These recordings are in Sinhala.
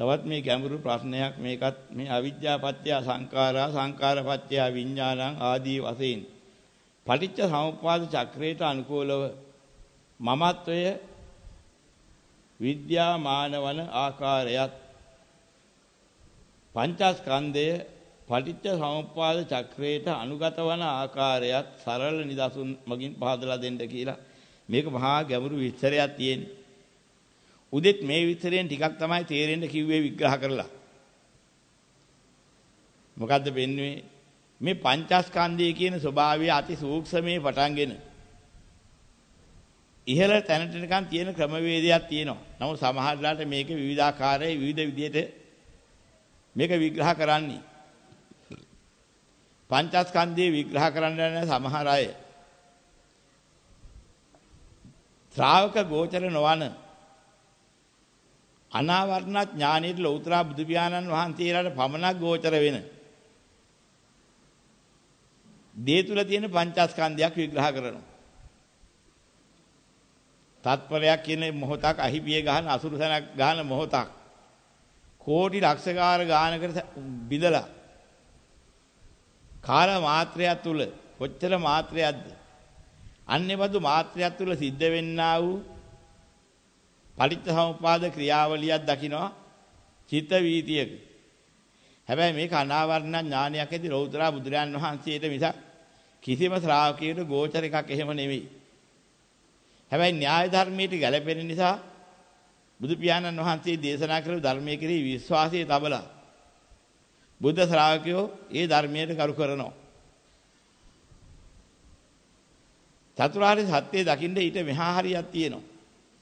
තවත් මේ ගැඹුරු ප්‍රශ්නයක් මේකත් මේ අවිද්‍යාපත්‍ය සංඛාරා සංඛාරපත්‍ය විඥානං ආදී වශයෙන් පටිච්ච සමුප්පාද චක්‍රයට අනුකූලව මමත්වය විද්‍යාමානවන ආකාරයත් පංචස්කන්ධය පටිච්ච සමුප්පාද චක්‍රයට අනුගත වන ආකාරයත් සරල නිදසුන් මගින් පහදලා දෙන්න කියලා මේක මහා ගැඹුරු විස්තරයක් තියෙනවා. උදෙත් මේ විස්තරයෙන් ටිකක් තමයි තේරෙන්න කිව්වේ විග්‍රහ කරලා. මොකද්ද වෙන්නේ? මේ පංචස්කන්ධය කියන ස්වභාවය අති සූක්ෂමේ පටන්ගෙන ඉහළ තැනට නිකන් තියෙන ක්‍රමවේදයක් තියෙනවා. නමුත් සමහරట్లాට මේක විවිධාකාරයේ විවිධ විදිහට මේක විග්‍රහ කරන්නේ. පංචස්කන්ධය විග්‍රහ කරන්න යන සමහර අය ශ්‍රාවක ගෝචර නොවන අනාවරණ ඥානෙට ලෞතර බුදු පියාණන් වහන්සේලාට පමණක් ගෝචර වෙන. දේ තුල තියෙන පංචස්කන්ධයක් විග්‍රහ කරනවා. තත්පරයක් කියන මොහොතක් අහිපිය ගහන අසුරුසනක් ගහන මොහොතක්. කෝටි ලක්ෂකාර ගානකට බිඳලා කාල මාත්‍රයක් තුල කොච්චර මාත්‍රයක්ද? අන්නේබඳු මාත්‍රයක් තුල සිද්ධ වෙන්නා වූ පටිච්චසමුපාද ක්‍රියාවලියක් දකිනවා චිත්ත වීතියක හැබැයි මේක අනාවරණ ඥානයක් ඇති රෞද්‍ර බුදුරයන් වහන්සේට මිසක් කිසිම ශ්‍රාවකයෙකුට ගෝචර එකක් එහෙම නෙවෙයි හැබැයි න්‍යාය ධර්මයට ගැළපෙන නිසා බුදු පියාණන් වහන්සේ දේශනා කළ ධර්මයේ කෙරෙහි විශ්වාසය තබලා බුද්ධ ශ්‍රාවකයෝ ඒ ධර්මයට කරු කරනවා. චතුරාර්ය සත්‍ය දකින්න ඊට මෙහා හරියක් තියෙනවා.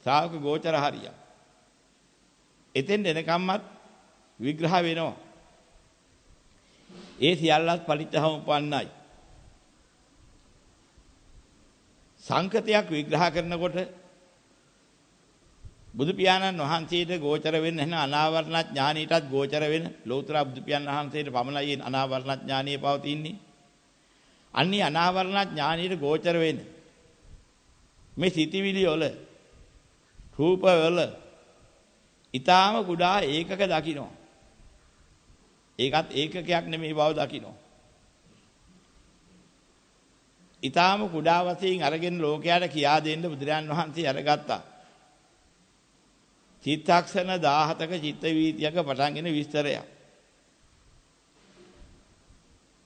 ශ්‍රාවක ගෝචර හරියක්. එතෙන් එනකම්මත් විග්‍රහ වෙනවා. ඒ සියල්ලත් පරිත්‍යාසමුපන්නයි. සංකතයක් විග්‍රහ කරනකොට බුදු පියාණන් වහන්සේට ගෝචර වෙන්න නැන අනාවරණ ඥානීටත් ගෝචර වෙන ලෞතර බුදු පියාණන් වහන්සේට පමණයි අනාවරණ ඥානිය පවතින්නේ. අන්නේ අනාවරණ ඥානීට ගෝචර වෙන මේ සිටිවිලි වල රූප වල ඊටාම කුඩා ඒකක දකින්න. ඒකත් ඒකකයක් නෙමෙයි බව දකින්න. ඊටාම කුඩා වශයෙන් අරගෙන ලෝකයට කියා දෙන්න බුදුරයන් වහන්සේ අරගත්තා. චිත්තක්ෂණ 17ක චිත්ත වීතියක පටන්ගෙන විස්තරයක්.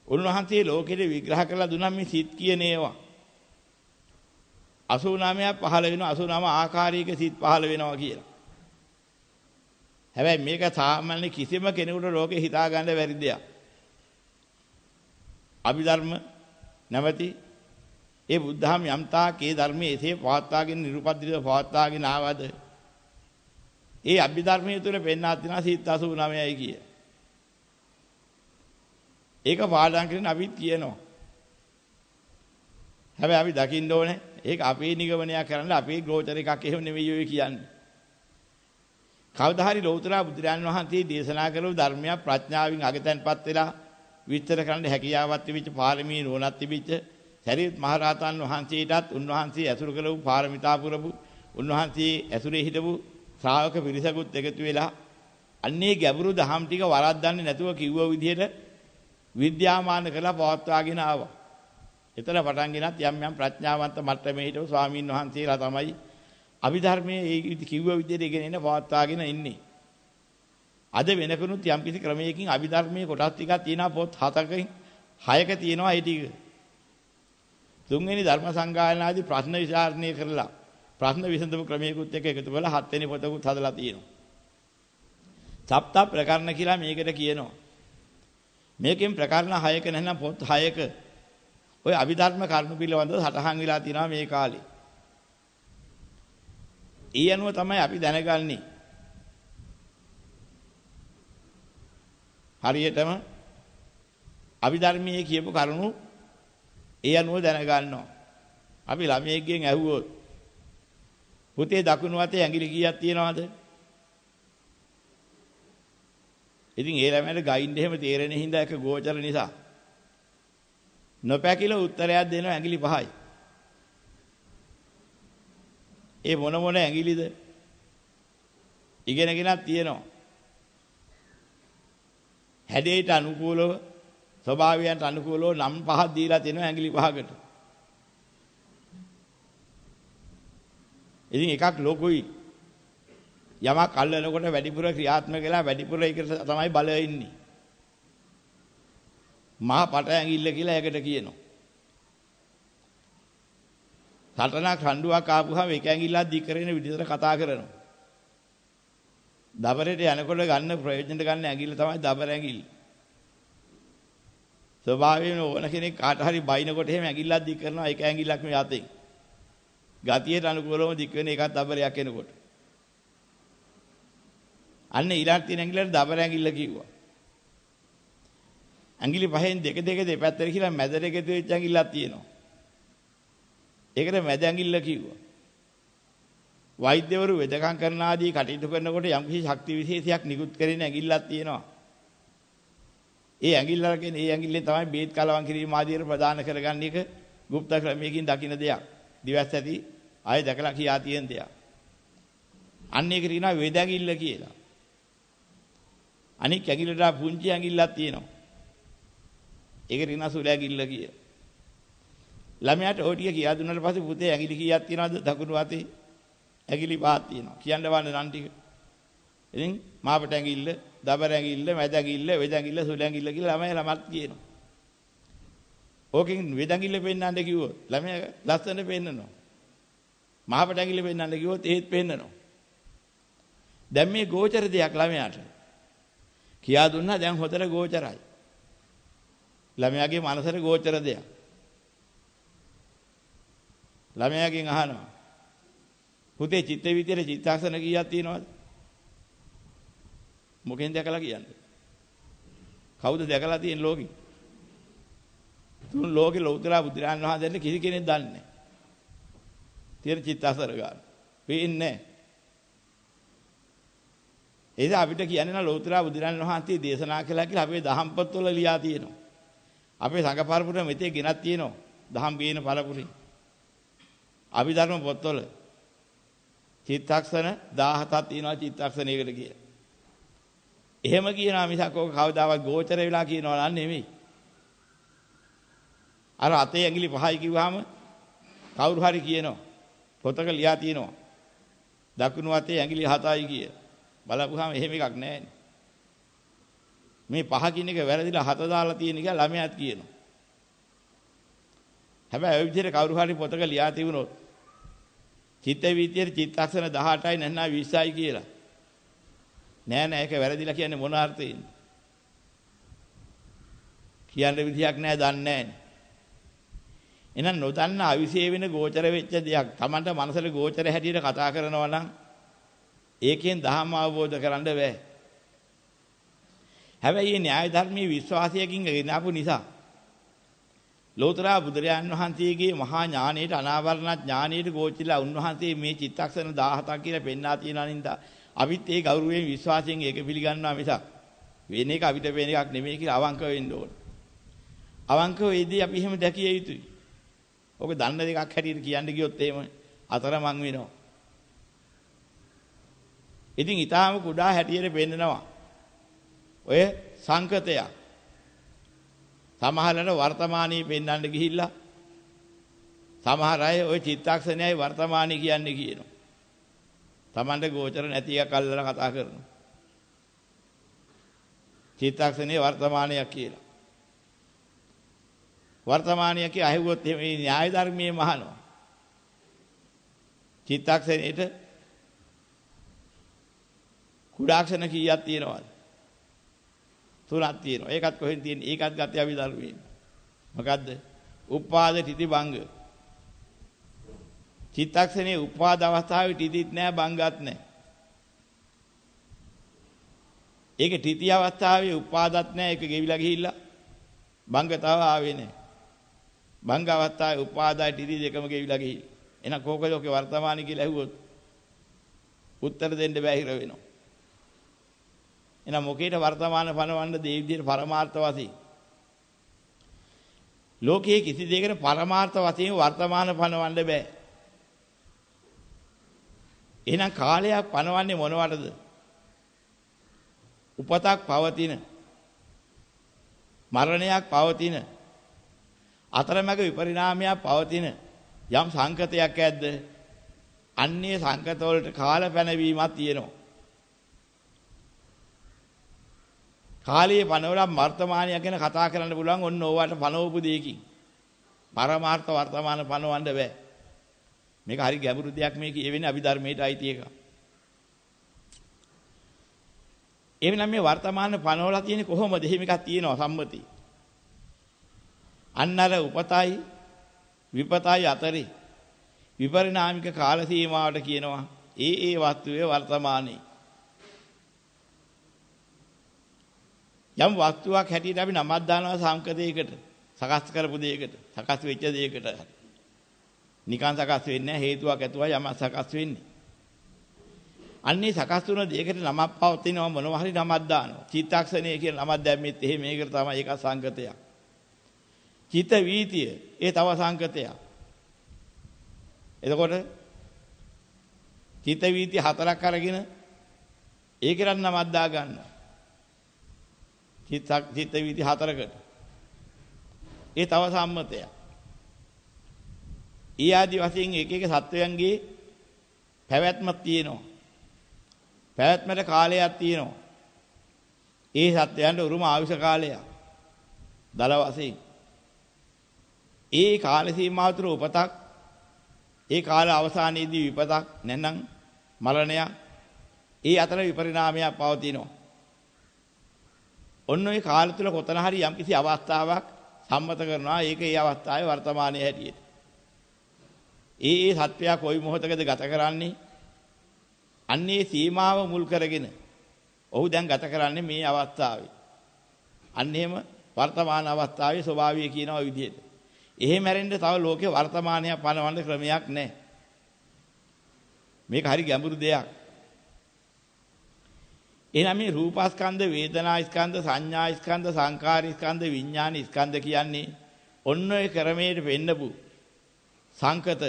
උන්වහන්සේ ලෝකෙට විග්‍රහ කරලා දුන්නා මේ සිත් කියන ඒවා. 89ක් පහළ වෙනවා 89 ආකාරයක සිත් පහළ වෙනවා කියලා. හැබැයි මේක සාමාන්‍ය කිසිම කෙනෙකුට ලෝකේ හිතා ගන්න බැරි දෙයක්. අභිධර්ම නැමැති ඒ බුද්ධහම යම්තාක් ඒ ධර්මයේ එසේ පවත්වාගෙන නිරුපද්‍රිතව පවත්වාගෙන ආවද ඒ අභිධර්මයේ තුල පෙන්වා තිනා සිත් 89යි කිය. ඒක පාඩම් කරගෙන අපිත් කියනවා. හැබැයි අපි දකින්න ඕනේ ඒක අපේ නිගමනයක් කරන්න අපේ ගෝචර එකක් එහෙම නෙවෙයි ඔය කියන්නේ. කවදා හරි ලෞතර බුදුරයන් වහන්සේ දේශනා කළ ධර්මයක් ප්‍රඥාවෙන් අගතන්පත් වෙලා විස්තර කරන්න හැකියාවක් තිබිච්ච පාරමී නුවණක් තිබිච්ච සරියුත් මහරහතන් වහන්සේටත් උන්වහන්සේ ඇසුරු කළ වූ පාරමිතා පුරපු උන්වහන්සේ ඇසුරේ හිටපු ශ්‍රාවක පිරිසකුත් එකතු වෙලා අන්නේ ගැඹුරු දහම් ටික වරද්දන්නේ නැතුව කිව්ව විදිහට විද්‍යාමාන කරලා පවත්වාගෙන ආවා. එතන පටන් ගෙනත් යම් යම් ප්‍රඥාවන්ත මට්ටමේ හිටපු ස්වාමීන් වහන්සේලා තමයි අභිධර්මයේ ඒ කිව්ව විදිහට ඉගෙන එන පවත්වාගෙන ඉන්නේ. අද වෙනකනුත් යම් කිසි ක්‍රමයකින් අභිධර්මයේ කොටස් ටිකක් තියෙනවා පොත් හතකින් හයක තියෙනවා ඒ ටික. තුන්වෙනි ධර්ම සංගායනාදී ප්‍රශ්න විචාරණය කරලා ප්‍රශ්න විසඳපු ක්‍රමයකුත් එක්ක එකතු කරලා හත්වෙනි පොතකුත් හදලා තියෙනවා. සප්ත ප්‍රකරණ කියලා මේකට කියනවා. මේකෙන් ප්‍රකරණ 6ක නැත්නම් පොත් 6ක ওই අභිධර්ම කරුණු පිළිබඳව සටහන් වෙලා තියෙනවා මේ කාලේ. ඒ අනුව තමයි අපි දැනගන්නේ. හරියටම අභිධර්මයේ කියපු කරුණු ඒ අනුව දැනගන්නවා. අපි ළමයෙක්ගෙන් ඇහුවොත් පුතේ දකුණු අතේ ඇඟිලි කීයක් තියෙනවද? ඉතින් ඒ ළමයට ගයින්ද එහෙම තේරෙන හින්දා එක ගෝචර නිසා නොපැකිල උත්තරයක් දෙනවා ඇඟිලි පහයි. ඒ මොන මොන ඇඟිලිද? ඉගෙනගෙනක් තියෙනවා. හැඩයට අනුකූලව ස්වභාවයන්ට අනුකූලව නම් පහක් දීලා තිනවා ඇඟිලි පහකට. ඉතින් එකක් ලොකුයි. යමක් අල්ලනකොට වැඩිපුර ක්‍රියාත්මක වෙලා වැඩිපුර ඒකට තමයි බලය ඉන්නේ. මහා පට ඇඟිල්ල කියලා ඒකට කියනවා. සටනක් රණ්ඩුවක් ආපුහම එක ඇඟිල්ලක් දික් කරගෙන විදිහට කතා කරනවා. දබරේට යනකොට ගන්න ප්‍රයෝජනට ගන්න ඇඟිල්ල තමයි දබර ඇඟිල්ල. ස්වභාවයෙන් ඕන කෙනෙක් කාට හරි බයිනකොට එහෙම ඇඟිල්ලක් දික් කරනවා ඒක ඇඟිල්ලක් මේ අතෙන්. ගතියට අනුකූලව දික් වෙන එකක් දබරයක් එනකොට. අන්න ඊළඟ තියෙන ඇඟිල්ලට දබර ඇඟිල්ල කිව්වා. ඇඟිලි පහෙන් දෙක දෙක දෙපැත්තට කියලා මැදට එකතු වෙච්ච ඇඟිල්ලක් තියෙනවා. ඒකට මැද ඇඟිල්ල කිව්වා. වෛද්‍යවරු වෙදකම් කරන ආදී කටයුතු කරනකොට යම්කිසි ශක්ති විශේෂයක් නිකුත් කරගෙන ඇඟිල්ලක් තියෙනවා. ඒ ඇඟිල්ලකින් ඒ ඇඟිල්ලෙන් තමයි බේත් කලවම් කිරීම ආදියට ප්‍රදාන කරගන්න එක গুপ্ত ක්‍රමයකින් දකින්න දෙයක්. දිවස් ඇති ආයෙ දැකලා කියා තියෙන දෙයක්. අන්න ඒක කියනවා වේද ඇඟිල්ල කියලා. අනික් ඇඟිල්ලට පුංචි ඇඟිල්ලක් තියෙනවා. ඒක රිනා සුල ඇඟිල්ල කිය. ළමයාට ඔය ටික කියා දුන්නාට පස්සේ පුතේ ඇඟිලි කීයක් තියනවද දකුණු අතේ? ඇඟිලි පහක් තියෙනවා. කියන්න වන්න නම් ටික. ඉතින් මාපට ඇඟිල්ල, දබර ඇඟිල්ල, මැද ඇඟිල්ල, වෙද ඇඟිල්ල, සුල ඇඟිල්ල කියලා ළමයි ළමත් කියනවා. ඕකෙන් වෙද ඇඟිල්ල පෙන්නන්න කිව්වොත් ළමයා ලස්සන පෙන්නනවා. මාපට ඇඟිල්ල පෙන්නන්න කිව්වොත් ඒත් පෙන්නනවා. දැන් මේ ගෝචර දෙයක් ළමයාට. කියා දුන්නා දැන් හොතර ගෝචරයි. ළමයාගේ මනසට ගෝචර දෙයක්. ළමයාගෙන් අහනවා පුතේ චිත්ත විදියට චිත්තාසන කීයක් තියෙනවද? මොකෙන් දැකලා කියන්නේ? කවුද දැකලා තියෙන ලෝකෙ? තුන් ලෝකෙ ලෞතර බුදුරන් වහන්සේට කිසි කෙනෙක් දන්නේ නැහැ. තියෙන චිත්තාසර ගන්න. පේන්නේ ඒක අපිට කියන්නේ නම් ලෞතර බුදුරන් වහන්සේ දේශනා කළා කියලා අපේ දහම් පොත්වල ලියා තියෙනවා. අපේ සංඝ පරපුර මෙතේ ගෙනත් තියෙනවා. දහම් බේන පරපුරේ. අභිධර්ම පොත්වල චිත්තක්ෂණ 17ක් තියෙනවා චිත්තක්ෂණයකට කියලා. එහෙම කියනවා මිසක් ඔක කවදාවත් ගෝචර වෙලා කියනවා නන් නෙමෙයි. අර අතේ ඇඟිලි පහයි කිව්වහම කවුරු හරි කියනවා. පොතක ලියා තියෙනවා. දකුණු අතේ ඇඟිලි 7යි කිය. බලපුවාම එහෙම එකක් නැහැ. මේ පහ කින එක වැරදිලා හත දාලා තියෙන එක ළමයාත් කියනවා. හැබැයි ඔය විදිහට කවුරු හරි පොතක ලියා තිබුණොත් චිත්ත වීතියේ චිත්තක්ෂණ 18යි නැත්නම් 20යි කියලා. නෑ නෑ ඒක වැරදිලා කියන්නේ මොන අර්ථයෙන්ද? කියන්න විදියක් නෑ දන්නේ නෑ. එහෙනම් නොදන්න අවිසේ වෙන ගෝචර වෙච්ච දෙයක් Tamanට මනසට ගෝචර හැටියට කතා කරනවා නම් ඒකෙන් ධර්ම අවබෝධ කරන්න බෑ. හැබැයි මේ න්‍යාය ධර්මයේ විශ්වාසයකින් ගෙනාපු නිසා ලෝතර බුදුරයන් වහන්සේගේ මහා ඥානයට අනාවරණ ඥානයට ගෝචිලා උන්වහන්සේ මේ චිත්තක්ෂණ 17ක් කියලා පෙන්වා තියෙනා නින්දා අපිත් ඒ ගෞරවයෙන් විශ්වාසයෙන් ඒක පිළිගන්නවා මිසක් වෙන එක අපිට වෙන එකක් නෙමෙයි කියලා අවංක වෙන්න ඕන. අවංකව ඒදී අපි එහෙම දැකිය යුතුයි. ඔක දන්න දෙකක් හැටියට කියන්න ගියොත් එහෙම අතරමං වෙනවා. ඉතින් ඊටාම කුඩා හැටියට පෙන්නනවා. ඔය සංකතයක් සමහරවල් වර්තමානයේ පෙන්වන්න ගිහිල්ලා සමහර අය ওই චිත්තක්ෂණයයි වර්තමානයේ කියන්නේ කියනවා. Tamande ගෝචර නැති එක අල්ලලා කතා කරනවා. චිත්තක්ෂණයේ වර්තමානයක් කියලා. වර්තමානය කිය අහුවොත් මේ න්‍යාය ධර්මයේ මහනවා. චිත්තක්ෂණයට කුඩාක්ෂණ කීයක් තියෙනවද? තුනක් තියෙනවා. ඒකත් කොහෙන් තියෙන්නේ? ඒකත් ගතය අපි ධර්මයෙන්. මොකද්ද? උපාද තිති භංග. චිත්තක්ෂණේ උපාද අවස්ථාවේ තිතිත් නෑ භංගත් නෑ. ඒක තිති අවස්ථාවේ උපාදත් නෑ ඒක ගෙවිලා ගිහිල්ලා භංගතාව ආවේ නෑ. භංග අවස්ථාවේ උපාදාය තිති දෙකම ගෙවිලා ගිහිල්ලා. එහෙනම් කෝකද ඔකේ වර්තමානයි කියලා ඇහුවොත් උත්තර දෙන්න බැහැ හිර වෙනවා. එහෙනම් මොකේට වර්තමාන පනවන්න දේ විදිහට පරමාර්ථ වශයෙන් ලෝකයේ කිසි දෙයකට පරමාර්ථ වශයෙන් වර්තමාන පනවන්න බෑ. එහෙනම් කාලයක් පනවන්නේ මොනවටද? උපතක් පවතින මරණයක් පවතින අතරමැග විපරිණාමයක් පවතින යම් සංකතයක් ඇද්ද අන්නේ සංකත වලට කාල පැනවීමක් තියෙනවා කාලයේ පනවලා වර්තමානය ගැන කතා කරන්න පුළුවන් ඔන්න ඕවට පනවපු දෙයකින්. පරමාර්ථ වර්තමාන පනවන්න බෑ. මේක හරි ගැඹුරු දෙයක් මේ කියවෙන්නේ අභිධර්මයට අයිති එකක්. එහෙනම් මේ වර්තමාන පනවලා තියෙන්නේ කොහොමද? එහෙම එකක් තියෙනවා සම්මති. අන්නර උපතයි විපතයි අතරේ විපරිණාමික කාල සීමාවට කියනවා. ඒ ඒ වස්තුවේ වර්තමානයේ. යම් වස්තුවක් හැටියට අපි නමක් දානවා සංකතයකට සකස් කරපු දෙයකට සකස් වෙච්ච දෙයකට නිකන් සකස් වෙන්නේ නැහැ හේතුවක් ඇතුවයි යමක් සකස් වෙන්නේ අන්නේ සකස් වුණ දෙයකට නමක් පවතිනවා මොනවා හරි නමක් දානවා. චිත්තක්ෂණය කියන නමක් දැම්මෙත් එහෙම මේකට තමයි ඒක සංකතයක්. චිත්ත වීතිය ඒ තව සංකතයක්. එතකොට චිත්ත වීතිය හතරක් අරගෙන ඒකට නමක් දා ගන්නවා. චිත්ත චිත්ත වීති හතරකට. ඒ තව සම්මතයක්. ඊ ආදි වශයෙන් එක එක සත්වයන්ගේ පැවැත්මක් තියෙනවා. පැවැත්මට කාලයක් තියෙනවා. ඒ සත්‍යයන්ට උරුම ආයුෂ කාලයක්. දල වශයෙන්. ඒ කාල සීමාව තුර උපතක් ඒ කාල අවසානයේදී විපතක් නැත්නම් මරණයක් ඒ අතර විපරිණාමයක් පවතිනවා. ඔන්න ඔය කාල තුල කොතන හරි යම්කිසි අවස්ථාවක් සම්මත කරනවා ඒක ඒ අවස්ථාවේ වර්තමානයේ හැටියට. ඒ ඒ සත්‍යය කොයි මොහොතකද ගත කරන්නේ අන්නේ සීමාව මුල් කරගෙන ඔහු දැන් ගත කරන්නේ මේ අවස්ථාවේ. අන්න එහෙම වර්තමාන අවස්ථාවේ ස්වභාවය කියනවා විදිහට. එහෙම මැරෙන්න තව ලෝකේ වර්තමානයක් පනවන්න ක්‍රමයක් නැහැ. මේක හරි ගැඹුරු දෙයක්. එහෙනම් මේ රූපස්කන්ධ, වේදනාස්කන්ධ, සංඥාස්කන්ධ, සංකාරස්කන්ධ, විඥානස්කන්ධ කියන්නේ ඔන්න ඔය ක්‍රමයට වෙන්නපු සංකත.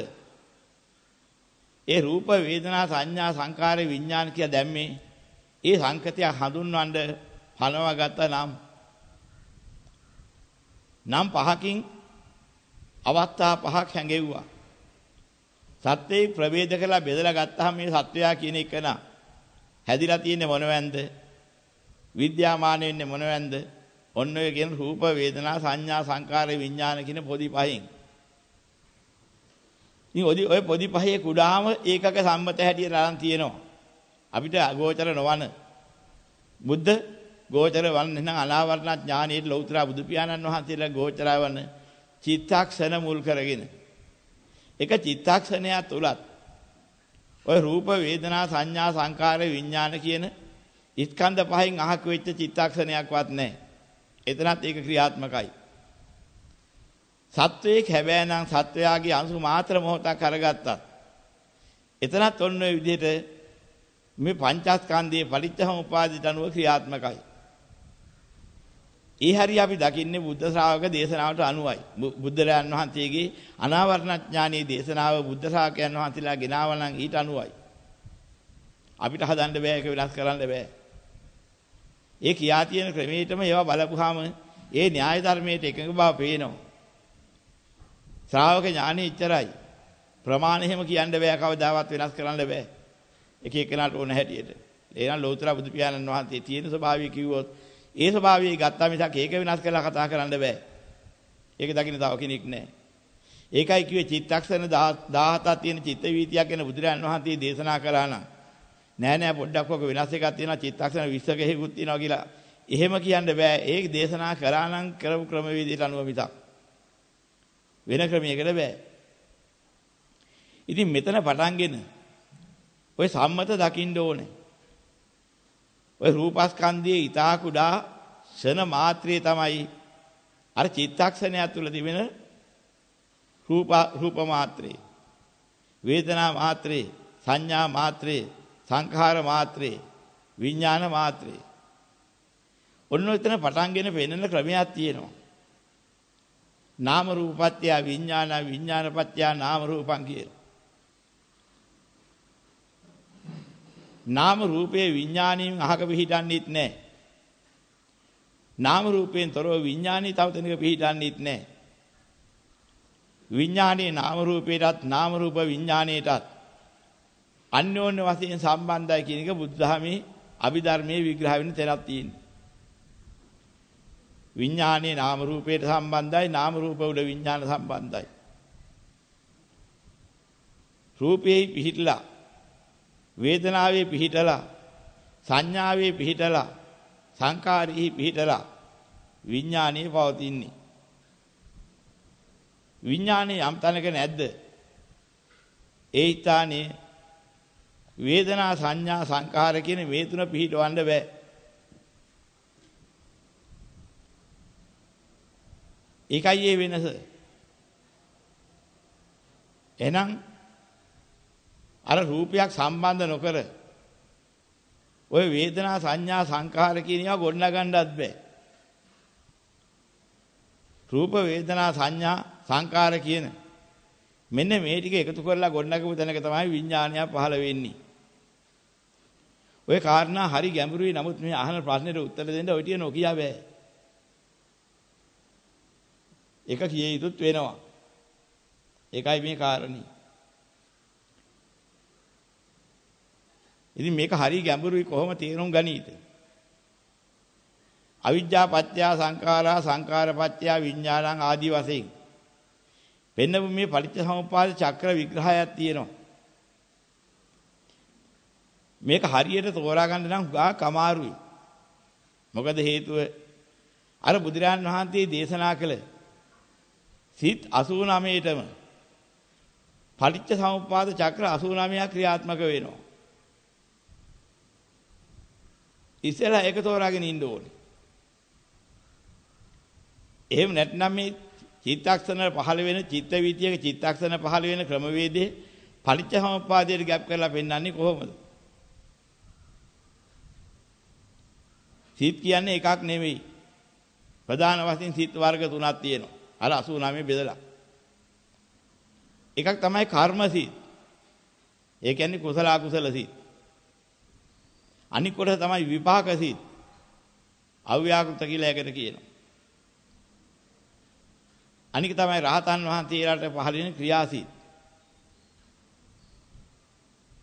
ඒ රූප වේදනා සංඥා සංකාර විඥාන කියලා දැම්මේ ඒ සංකතය හඳුන්වන්න පනවා ගත්ත නම් නම් පහකින් අවස්ථා පහක් හැඟෙව්වා. සත්‍යයේ ප්‍රවේද කළා බෙදලා ගත්තාම මේ සත්වයා කියන එක නා හැදිලා තියෙන්නේ මොනවැන්ද විද්‍යාමාන වෙන්නේ මොනවැන්ද ඔන්න ඔය කියන රූප වේදනා සංඥා සංකාර විඥාන කියන පොඩි පහෙන්. ඉතින් ඔය ඔය පොඩි පහේ කුඩාම ඒකක සම්මත හැටියට අරන් තියෙනවා. අපිට ගෝචර නොවන. බුද්ධ ගෝචර වන්න නම් අනාවරණ ඥානයේ ලෞතර බුදු පියාණන් වහන්සේලා ගෝචරවන චිත්තක්ෂණ මුල් කරගෙන. එක චිත්තක්ෂණයක් තුලත් ඔය රූප වේදනා සංඥා සංකාර විඥාන කියන ස්කන්ධ පහෙන් අහක් වෙච්ච චිත්තක්ෂණයක්වත් නැහැ. එතනත් ඒක ක්‍රියාත්මකයි. සත්වයේක් හැබැයි නම් සත්වයාගේ අංශු මාත්‍ර මොහොතක් අරගත්තත් එතනත් ඔන්න ඔය විදිහට මේ පංචස්කන්ධයේ පරිච්ඡසමුපාදිත අනුව ක්‍රියාත්මකයි. ඒ හරිය අපි දකින්නේ බුද්ධ ශ්‍රාවක දේශනාවට අනුවයි. බුද්ධරයන් වහන්සේගේ අනාවරණ ඥානීය දේශනාව බුද්ධ ශ්‍රාවකයන් වහන්සේලා ගෙනාව නම් ඊට අනුවයි. අපිට හදන්න බෑ ඒක වෙනස් කරන්න බෑ. ඒ කියා තියෙන ක්‍රමයටම ඒවා බලපුවාම ඒ න්‍යාය ධර්මයේ එකඟ බව පේනවා. ශ්‍රාවක ඥානෙ ඉච්චරයි. ප්‍රමාණ එහෙම කියන්න බෑ කවදාවත් වෙනස් කරන්න බෑ. එක එකනට ඕන හැටියට. එහෙනම් ලෞතර බුදු පියාණන් වහන්සේ තියෙන ස්වභාවය කිව්වොත් ඒ ස්වභාවය ගත්තා මිසක් ඒක වෙනස් කරලා කතා කරන්න බෑ. ඒක දකින්න තව කෙනෙක් නැහැ. ඒකයි කිව්වේ චිත්තක්ෂණ 17ක් තියෙන චිත්ත වීතියක් ගැන බුදුරජාණන් වහන්සේ දේශනා කළා නම් නෑ නෑ පොඩ්ඩක් ඔක වෙනස් එකක් තියෙනවා චිත්තක්ෂණ 20 කෙහිකුත් තියෙනවා කියලා එහෙම කියන්න බෑ. ඒක දේශනා කරා නම් කරපු ක්‍රමවේදයට අනුව මිසක්. වෙන ක්‍රමයකට බෑ. ඉතින් මෙතන පටන්ගෙන ඔය සම්මත දකින්න ඕනේ. ඔය රූපස්කන්ධයේ ඊතා කුඩා ෂණ මාත්‍රේ තමයි අර චිත්තක්ෂණය තුළ තිබෙන රූප රූප මාත්‍රේ. වේදනා මාත්‍රේ, සංඥා මාත්‍රේ, සංඛාර මාත්‍රේ, විඥාන මාත්‍රේ. ඔන්න ඔතන පටන්ගෙන පෙන්වන ක්‍රමයක් තියෙනවා. නාම රූපපත්‍ය විඥාන විඥානපත්‍ය නාම රූපං කියලා. නාම රූපේ විඥාණයෙන් අහක පිහිටන්නේත් නැහැ. නාම රූපයෙන් තොරව විඥානී තව තැනක පිහිටන්නේත් නැහැ. විඥානයේ නාම රූපයටත් නාම රූප විඥානයටත් අන්‍යෝන්‍ය වශයෙන් සම්බන්ධයි කියන එක බුද්ධහමේ අභිධර්මයේ විග්‍රහ වෙන තැනක් තියෙනවා. විඥානයේ නාම රූපයට සම්බන්ධයි නාම රූප වල විඥාන සම්බන්ධයි. රූපේ පිහිටලා වේදනාවේ පිහිටලා සංඥාවේ පිහිටලා සංකාරී පිහිටලා විඥානයේ පවතින්නේ. විඥානයේ යම් තැනක නැද්ද? ඒ ස්ථානයේ වේදනා සංඥා සංකාර කියන මේ තුන පිහිටවන්න බෑ. ඒකයි ඒ වෙනස. එහෙනම් අර රූපයක් සම්බන්ධ නොකර ඔය වේදනා සංඥා සංඛාර කියන ඒවා ගොඩනගන්නවත් බෑ. රූප වේදනා සංඥා සංඛාර කියන මෙන්න මේ ටික එකතු කරලා ගොඩනගපු තැනක තමයි විඥානය පහළ වෙන්නේ. ඔය කාරණා හරි ගැඹුරුයි නමුත් මේ අහන ප්‍රශ්නෙට උත්තර දෙන්න ඔය ටික නොකිය බෑ. එක කිය යුතුත් වෙනවා. ඒකයි මේ කාරණේ. ඉතින් මේක හරි ගැඹුරුයි කොහොම තේරුම් ගනීද? අවිජ්ජා පත්‍ය සංඛාරා සංඛාර පත්‍ය විඥානං ආදී වශයෙන් පෙන්නපු මේ පටිච්චසමුප්පාද චක්‍ර විග්‍රහයක් තියෙනවා. මේක හරියට තෝරා ගන්න නම් ගා කමාරුයි. මොකද හේතුව අර බුදුරජාන් වහන්සේ දේශනා කළ සිත් 89ටම පටිච්චසමුප්පාද චක්‍ර 89ක් ක්‍රියාත්මක වෙනවා. ඉස්සෙල්ලා ඒක තෝරාගෙන ඉන්න ඕනේ. එහෙම නැත්නම් මේ චිත්තක්ෂණ පහළ වෙන චිත්ත වීතියක චිත්තක්ෂණ පහළ වෙන ක්‍රමවේදයේ පරිච්ඡසමුප්පාදයට ගැප් කරලා පෙන්වන්නේ කොහොමද? සිත් කියන්නේ එකක් නෙවෙයි. ප්‍රධාන වශයෙන් සිත් වර්ග තුනක් තියෙනවා. අර 89 බෙදලා. එකක් තමයි කර්ම සිත්. ඒ කියන්නේ කුසල අකුසල සිත්. අනික් කොට තමයි විපාක සිත්. අව්‍යාකෘත කියලා ඒකට කියනවා. අනික තමයි රහතන් වහන්සේලාට පහළ වෙන ක්‍රියාසිත.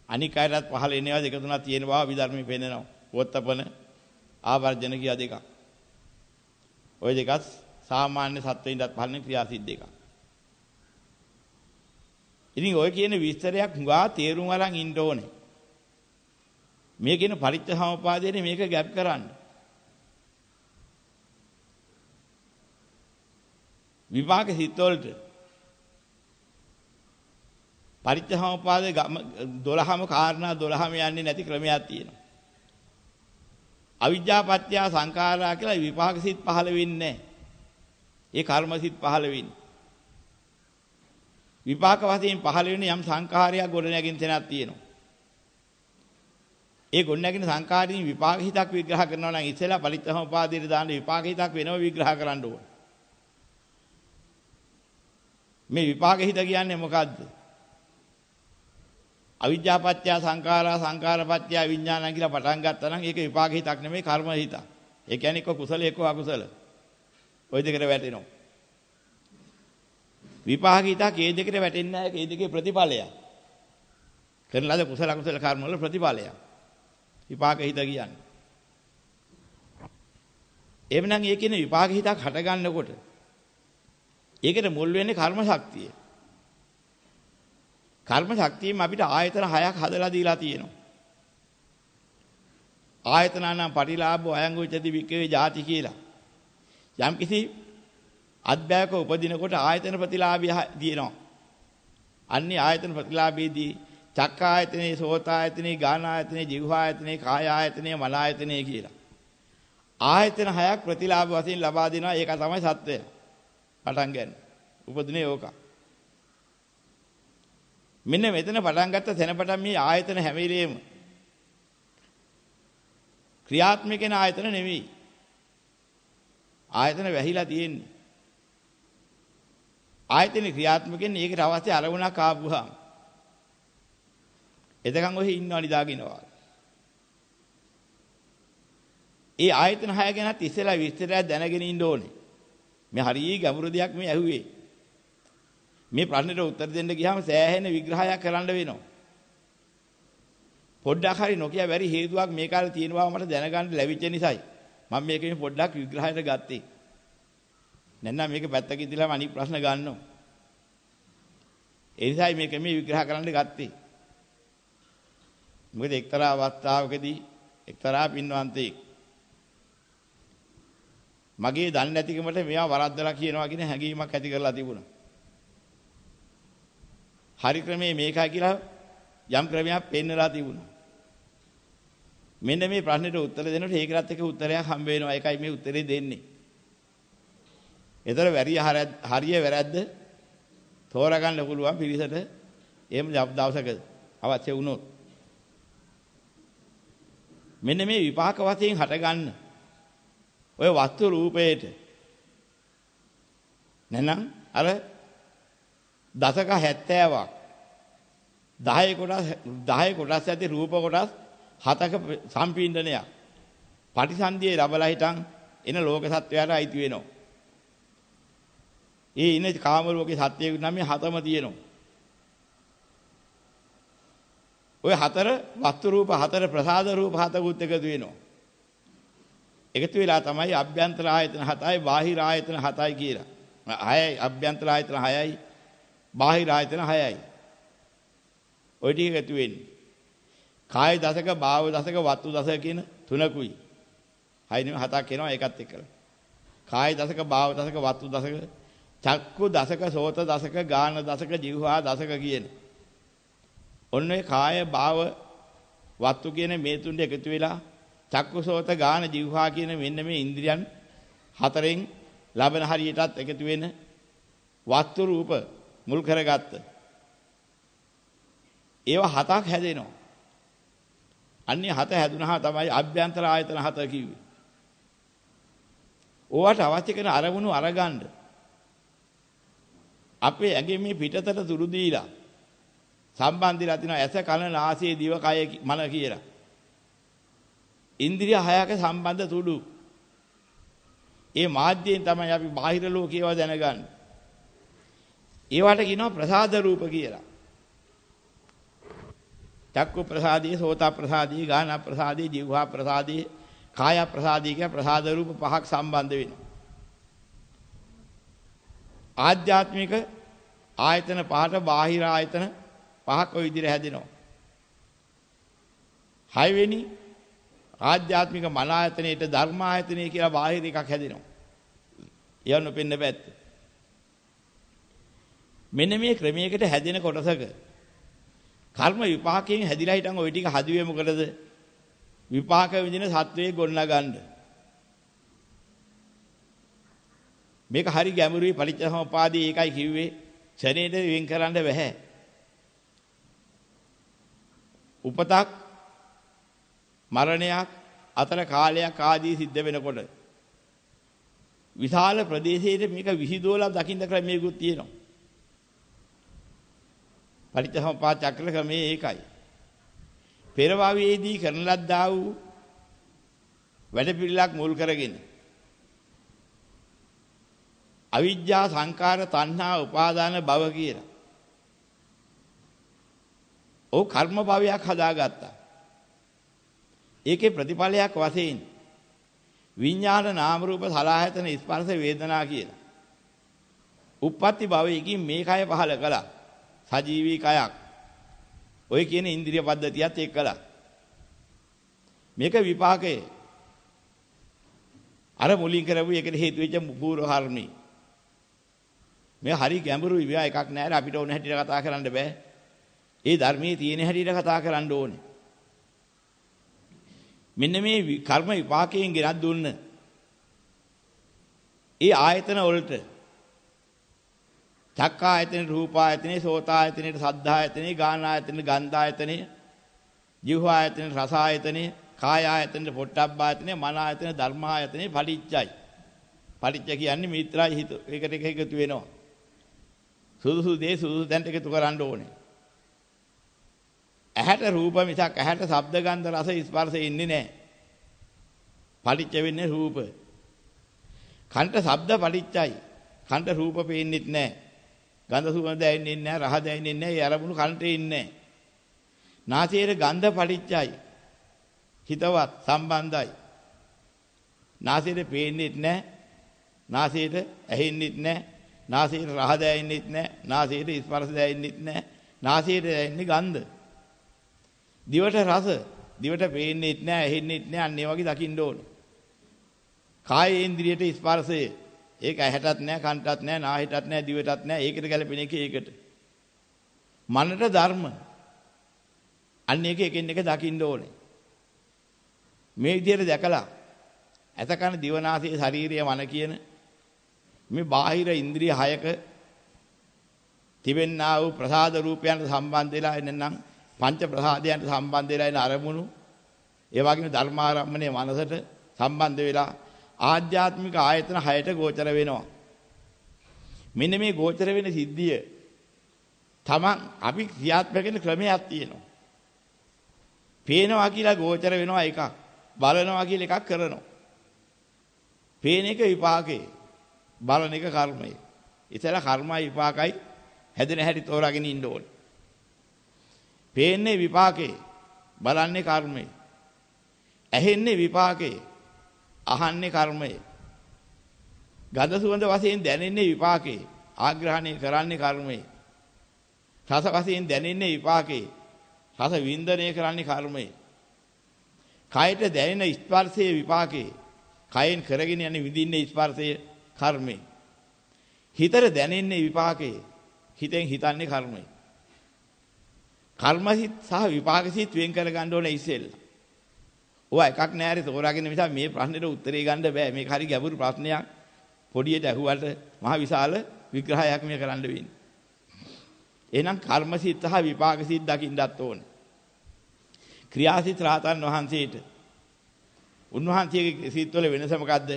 අනික අයටත් පහළ වෙනේවා දෙක තුනක් තියෙන බව අභිධර්මයේ පෙන්නනවා. වොත්තපන ආවර්ජන කියා දෙකක්. ওই දෙකත් සාමාන්‍ය සත්වෙින්දත් පහළ වෙන ක්‍රියාසිත දෙකක්. ඉතින් ඔය කියන විස්තරයක් හුඟා තේරුම් අරන් ඉන්න ඕනේ. මේ කියන පරිත්‍ථසමුපාදයේ මේක ගැප් කරන්න. විපාක හිත වලට පරිත්‍ථසමුපාදයේ 12ම කාරණා 12ම යන්නේ නැති ක්‍රමයක් තියෙනවා. අවිජ්ජා පත්‍ය සංඛාරා කියලා විපාක සිත් පහළ වෙන්නේ ඒ කර්ම සිත් පහළ වෙන්නේ. විපාක වශයෙන් පහළ වෙන යම් සංඛාරයක් ගොඩ නැගින් තැනක් තියෙනවා. ඒ ගොඩනැගෙන සංකාරීන් විපාක හිතක් විග්‍රහ කරනවා නම් ඉතලා පරිත්‍ථසමුපාදයට දාන්න විපාක හිතක් වෙනව විග්‍රහ කරන්න ඕන. මේ විපාක හිත කියන්නේ මොකද්ද? අවිජ්ජාපත්‍ය සංඛාරා සංඛාරපත්‍ය විඥානං කියලා පටන් ගත්තා නම් ඒක විපාක හිතක් නෙමෙයි කර්ම හිතක්. ඒ කියන්නේ එක්ක කුසල එක්ක අකුසල. ওই දෙකට වැටෙනවා. විපාක හිතක් ඒ දෙකට වැටෙන්නේ නැහැ. ඒ දෙකේ ප්‍රතිඵලයක්. කරන ලද කුසල අකුසල කර්ම වල ප්‍රතිඵලයක්. විපාක හිත කියන්නේ. එවනම් ඒ කියන විපාක හිතක් හට ගන්නකොට ඒකට මුල් වෙන්නේ කර්ම ශක්තිය. කර්ම ශක්තියෙන් අපිට ආයතන හයක් හදලා දීලා තියෙනවා. ආයතනනම් පටිලාභෝ අයංගුච්චති වික්කේ ಜಾති කියලා. යම් කිසි අධ්‍යායක උපදිනකොට ආයතන ප්‍රතිලාභය දිනනවා. අන්නේ ආයතන ප්‍රතිලාභයේදී චක්කායතනේ සෝතායතනේ ගානායතනේ જીවහායතනේ කායායතනේ මනායතනේ කියලා. ආයතන හයක් ප්‍රතිලාභ වශයෙන් ලබා දෙනවා ඒක තමයි සත්‍යය. පටන් ගන්න. උපදිනේ ඕක. මෙන්න මෙතන පටන් ගත්ත තැන පටන් මේ ආයතන හැම වෙලේම ක්‍රියාත්මක වෙන ආයතන නෙවෙයි. ආයතන වැහිලා තියෙන්නේ. ආයතන ක්‍රියාත්මක වෙන්නේ ඒකට අවශ්‍ය අරමුණක් ආපුවාම එතකන් ඔහි ඉන්නව නිදාගෙනවා. ඒ ආයතන හය ගැනත් ඉස්සෙල්ලා විස්තරයක් දැනගෙන ඉන්න ඕනේ. මේ හරිය ගැඹුරු දෙයක් මේ ඇහුවේ. මේ ප්‍රශ්නෙට උත්තර දෙන්න ගියාම සෑහෙන විග්‍රහයක් කරන්න වෙනවා. පොඩ්ඩක් හරි නොකිය බැරි හේතුවක් මේ කාලේ තියෙන බව මට දැනගන්න ලැබිච්ච නිසායි මම මේකෙන් පොඩ්ඩක් විග්‍රහයට ගත්තේ. නැත්නම් මේක පැත්තක ඉඳලා අනිත් ප්‍රශ්න ගන්නවා. ඒ නිසායි මේක මේ විග්‍රහ කරන්න ගත්තේ. මොකද එක්තරා අවස්ථාවකදී එක්තරා පින්වන්තයෙක් මගේ දන්නේ නැතිකමට මෙයා වරද්දලා කියනවා කියන හැඟීමක් ඇති කරලා තිබුණා. හරි ක්‍රමේ මේකයි කියලා යම් ක්‍රමයක් පෙන්නලා තිබුණා. මෙන්න මේ ප්‍රශ්නෙට උත්තර දෙනකොට ඒකලත් එක උත්තරයක් හම්බ වෙනවා. ඒකයි මේ උත්තරේ දෙන්නේ. ඒතර වැරිය හරිය වැරද්ද තෝරගන්න පුළුවන් පිරිසට එහෙම දවසක අවශ්‍ය වුණොත්. මෙන්න මේ විපාක වශයෙන් හටගන්න ඔය වස්තු රූපේට නැනම් අර දශක 70ක් 10 කොටස් 10 කොටස් ඇති රූප කොටස් හතක සම්පීඩනයක් පටිසන්ධියේ ලැබලා හිටන් එන ලෝක සත්වයාට අයිති වෙනවා. ඒ ඉන්නේ කාම ලෝකේ සත්‍යයේ නම් මේ හතම තියෙනවා. ওই හතර වස්තු රූප හතර ප්‍රසාද රූප හතකුත් එකතු වෙනවා. එකතු වෙලා තමයි අභ්‍යන්තර ආයතන හතයි බාහිර ආයතන හතයි කියලා. හයයි අභ්‍යන්තර ආයතන හයයි බාහිර ආයතන හයයි. ওই ටික එකතු වෙන්නේ. කාය දසක, භාව දසක, වස්තු දසක කියන තුනකුයි. හය නෙමෙයි හතක් එනවා ඒකත් එක්කලා. කාය දසක, භාව දසක, වස්තු දසක, චක්කු දසක, සෝත දසක, ගාන දසක, જીවහා දසක කියන්නේ. ඔන්න ඒ කාය, භාව, වත්තු කියන මේ තුනට එකතු වෙලා චක්කුසෝත ගාන જીවහා කියන මෙන්න මේ ඉන්ද්‍රියන් හතරෙන් ලබන හරියටත් එකතු වෙන වස්තු රූප මුල් කරගත්ත. ඒවා හතක් හැදෙනවා. අන්නේ හත හැදුනහම තමයි අභ්‍යන්තර ආයතන හත කිව්වේ. ඕවට අවශ්‍ය කරන අරමුණු අරගන්න. අපේ ඇඟේ මේ පිටතට තුරු දීලා සම්බන්ධිලා තිනවා ඇස කන නාසය දිව කය මන කියලා ඉන්ද්‍රිය හයක සම්බන්ධ තුඩු. ඒ මාධ්‍යයෙන් තමයි අපි බාහිර ලෝකේව දැනගන්නේ. ඒවට කියනවා ප්‍රසාද රූප කියලා. චක්කු ප්‍රසාදී, සෝත ප්‍රසාදී, ගාන ප්‍රසාදී, જીවහා ප්‍රසාදී, කාය ප්‍රසාදී කියන ප්‍රසාද රූප පහක් සම්බන්ධ වෙනවා. ආධ්‍යාත්මික ආයතන පහට බාහිර ආයතන පහක් ඔය විදිහට හැදෙනවා. හයවෙනි ආධ්‍යාත්මික මන ආයතනයේට ධර්ම ආයතනය කියලා බාහිර එකක් හැදෙනවා. ඒව නොපෙන්න පැත්ත. මෙන්න මේ ක්‍රමයකට හැදෙන කොටසක කර්ම විපාකයෙන් හැදිලා හිටන් ওই ටික හදුවේ මොකටද? විපාක විදින සත්වයේ ගොඩනගන්න. මේක හරි ගැඹුරුයි පරිච්ඡසමුපාදී ඒකයි කිව්වේ. ශරීරයෙන් වෙන් කරන්න බෑ. උපතක් මරණයක් අතර කාලයක් ආදී සිද්ධ වෙනකොට විශාල ප්‍රදේශයේ මේක විහිදුවලා දකින්න ක්‍රමයකුත් තියෙනවා. පරිත්‍යාසම්පා චක්‍ර ක්‍රමයේ ඒකයි. පෙරවාවියේදී කරන ලද්දා වූ වැඩපිළිලක් මුල් කරගෙන අවිජ්ජා සංකාර තණ්හා උපාදාන භව කියලා. ਉਹ කර්ම භවයක් හදාගත්තා. ඒකේ ප්‍රතිඵලයක් වශයෙන් විඥාන නාම රූප සලආයතන ස්පර්ශ වේදනා කියලා. උප්පත්ති භවයකින් මේ කය පහල කළා. සජීවී කයක්. ඔය කියන ඉන්ද්‍රිය පද්ධතියත් එක් කළා. මේක විපාකයේ අර මුලින් කරපු එකට හේතු වෙච්ච පූර්ව කර්මී. මේ හරි ගැඹුරු විවය එකක් නෑ අපිට ඕන හැටියට කතා කරන්න බෑ. ඒ ධර්මයේ තියෙන හැටියට කතා කරන්න ඕනේ. මෙන්න මේ කර්ම විපාකයෙන් ගෙනත් දුන්න ඒ ආයතන වලට චක්කායතනෙ රූපායතනෙ සෝතායතනෙ සද්ධායතනෙ ගානායතනෙ ගන්ධායතනෙ ජීවායතනෙ රසායතනෙ කායායතනෙ පොට්ටබ්බායතනෙ මනායතනෙ ධර්මායතනෙ පටිච්චයි. පටිච්ච කියන්නේ මිත්‍රායි හිත ඒකට එක එකතු වෙනවා. සුදුසු දේ සුදුසු තැනට එකතු කරන්න ඕනේ. ඇහැට රූප මිසක් ඇහැට ශබ්ද ගන්ධ රස ස්පර්ශ ඉන්නේ නැහැ. පටිච්ච වෙන්නේ රූප. කන්ට ශබ්ද පටිච්චයි. කන්ට රූප පේන්නෙත් නැහැ. ගන්ධ සුවඳ දැනෙන්නේ නැහැ, රහ දැනෙන්නේ නැහැ. ඒ අරමුණු කන්ට ඉන්නේ නැහැ. නාසයේ ගන්ධ පටිච්චයි. හිතවත් සම්බන්ධයි. නාසයේ පේන්නෙත් නැහැ. නාසයට ඇහෙන්නෙත් නැහැ. නාසයට රහ දැනෙන්නෙත් නැහැ. නාසයට ස්පර්ශ දැනෙන්නෙත් නැහැ. නාසයට දැනෙන්නේ ගන්ධ. දිවට රස, දිවට පේන්නෙත් නැහැ, ඇහෙන්නෙත් නැහැ. අන්න ඒ වගේ දකින්න ඕනේ. කායේන්ද්‍රියට ස්පර්ශය. ඒක ඇහැටත් නැහැ, කන්ටත් නැහැ, නාහිටත් නැහැ, දිවටත් නැහැ. ඒකට ගැලපෙන එක ඒකට. මනට ධර්ම. අන්න ඒක එකින් එක දකින්න ඕනේ. මේ විදිහට දැකලා ඇතකන දිවනාසයේ ශාරීරිය මන කියන මේ බාහිර ඉන්ද්‍රිය හයක තිබෙන්නා වූ ප්‍රසාද රූපයන්ට සම්බන්ධ වෙලා එනනම් පංච ප්‍රසාදයන්ට සම්බන්ධ වෙලා එන අරමුණු ඒ වගේම ධර්මාරම්මණය මනසට සම්බන්ධ වෙලා ආධ්‍යාත්මික ආයතන හයට ගෝචර වෙනවා මෙන්න මේ ගෝචර වෙන සිද්ධිය තමන් අපි ක්‍රියාත්මක වෙන ක්‍රමයක් තියෙනවා පේනවා කියලා ගෝචර වෙනවා එකක් බලනවා කියලා එකක් කරනවා පේන එක විපාකේ බලන එක කර්මය. ඉතල කර්මයි විපාකයි හැදෙන හැටි තෝරාගෙන ඉන්න ඕනේ. පේන්නේ විපාකේ බලන්නේ කර්මය. ඇහෙන්නේ විපාකේ අහන්නේ කර්මය. ගඳ සුවඳ වශයෙන් දැනෙන්නේ විපාකේ ආග්‍රහණය කරන්නේ කර්මය. රස වශයෙන් දැනෙන්නේ විපාකේ රස වින්දනය කරන්නේ කර්මය. කයට දැනෙන ස්පර්ශයේ විපාකේ කයෙන් කරගෙන යන විඳින්නේ ස්පර්ශයේ කර්මය. හිතට දැනෙන්නේ විපාකේ. හිතෙන් හිතන්නේ කර්මය. කර්මසිත සහ විපාකසිත වෙන් කර ගන්න ඕනේ ඉස්සෙල්ලා. ඔවා එකක් නෑරේ තෝරාගෙන නිසා මේ ප්‍රශ්නෙට උත්තරේ ගන්න බෑ. මේක හරි ගැඹුරු ප්‍රශ්නයක්. පොඩියට ඇහුවට මහ විශාල විග්‍රහයක් මේ කරන්න වෙන්නේ. එහෙනම් කර්මසිත සහ විපාකසිත දකින්නත් ඕනේ. ක්‍රියාසිත රහතන් වහන්සේට උන්වහන්සේගේ සිත්වල වෙනස මොකද්ද?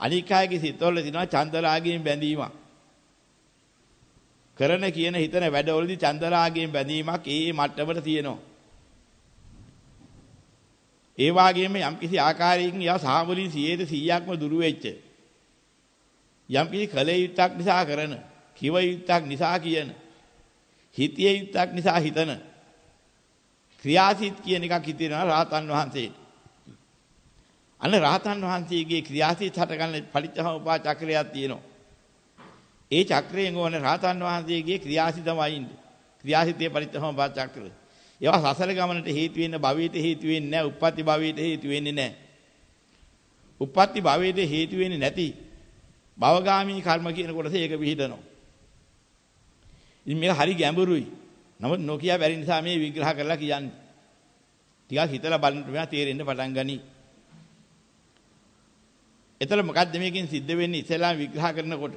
අනික් අයගේ සිත්වල තියෙනවා චන්දරාගයෙන් බැඳීමක්. කරන කියන හිතන වැඩවලදී චන්දරාගයෙන් බැඳීමක් ඒ මට්ටමට තියෙනවා. ඒ වගේම යම්කිසි ආකාරයකින් යා සාමවලින් 100%ක්ම දුරු වෙච්ච යම්කිසි කල යුත්තක් නිසා කරන කිව යුත්තක් නිසා කියන හිතිය යුත්තක් නිසා හිතන ක්‍රියාසිත කියන එකක් හිතේනවා රාතන් වහන්සේට අන්න රහතන් වහන්සේගේ ක්‍රියාසිත හටගන්න පටිච්චසමුප්පාද චක්‍රයක් තියෙනවා. ඒ චක්‍රයෙන් ඕන රහතන් වහන්සේගේ ක්‍රියාසිතමයි ඉන්නේ. ක්‍රියාසිතේ පටිච්චසමුප්පාද චක්‍රය. ඒවා සසල ගමනට හේතු වෙන්න භවයට හේතු වෙන්නේ නැහැ. උප්පත්ති භවයට හේතු වෙන්නේ නැහැ. උප්පත්ති භවයට හේතු වෙන්නේ නැති භවගාමී කර්ම කියන කොටස ඒක පිළිදනවා. ඉතින් මේක හරි ගැඹුරුයි. නමුත් නොකිය බැරි නිසා මේ විග්‍රහ කරලා කියන්නේ. ටිකක් හිතලා බලන්න මෙයා තේරෙන්න පටන් ගනී. එතන මොකද්ද මේකෙන් සිද්ධ වෙන්නේ ඉස්සෙල්ලා විග්‍රහ කරනකොට?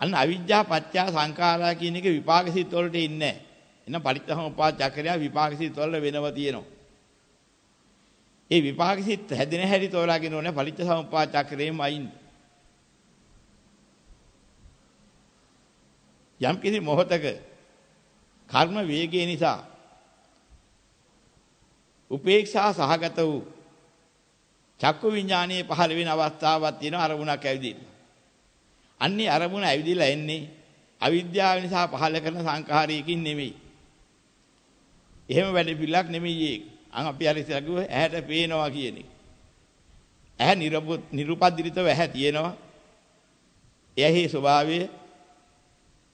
අන්න අවිජ්ජා පත්‍යා සංඛාරා කියන එක විපාක සිත් වලට ඉන්නේ නැහැ. එහෙනම් පරිත්‍ථමෝපාද චක්‍රය විපාක සිත් වල වෙනව තියෙනවා. ඒ විපාක සිත් හැදෙන හැටි තෝරාගෙන ඕනේ පරිත්‍ථමෝපාද චක්‍රයෙම අයින්. යම් කිසි මොහතක කර්ම වේගය නිසා උපේක්ෂා සහගත වූ චක්කු විඥානයේ පහළ වෙන අවස්ථාවක් තියෙනවා අරමුණක් ඇවිදින්න. අන්නේ අරමුණ ඇවිදිලා එන්නේ අවිද්‍යාව නිසා පහළ කරන සංඛාරයකින් නෙමෙයි. එහෙම වැඩ පිළිලක් නෙමෙයි ඒක. අන් අපි අර ඉස්සර කිව්ව ඇහැට පේනවා කියන එක. ඇහැ නිරුපද්දිතව ඇහැ තියෙනවා. එහි ස්වභාවය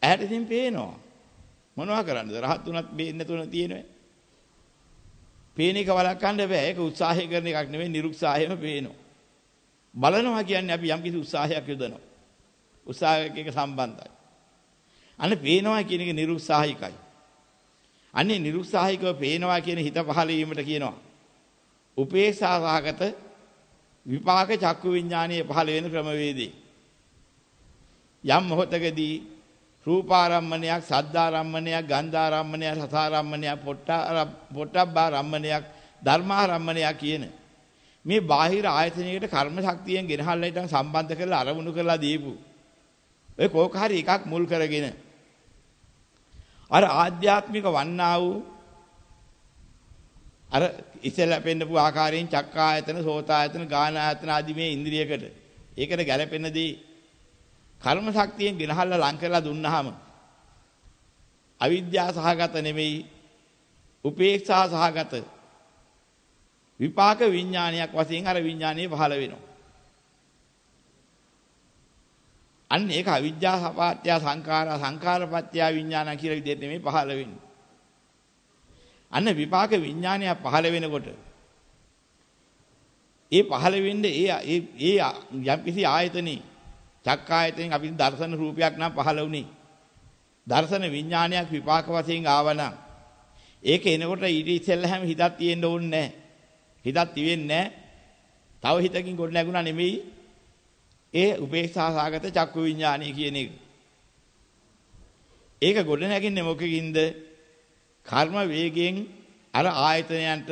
ඇහැට ඉතින් පේනවා. මොනවා කරන්නද? රහත් උනත් බේන්න තුන තියෙනවා. පේන එක වළක්වන්න බෑ. ඒක උත්සාහය කරන එකක් නෙවෙයි නිරුත්සාහයම පේනවා. බලනවා කියන්නේ අපි යම්කිසි උත්සාහයක් යොදනවා. උත්සාහයක එක සම්බන්ධයි. අනේ පේනවා කියන එක නිරුත්සාහිකයි. අනේ නිරුත්සාහිකව පේනවා කියන හිත පහළ වීමට කියනවා. උපේක්ෂාසහගත විපාක චක්කු විඥානයේ පහළ වෙන ක්‍රමවේදී. යම් මොහතකදී රූපාරම්මණයක්, සද්දාරම්මණයක්, ගන්ධාරම්මණයක්, රසාරම්මණයක්, පොට්ටා පොට්ටබ්බාරම්මණයක්, ධර්මාරම්මණයක් කියන මේ බාහිර ආයතනයකට කර්ම ශක්තියෙන් ගෙනහල්ලා ඊටන් සම්බන්ධ කරලා අරමුණු කරලා දීපු ඔය කෝක හරි එකක් මුල් කරගෙන අර ආධ්‍යාත්මික වන්නා වූ අර ඉස්සෙල්ලා පෙන්නපු ආකාරයෙන් චක්කායතන, සෝතායතන, ගානායතන ආදී මේ ඉන්ද්‍රියකට ඒකට ගැළපෙන දේ කර්ම ශක්තියෙන් ගෙනහල්ලා ලං කරලා දුන්නාම අවිද්‍යාව සහගත නෙමෙයි උපේක්ෂා සහගත විපාක විඥානයක් වශයෙන් අර විඥානයේ පහළ වෙනවා. අන්න ඒක අවිද්‍යා සපාත්‍ය සංඛාර සංඛාරපත්‍ය විඥාන කියලා විදිහට නෙමෙයි පහළ වෙන්නේ. අන්න විපාක විඥානය පහළ වෙනකොට ඒ පහළ වෙන්නේ ඒ ඒ යම් කිසි ආයතනේ චක්කායතෙන් අපි දර්ශන රූපයක් නම් පහළ වුණේ. දර්ශන විඥානයක් විපාක වශයෙන් ආවනම් ඒක එනකොට ඊට ඉස්සෙල්ලා හැම හිතක් තියෙන්න ඕනේ නැහැ. හිතක් තියෙන්නේ නැහැ. තව හිතකින් ගොඩ නැගුණා නෙමෙයි. ඒ උපේක්ෂා සාගත චක්කු විඥානය කියන එක. ඒක ගොඩ නැගින්නේ මොකකින්ද? කර්ම වේගයෙන් අර ආයතනයන්ට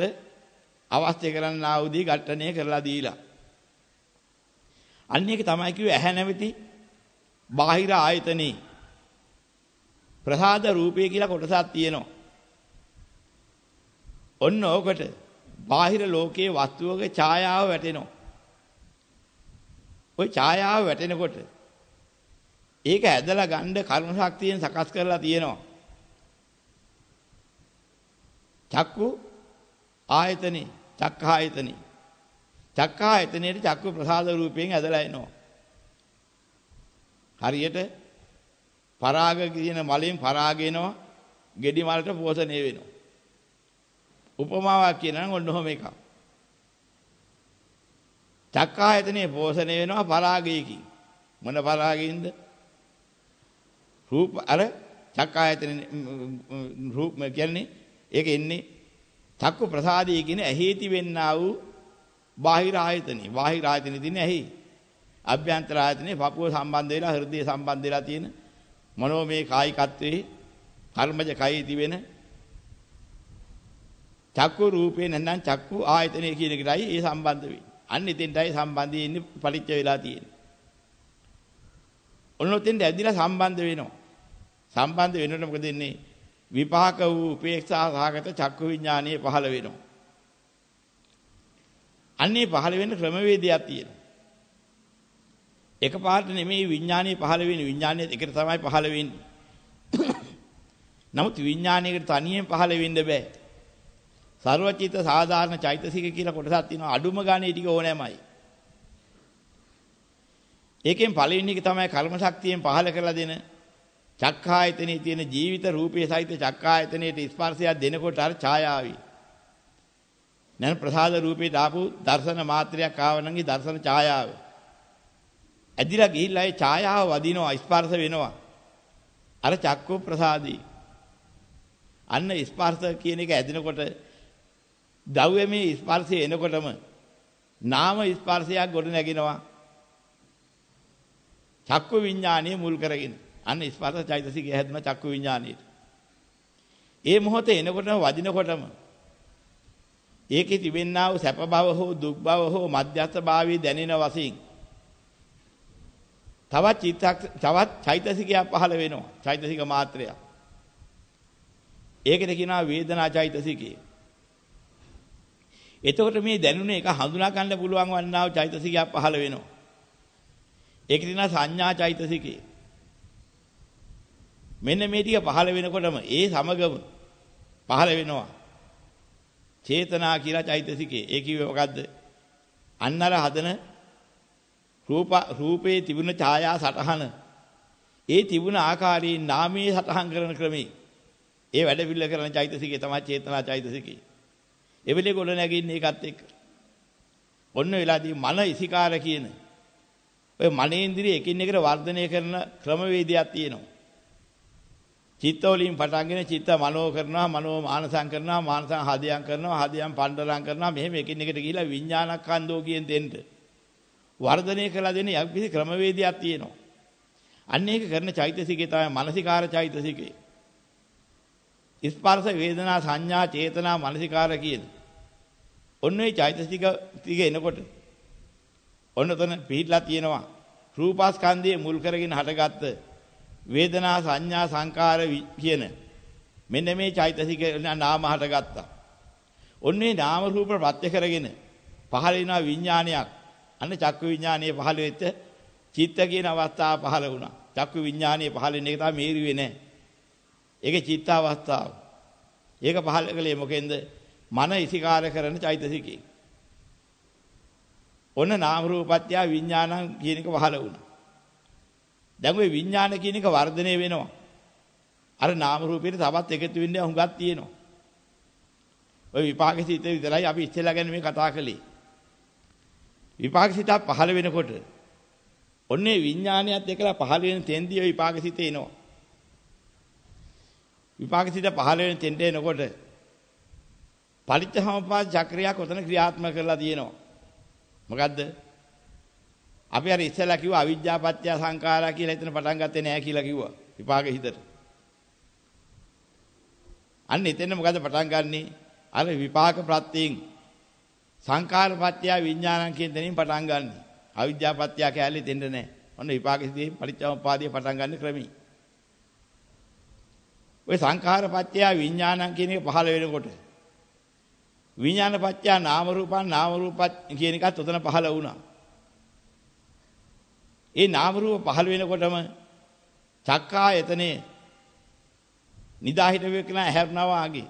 අවශ්‍ය කරන්නා වූ දී ඝට්ටණය කරලා දීලා. අන්න ඒක තමයි කිව්වේ ඇහැ නැමැති බාහිර ආයතනේ ප්‍රසාද රූපය කියලා කොටසක් තියෙනවා. ඔන්න ඕකට බාහිර ලෝකයේ වස්තුවක ඡායාව වැටෙනවා. ওই ඡායාව වැටෙනකොට ඒක ඇදලා ගන්න කර්ම ශක්තියෙන් සකස් කරලා තියෙනවා. චක්කු ආයතනේ චක්ඛායතනේ චක්ඛායතනයේ චක්කු ප්‍රසාද රූපයෙන් ඇදලා එනවා. හරියට පරාග කියන මලෙන් පරාග එනවා, ගෙඩි මලට පෝෂණය වෙනවා. උපමාවක් කියනනම් ඔන්න ඔහම එකක්. චක්කායතනේ පෝෂණය වෙනවා පරාගයකින්. මොන පරාගයෙන්ද? රූප අර චක්කායතනේ රූප කියන්නේ ඒක එන්නේ චක්කු ප්‍රසාදයේ කියන ඇහිති වෙන්නා වූ බාහිර ආයතනෙ. බාහිර ආයතනෙ තියෙන ඇහි. අභ්‍යන්තර ආයතනේ පපුව සම්බන්ධ වෙලා හෘදය සම්බන්ධ වෙලා තියෙන මනෝමය කායිකත්වයේ කර්මජ කයි තිබෙන චක්කු රූපේ නැත්නම් චක්කු ආයතනය කියන එකටයි ඒ සම්බන්ධ වෙන්නේ. අන්න එතෙන්ටයි සම්බන්ධය ඉන්නේ පරිච්ඡ වෙලා තියෙන්නේ. ඔන්න ඔතෙන්ට ඇදිලා සම්බන්ධ වෙනවා. සම්බන්ධ වෙනකොට මොකද වෙන්නේ? විපාක වූ උපේක්ෂා සහගත චක්කු විඥානීය පහළ වෙනවා. අන්නේ පහළ වෙන්න ක්‍රමවේදයක් තියෙනවා. එකපාරට නෙමෙයි විඥානීය පහළ වෙන්නේ විඥානීය එකට තමයි පහළ වෙන්නේ. නමුත් විඥානයකට තනියෙන් පහළ වෙන්න බෑ. සර්වචිත්ත සාධාරණ චෛතසික කියලා කොටසක් තියෙනවා අඩුම ගානේ ටික ඕනෑමයි. ඒකෙන් පළවෙනි එක තමයි කර්ම ශක්තියෙන් පහල කරලා දෙන චක්ඛායතනයේ තියෙන ජීවිත රූපයේ සහිත චක්ඛායතනයේ ස්පර්ශයක් දෙනකොට අර ඡායාවයි. නැන ප්‍රසාද රූපේ දාපු දර්ශන මාත්‍රයක් ආවනම්ගේ දර්ශන ඡායාව. ඇදිලා ගිහිල්ලා ඒ ඡායාව වදිනවා ස්පර්ශ වෙනවා. අර චක්කු ප්‍රසාදී. අන්න ස්පර්ශ කියන එක ඇදිනකොට දව්‍යමේ ස්පර්ශය එනකොටම නාම ස්පර්ශයක් ගොඩ නැගිනවා. චක්කු විඥානීය මුල් කරගෙන. අන්න ස්පර්ශ චෛතසිකය හැදුන චක්කු විඥානීයට. ඒ මොහොතේ එනකොටම වදිනකොටම ඒකේ තිබෙන්නා වූ සැප භව හෝ දුක් භව හෝ මධ්‍යස්ථ භාවයේ දැනෙන වශයෙන් තවත් චිත්තක් තවත් චෛතසිකයක් පහළ වෙනවා. චෛතසික මාත්‍රයක්. ඒකට කියනවා වේදනා චෛතසිකය. එතකොට මේ දැනුනේ එක හඳුනා ගන්න පුළුවන් වන්නා වූ චෛතසිකයක් පහළ වෙනවා. ඒක තියෙනවා සංඥා චෛතසිකේ. මෙන්න මේ ටික පහළ වෙනකොටම ඒ සමගම පහළ වෙනවා. චේතනා කියලා චෛතසිකේ. ඒ කිව්වේ මොකද්ද? අන්නර හදන රූප රූපේ තිබුණ ඡායා සටහන ඒ තිබුණ ආකාරයෙන් නාමයේ සටහන් කරන ක්‍රමේ ඒ වැඩ පිළිල කරන චෛතසිකේ තමයි චේතනා චෛතසිකේ. එවෙලේ ගොඩ නැගින්නේ ඒකත් එක්ක. ඔන්න වෙලාදී මන ඉසිකාර කියන ඔය මනේන්ද්‍රිය එකින් එකට වර්ධනය කරන ක්‍රමවේදයක් තියෙනවා. චිත්ත වලින් පටන්ගෙන චිත්ත මනෝ කරනවා මනෝ මානසං කරනවා මානසං හදයන් කරනවා හදයන් පණ්ඩරම් කරනවා මෙහෙම එකින් එකට ගිහිලා විඥානස්කන්ධෝ කියන දෙන්න වර්ධනය කළා දෙන යම්කිසි ක්‍රමවේදයක් තියෙනවා. අන්න ඒක කරන චෛතසිකේ තමයි මානසිකාර චෛතසිකේ. ස්පර්ශ වේදනා සංඥා චේතනා මනසිකාර කියන ඔන්න ඒ චෛතසික ටික එනකොට ඔන්න තන පිළිලා තියෙනවා රූපස්කන්ධයේ මුල් කරගෙන හටගත්ත වේදනා සංඥා සංකාර කියන මෙන්න මේ චෛතසික නාම හටගත්තා ඔන්නේ නාම රූප ප්‍රත්‍ය කරගෙන පහළ වෙනා විඥානයක්. අන්න චක්කු විඥානයේ පහළ වෙච්ච චිත්ත කියන අවස්ථාව පහළ වුණා. චක්කු විඥානයේ පහළ වෙන එක තමයි මේරුවේ නැහැ. ඒකේ චිත්ත අවස්ථාව. ඒක පහළ කළේ මොකෙන්ද? මන ඉසිකාර කරන චෛතසිකේ. ඔන්න නාම රූපත්‍ය විඥානං කියන එක පහළ වුණා. දැන් ওই විඥාන කියන එක වර්ධනය වෙනවා. අර නාම රූපෙට තවත් එකතු වෙන්නේ හුඟක් තියෙනවා. ওই විපාක සිත විතරයි අපි ඉස්සෙල්ලා ගැන මේ කතා කළේ. විපාක සිත පහළ වෙනකොට ඔන්නේ විඥානයත් එක්කලා පහළ වෙන තෙන්දී ওই විපාක සිත එනවා. විපාක සිත පහළ වෙන තෙන්ට එනකොට පරිච්ඡසමුපාද චක්‍රයක් උතන ක්‍රියාත්මක කරලා තියෙනවා. මොකද්ද? අපි අර ඉස්සෙල්ලා කිව්වා අවිජ්ජා පත්‍ය සංඛාරා කියලා එතන පටන් ගත්තේ නෑ කියලා කිව්වා. විපාක හිතට. අන්න එතන මොකද පටන් ගන්නේ? අර විපාක ප්‍රත්‍යයෙන් සංඛාර පත්‍ය විඥානං කියන දෙනින් පටන් ගන්නෙ. අවිජ්ජා පත්‍ය කැලේ දෙන්න නෑ. ඔන්න විපාක සිදී පරිච්ඡසමුපාදිය පටන් ගන්න ක්‍රමී. ඔය සංඛාර පත්‍ය විඥානං කියන එක පහළ වෙනකොට විඥාන පත්‍ය නාම රූපං නාම රූපත් කියන එකත් උතන පහළ වුණා. ඒ නාම රූප පහළ වෙනකොටම චක්කායතනේ නිදාහිට වෙකන හැරනවා ආගේ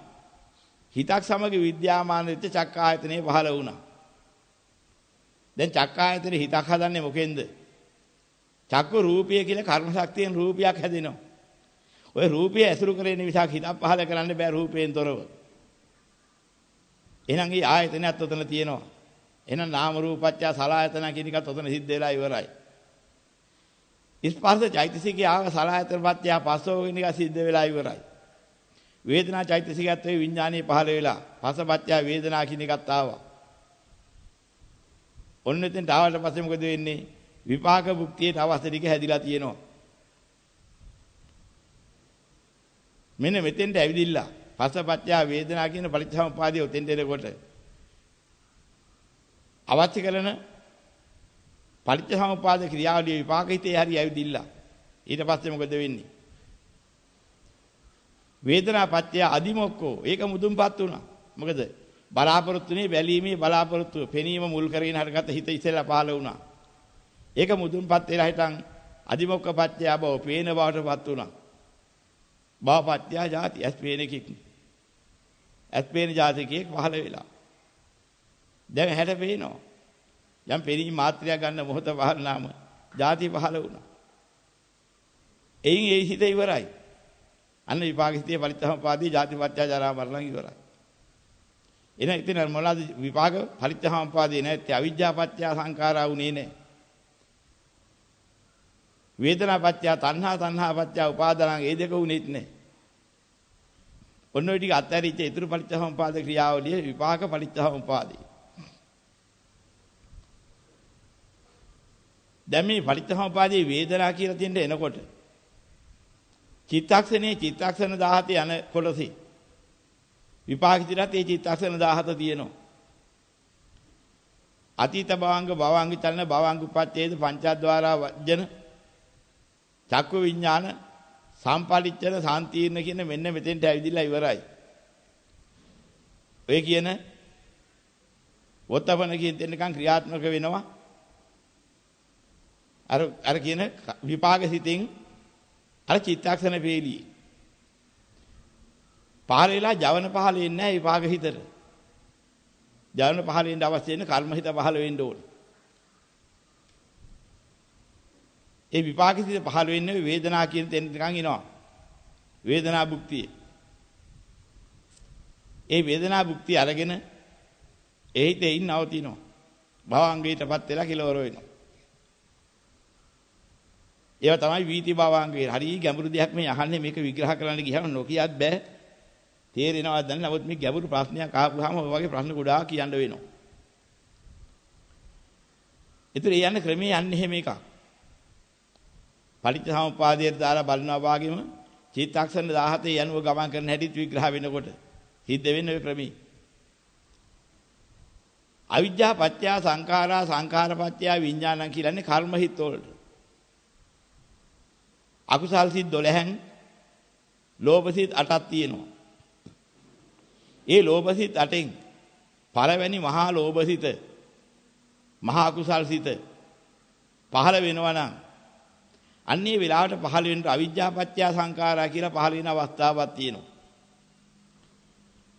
හිතක් සමග විද්‍යාමාන වෙච්ච චක්කායතනේ පහළ වුණා. දැන් චක්කායතනේ හිතක් හදන්නේ මොකෙන්ද? චක්ක රූපය කියලා කර්ම ශක්තියෙන් රූපයක් හැදෙනවා. ওই රූපය ඇසුරු කරගෙන විසක් හිතක් පහළ කරන්න බෑ රූපයෙන් තොරව. එහෙනම් ඒ ආයතනයත් ඔතන තියෙනවා. එහෙනම් නාම රූපච්ඡ සලආයතන කියන එකත් ඔතන සිද්ධ වෙලා ඉවරයි. ස්පර්ශ චෛතසිකය ආව සලආයතන පත්‍ය පස්සෝ කියන එක සිද්ධ වෙලා ඉවරයි. වේදනා චෛතසිකයත් වේ විඥානයේ පහළ වෙලා පසපත්‍ය වේදනා කියන එකත් ආවා. ඔන්න එතෙන්ට ආවට පස්සේ මොකද වෙන්නේ? විපාක භුක්තියට අවශ්‍ය ටික හැදිලා තියෙනවා. මෙන්න මෙතෙන්ට ඇවිදිලා පසපත්‍ය වේදනා කියන පරිච්ඡසමුපාදිය උතෙන්ට එනකොට. අවශ්‍ය කරන පරිච්ඡසමුපාද ක්‍රියාවලිය විපාක හිතේ හරි ඇවිදිලා ඊට පස්සේ මොකද වෙන්නේ? වේදනා පත්‍ය අදිමොක්කෝ ඒක මුදුන්පත් වුණා. මොකද? බලාපොරොත්තුනේ බැලීමේ බලාපොරොත්තු. පෙනීම මුල් කරගෙන හටගත්ත හිත ඉස්සෙල්ලා පහළ වුණා. ඒක මුදුන්පත් වෙලා හිටන් අදිමොක්ක පත්‍ය බව පේන බවටපත් වුණා. බාපත්‍යා ಜಾති ඇස් පේන එකෙක් ඇස් පේන ජාතිකයෙක් පහළ වෙලා. දැන් හැට පේනවා. යම් පෙනී මාත්‍රයක් ගන්න මොහොත පහළනාම ಜಾති පහළ වුණා. එයින් ඒ හිත ඉවරයි. අන්න විපාක හිතේ පරිත්‍යාමපාදී ಜಾතිපත්‍යා ජරා මරණ ඉවරයි. එන ඉතින් මොලාද විපාක? පරිත්‍යාමපාදී නැත්te අවිජ්ජාපත්‍යා සංඛාරා වුණේ නැහැ වේදනාපත්‍යා තණ්හා තණ්හාපත්‍යා උපාදානං ඒ දෙක උනේත් නැහැ ඔන්න ඔය ටික අත්හැරිච්ච ඉතුරු පරිච්ඡසමුපාද ක්‍රියාවලිය විපාක පරිච්ඡසමුපාදී. දැන් මේ පරිච්ඡසමුපාදී වේදනා කියලා තියෙන එනකොට චිත්තක්ෂණේ චිත්තක්ෂණ 17 යන කොටසේ විපාක ඉදිරියට ඒ චිත්තක්ෂණ 17 තියෙනවා. අතීත භවංග භවංග චලන භවංග උපච්ඡේද පංචද්වාරා වජ්ජන චක්කු විඥාන සම්පලිච්ඡන සාන්තීර්ණ කියන මෙන්න මෙතෙන්ට ඇවිදලා ඉවරයි. ඔය කියන වොත්තපන කියන දෙන්නකම් ක්‍රියාත්මක වෙනවා. අර අර කියන විපාක සිතින් අර චිත්තක්ෂණ වේලී. පහල වෙලා ජවන පහල වෙන්නේ නැහැ විපාක හිතට. ජවන පහල වෙන්න අවශ්‍ය වෙන කර්ම හිත පහල වෙන්න ඕනේ. ඒ විපාකසිත පහළ වෙන්නේ වේදනා කියන තැන නිකන් එනවා. වේදනා භුක්තිය. ඒ වේදනා භුක්තිය අරගෙන ඒ හිතේ ඉන්නව තිනවා. භවංගීටපත් වෙලා කිලවර වෙනවා. ඒවා තමයි වීති භවංගේ. හරි ගැඹුරු දෙයක් මේ අහන්නේ මේක විග්‍රහ කරන්න ගියම නොකියත් බෑ. තේරෙනවද දැන් නමුත් මේ ගැඹුරු ප්‍රශ්නයක් ආපුවාම ඔය වගේ ප්‍රශ්න ගොඩාක් කියන්න වෙනවා. ඒතර ඒ යන ක්‍රමයේ යන්නේ එහෙම එකක්. පටිච්චසමුපාදයට දාලා බලනවා වාගේම චිත්තක්ෂණ 17 යනුව ගමන් කරන හැටිත් විග්‍රහ වෙනකොට සිද්ධ වෙන්නේ ඔය ක්‍රමී. අවිජ්ජා පත්‍ය සංඛාරා සංඛාර පත්‍ය විඥානං කියලානේ කර්ම හිත් වලට. අකුසල් සිත් 12න් ලෝභ සිත් 8ක් තියෙනවා. ඒ ලෝභ සිත් 8න් පළවෙනි මහා ලෝභසිත මහා කුසල්සිත පහළ වෙනවා නම් අන්නේ වෙලාවට පහළ වෙන අවිජ්ජාපත්‍ය සංඛාරා කියලා පහළ වෙන අවස්ථාවක් තියෙනවා.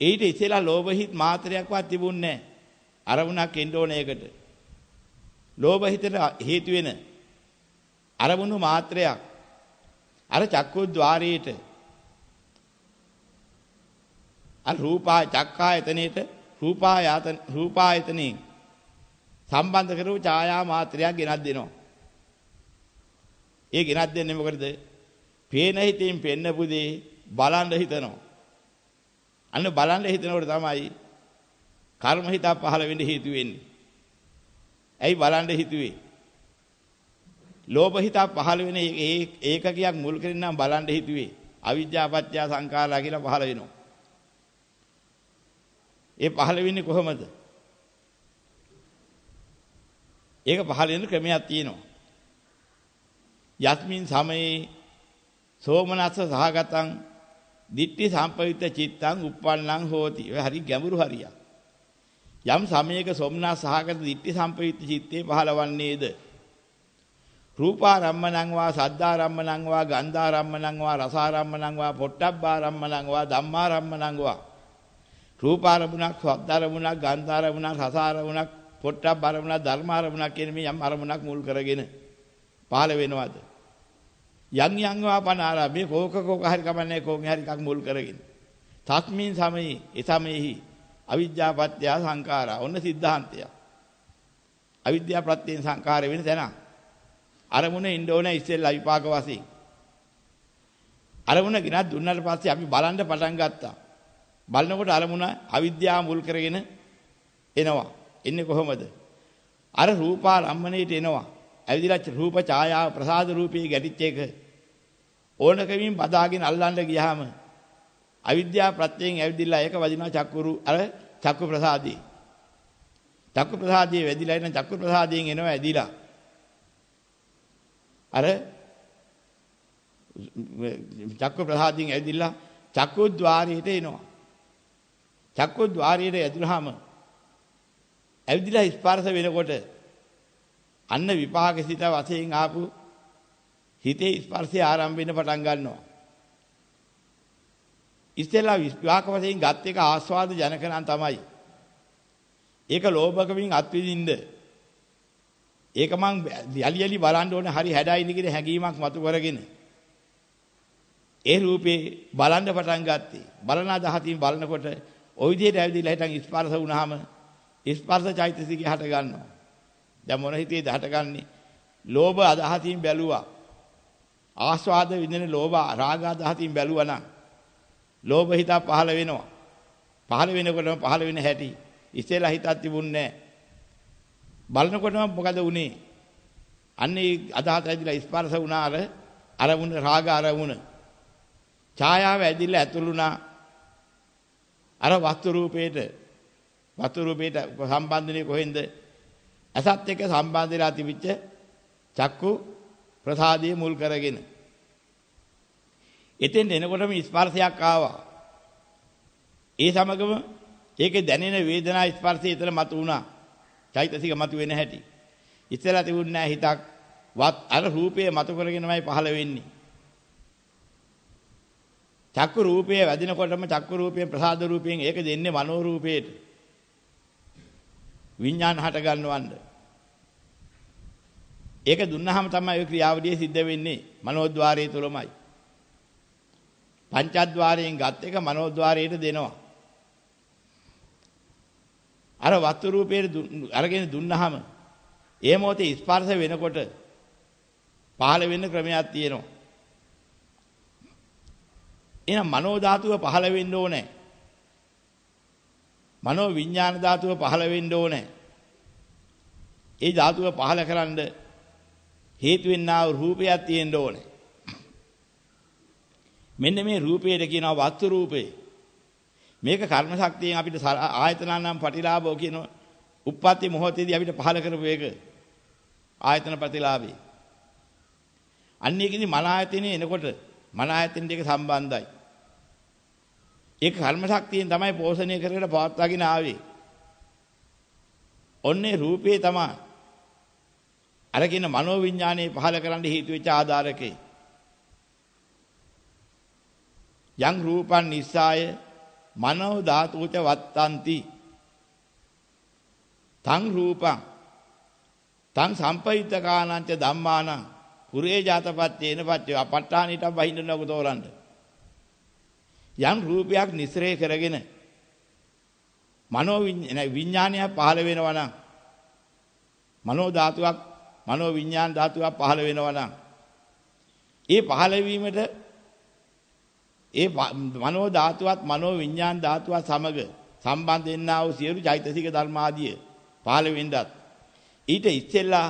ඊට ඉස්සෙල්ලා ලෝභහිත මාත්‍රයක්වත් තිබුණේ නැහැ. අරමුණක් එන්න ඕන ඒකට. ලෝභහිතට හේතු වෙන අරමුණු මාත්‍රයක් අර චක්කුද්්වාරයේට අර රූපා චක්කායතනෙට රූපායතන රූපායතනෙන් සම්බන්ධ කරපු ඡායා මාත්‍රයක් ගෙනත් දෙනවා. ඒ ගෙනත් දෙන්නේ මොකටද? පේන හිතින් පෙන්නපු දේ බලන් හිතනවා. අන්න බලන් හිතනකොට තමයි කර්ම හිත පහළ වෙන්න හේතු වෙන්නේ. ඇයි බලන් හිතුවේ? ලෝභ හිත පහළ වෙන ඒකකයක් මුල් කරගෙන නම් බලන් හිතුවේ. අවිද්‍යාව පත්‍ය සංඛාරා කියලා පහළ වෙනවා. ඒ පහළ වෙන්නේ කොහොමද? ඒක පහළ වෙන ක්‍රමයක් තියෙනවා. යස්මින් සමයේ සෝමනස්ස සහගතං දිට්ඨි සම්පවිත චිත්තං uppannං හෝති. ඔය හරි ගැඹුරු හරියක්. යම් සමයක සෝමනස්ස සහගත දිට්ඨි සම්පවිත චිත්තේ පහළවන්නේද? රූපාරම්මණං වා සද්ධාරම්මණං වා ගන්ධාරම්මණං වා රසාරම්මණං වා පොට්ටබ්බාරම්මණං වා ධම්මාරම්මණං වා රූපාරමුණක් සද්දාරමුණක් ගන්ධාරමුණක් රසාරමුණක් පොට්ටබ්බාරමුණක් ධර්මාරමුණක් කියන මේ යම් අරමුණක් මුල් කරගෙන පහළ වෙනවද? යම් යම් වාපන ආරම්භේ කෝක කෝක හරි කමන්නේ කෝකේ හරි එකක් මුල් කරගෙන. තස්මින් සමයේ එසමෙහි අවිද්‍යාපත්‍ය සංඛාරා ඔන්න සිද්ධාන්තය. අවිද්‍යා ප්‍රත්‍යයෙන් සංඛාර වෙන තැන අරමුණ ඉන්න ඕන ඉස්සෙල්ලා විපාක වශයෙන්. අරමුණ ගෙනත් දුන්නාට පස්සේ අපි බලන්න පටන් ගත්තා. බලනකොට අරමුණ අවිද්‍යාව මුල් කරගෙන එනවා. එන්නේ කොහොමද? අර රූපාරම්මණයට එනවා. ඇවිදිලා රූප ඡායාව ප්‍රසාද රූපී ගැටිච්ච එක ඕනකමින් බදාගෙන අල්ලන්න ගියාම අවිද්‍යාව ප්‍රත්‍යයෙන් ඇවිදිලා ඒක වදිනවා චක්කුරු අර චක්කු ප්‍රසාදී. චක්කු ප්‍රසාදී වැදිලා එන චක්කු ප්‍රසාදයෙන් එනවා ඇදිලා. අර චක්කු ප්‍රසාදයෙන් ඇවිදිලා චක්කු ద్వාරයට එනවා. චක්කු ద్వාරයට ඇදුනහම ඇවිදිලා ස්පර්ශ වෙනකොට අන්න විපාක සිත වශයෙන් ආපු හිතේ ස්පර්ශය ආරම්භ වෙන්න පටන් ගන්නවා. ඉස්සෙල්ලා විපාක වශයෙන් ගත් එක ආස්වාද ජනක නම් තමයි. ඒක ලෝභකමින් අත්විඳින්න. ඒක මං යලි යලි බලන්න ඕනේ හරි හැඩයිනි කියන හැඟීමක් මතු කරගෙන. ඒ රූපේ බලන්න පටන් ගත්තේ. බලන අදහසින් බලනකොට ওই විදිහට ඇවිදලා හිටන් ස්පර්ශ වුණාම ස්පර්ශ චෛතසිකය හට ගන්නවා. දැන් මොන හිතේද හටගන්නේ? ලෝභ අදහසින් බැලුවා. ආස්වාද විඳින ලෝභ රාග අදහසින් බැලුවා නම් ලෝභ හිත පහළ වෙනවා. පහළ වෙනකොටම පහළ වෙන හැටි ඉස්සෙල්ලා හිතක් තිබුණේ බලනකොටම මොකද වුනේ? අන්නේ අදහස ඇදිලා ස්පර්ශ වුණා අර අරමුණ රාග අරමුණ. ඡායාව ඇදිලා ඇතුළුණා අර වස්තු රූපේට වස්තු රූපේට සම්බන්ධනේ කොහෙන්ද? අසත් එක්ක සම්බන්ධ වෙලා තිබිච්ච චක්කු ප්‍රසාදයේ මුල් කරගෙන. එතෙන් එනකොටම ස්පර්ශයක් ආවා. ඒ සමගම ඒකේ දැනෙන වේදනා ස්පර්ශය එතන මතු වුණා. චෛතසික මතු වෙන හැටි. ඉස්සෙල්ලා තිබුණ නැහැ හිතක් වත් අර රූපයේ මතු කරගෙනමයි පහළ වෙන්නේ. චක්කු රූපයේ වැදිනකොටම චක්කු රූපයේ ප්‍රසාද රූපයෙන් ඒක දෙන්නේ මනෝ රූපයට. විඥාන හට ගන්නවන්න. ඒක දුන්නාම තමයි ඔය ක්‍රියාවලිය සිද්ධ වෙන්නේ මනෝද්වාරයේ තුලමයි. පංචද්වාරයෙන් ගත් එක මනෝද්වාරයට දෙනවා. අර වස්තු රූපයේ අරගෙන දුන්නාම ඒ මොහොතේ ස්පර්ශ වෙනකොට පහළ වෙන්න ක්‍රමයක් තියෙනවා. එහෙනම් මනෝ ධාතුව පහළ වෙන්න ඕනේ. මනෝ විඥාන ධාතුව පහළ වෙන්න ඕනේ. ඒ ධාතුව පහළ කරන්න හේතු වෙන්නා වූ රූපයක් තියෙන්න ඕනේ. මෙන්න මේ රූපයට කියනවා වස්තු රූපේ. මේක කර්ම ශක්තියෙන් අපිට ආයතනනම් පටිලාභෝ කියන උප්පත්ති මොහොතේදී අපිට පහළ කරපු එක. ආයතන ප්‍රතිලාභේ. අන්නේකෙදි මන ආයතනේ එනකොට මන ආයතනෙට ඒක සම්බන්ධයි. ඒක කර්ම ශක්තියෙන් තමයි පෝෂණය කරගෙන පවත්වාගෙන ආවේ. ඔන්නේ රූපේ තමයි අර කියන මනෝ විඥානේ පහල කරන්න හේතු වෙච්ච ආධාරකේ. යං රූපං නිස්සාය මනෝ ධාතුච වත්තಂತಿ තං රූපං තං සම්පයිතකානංච ධම්මානං පුරේ ජාතපත්තේන පච්චය අපට්ඨානිට වහින්න නගු තෝරන්න යම් රූපයක් නිස්රේ කරගෙන මනෝ විඥානය පහළ වෙනවා නම් මනෝ ධාතුවක් මනෝ විඥාන ධාතුවක් පහළ වෙනවා නම් ඒ පහළ වීමට ඒ මනෝ ධාතුවත් මනෝ විඥාන ධාතුවත් සමග සම්බන්ධ වෙන්නා වූ සියලු චෛතසික ධර්ම ආදිය පහළ වෙන්නත් ඊට ඉස්සෙල්ලා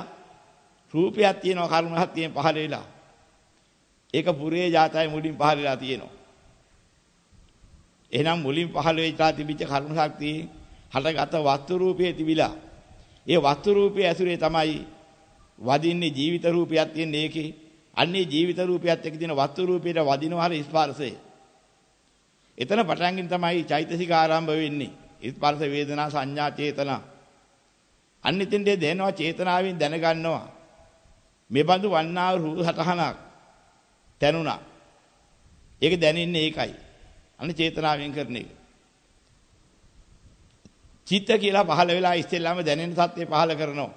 රූපයක් තියෙනවා කරුණක් තියෙන පහළ වෙලා. ඒක පුරේ ජාතයි මුලින් පහළ වෙලා තියෙනවා. එහෙනම් මුලින් පහළ වෙලා තිබිච්ච කරුණ ශක්තිය හටගත වස්තු රූපයේ තිබිලා ඒ වස්තු රූපයේ ඇසුරේ තමයි වදින්නේ ජීවිත රූපයක් තියෙන ඒකේ අන්නේ ජීවිත රූපයත් එක්ක තියෙන වස්තු රූපයට වදිනවා හරි ස්පර්ශය එතන පටන්ගෙන තමයි චෛතසික ආරම්භ වෙන්නේ. ස්පර්ශ වේදනා සංඥා චේතනා. අන්නිතින්දේ දෙනවා චේතනාවෙන් දැනගන්නවා. මේ බඳු වන්නා රූප හතහනක් තැනුණා. ඒක දැනෙන්නේ ඒකයි. අන්න චේතනාවෙන් කරන එක. චිත්ත කියලා පහළ වෙලා ඉස්සෙල්ලාම දැනෙන සත්‍ය පහළ කරනවා.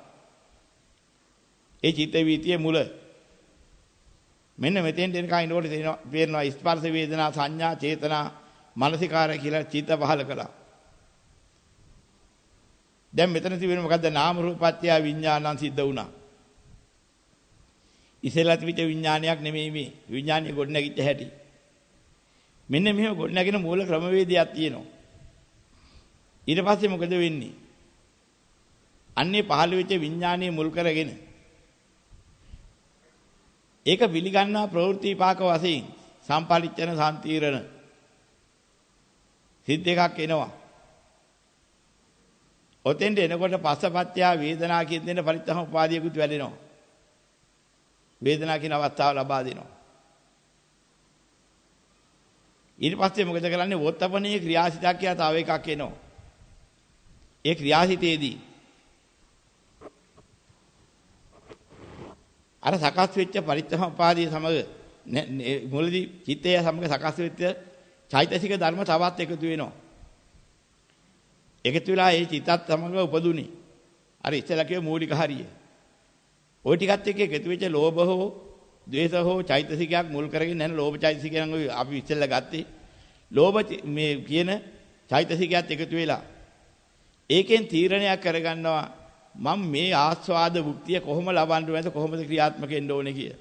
ඒ චිත්ත වීතියේ මුල මෙන්න මෙතෙන් දෙනකන් ඉන්නකොට තේරෙනවා ස්පර්ශ වේදනා සංඥා චේතනා මානසිකාරය කියලා චිත්ත පහල කළා. දැන් මෙතන තිබෙන මොකද්ද නාම රූපත්‍ය විඥානං සිද්ධ වුණා. ඉසෙලත් විච විඥානයක් නෙමෙයි මේ විඥානිය ගොඩ නැගිච්ච හැටි. මෙන්න මෙහෙම ගොඩ නැගෙන මූල ක්‍රමවේදයක් තියෙනවා. ඊට පස්සේ මොකද වෙන්නේ? අන්නේ පහළ වෙච්ච විඥානීය මුල් කරගෙන ඒක පිළිගන්නා ප්‍රවෘත්ති පාක වශයෙන් සම්පලිච්ඡන සම්තිරණ සිත් දෙකක් එනවා. ඔතෙන්ට එනකොට පස්සපත්‍ය වේදනා කියන දෙන පරිත්තම උපාදීයකුත් වැඩෙනවා. වේදනා කියන අවස්ථාව ලබා දෙනවා. ඊට පස්සේ මොකද කරන්නේ වොත්තපණේ ක්‍රියාසිතක් කියලා තව එකක් එනවා. ඒ ක්‍රියාසිතේදී අර සකස් වෙච්ච පරිත්තම උපාදී සමග මුලදී චිත්තය සමග සකස් වෙච්ච චෛතසික ධර්ම තවත් එකතු වෙනවා. එකතු වෙලා ඒ චිතත් සමග උපදුනි. අර ඉස්සලා කිය මූලික හරිය. ওই ටිකත් එක්ක එකතු වෙච්ච ලෝභ හෝ ද්වේෂ හෝ චෛතසිකයක් මුල් කරගෙන යන ලෝභ චෛතසිකයන් අපි ඉස්සෙල්ලා ගත්තේ. ලෝභ මේ කියන චෛතසිකයත් එකතු වෙලා ඒකෙන් තීරණයක් කරගන්නවා මම මේ ආස්වාද භුක්තිය කොහොම ලබන්න ඕනද කොහොමද ක්‍රියාත්මක වෙන්න ඕනේ කිය.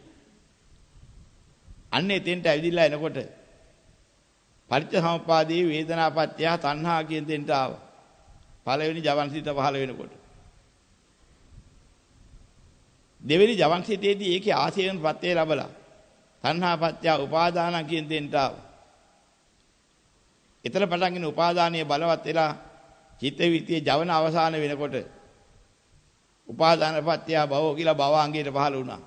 අන්න එතෙන්ට ඇවිදිලා එනකොට පරිච්ඡසමුපාදයේ වේදනාපත්‍ය තණ්හා කියන දෙන්නට ආවා. පළවෙනි ජවන්සිත පහළ වෙනකොට. දෙවෙනි ජවන්සිතේදී ඒකේ ආශයෙන් පත්‍ය ලැබලා තණ්හාපත්‍ය උපාදාන කියන දෙන්නට ආවා. ඊතර පටන්ගෙන උපාදානීය බලවත් වෙලා චිත්ත විතියේ ජවන අවසාන වෙනකොට උපාදානපත්‍ය භවෝ කියලා භවාංගයට පහළ වුණා.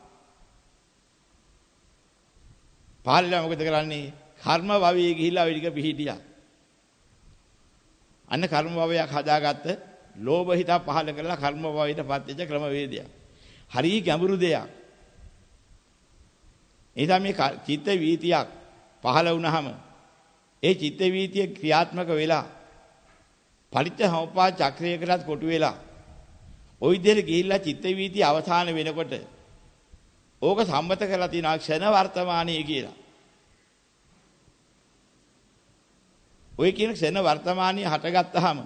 පහළලා මොකද කරන්නේ? කර්ම භවයේ ගිහිලා ওই ටික පිහිටියා. අන්න කර්ම භවයක් හදාගත්ත ලෝභ හිත පහල කරලා කර්ම භවයට පත්වෙච්ච ක්‍රම වේදයක්. හරි ගැඹුරු දෙයක්. එනිසා මේ චිත්ත වීතියක් පහල වුණාම ඒ චිත්ත වීතිය ක්‍රියාත්මක වෙලා පරිත්‍ය සම්පා චක්‍රයකටත් කොටු වෙලා ওই විදිහට ගිහිල්ලා චිත්ත වීතිය අවසාන වෙනකොට ඕක සම්මත කරලා තියෙනවා ක්ෂණ වර්තමානයේ කියලා. ඔය කියන ක්ෂණ වර්තමානයේ හටගත්තාම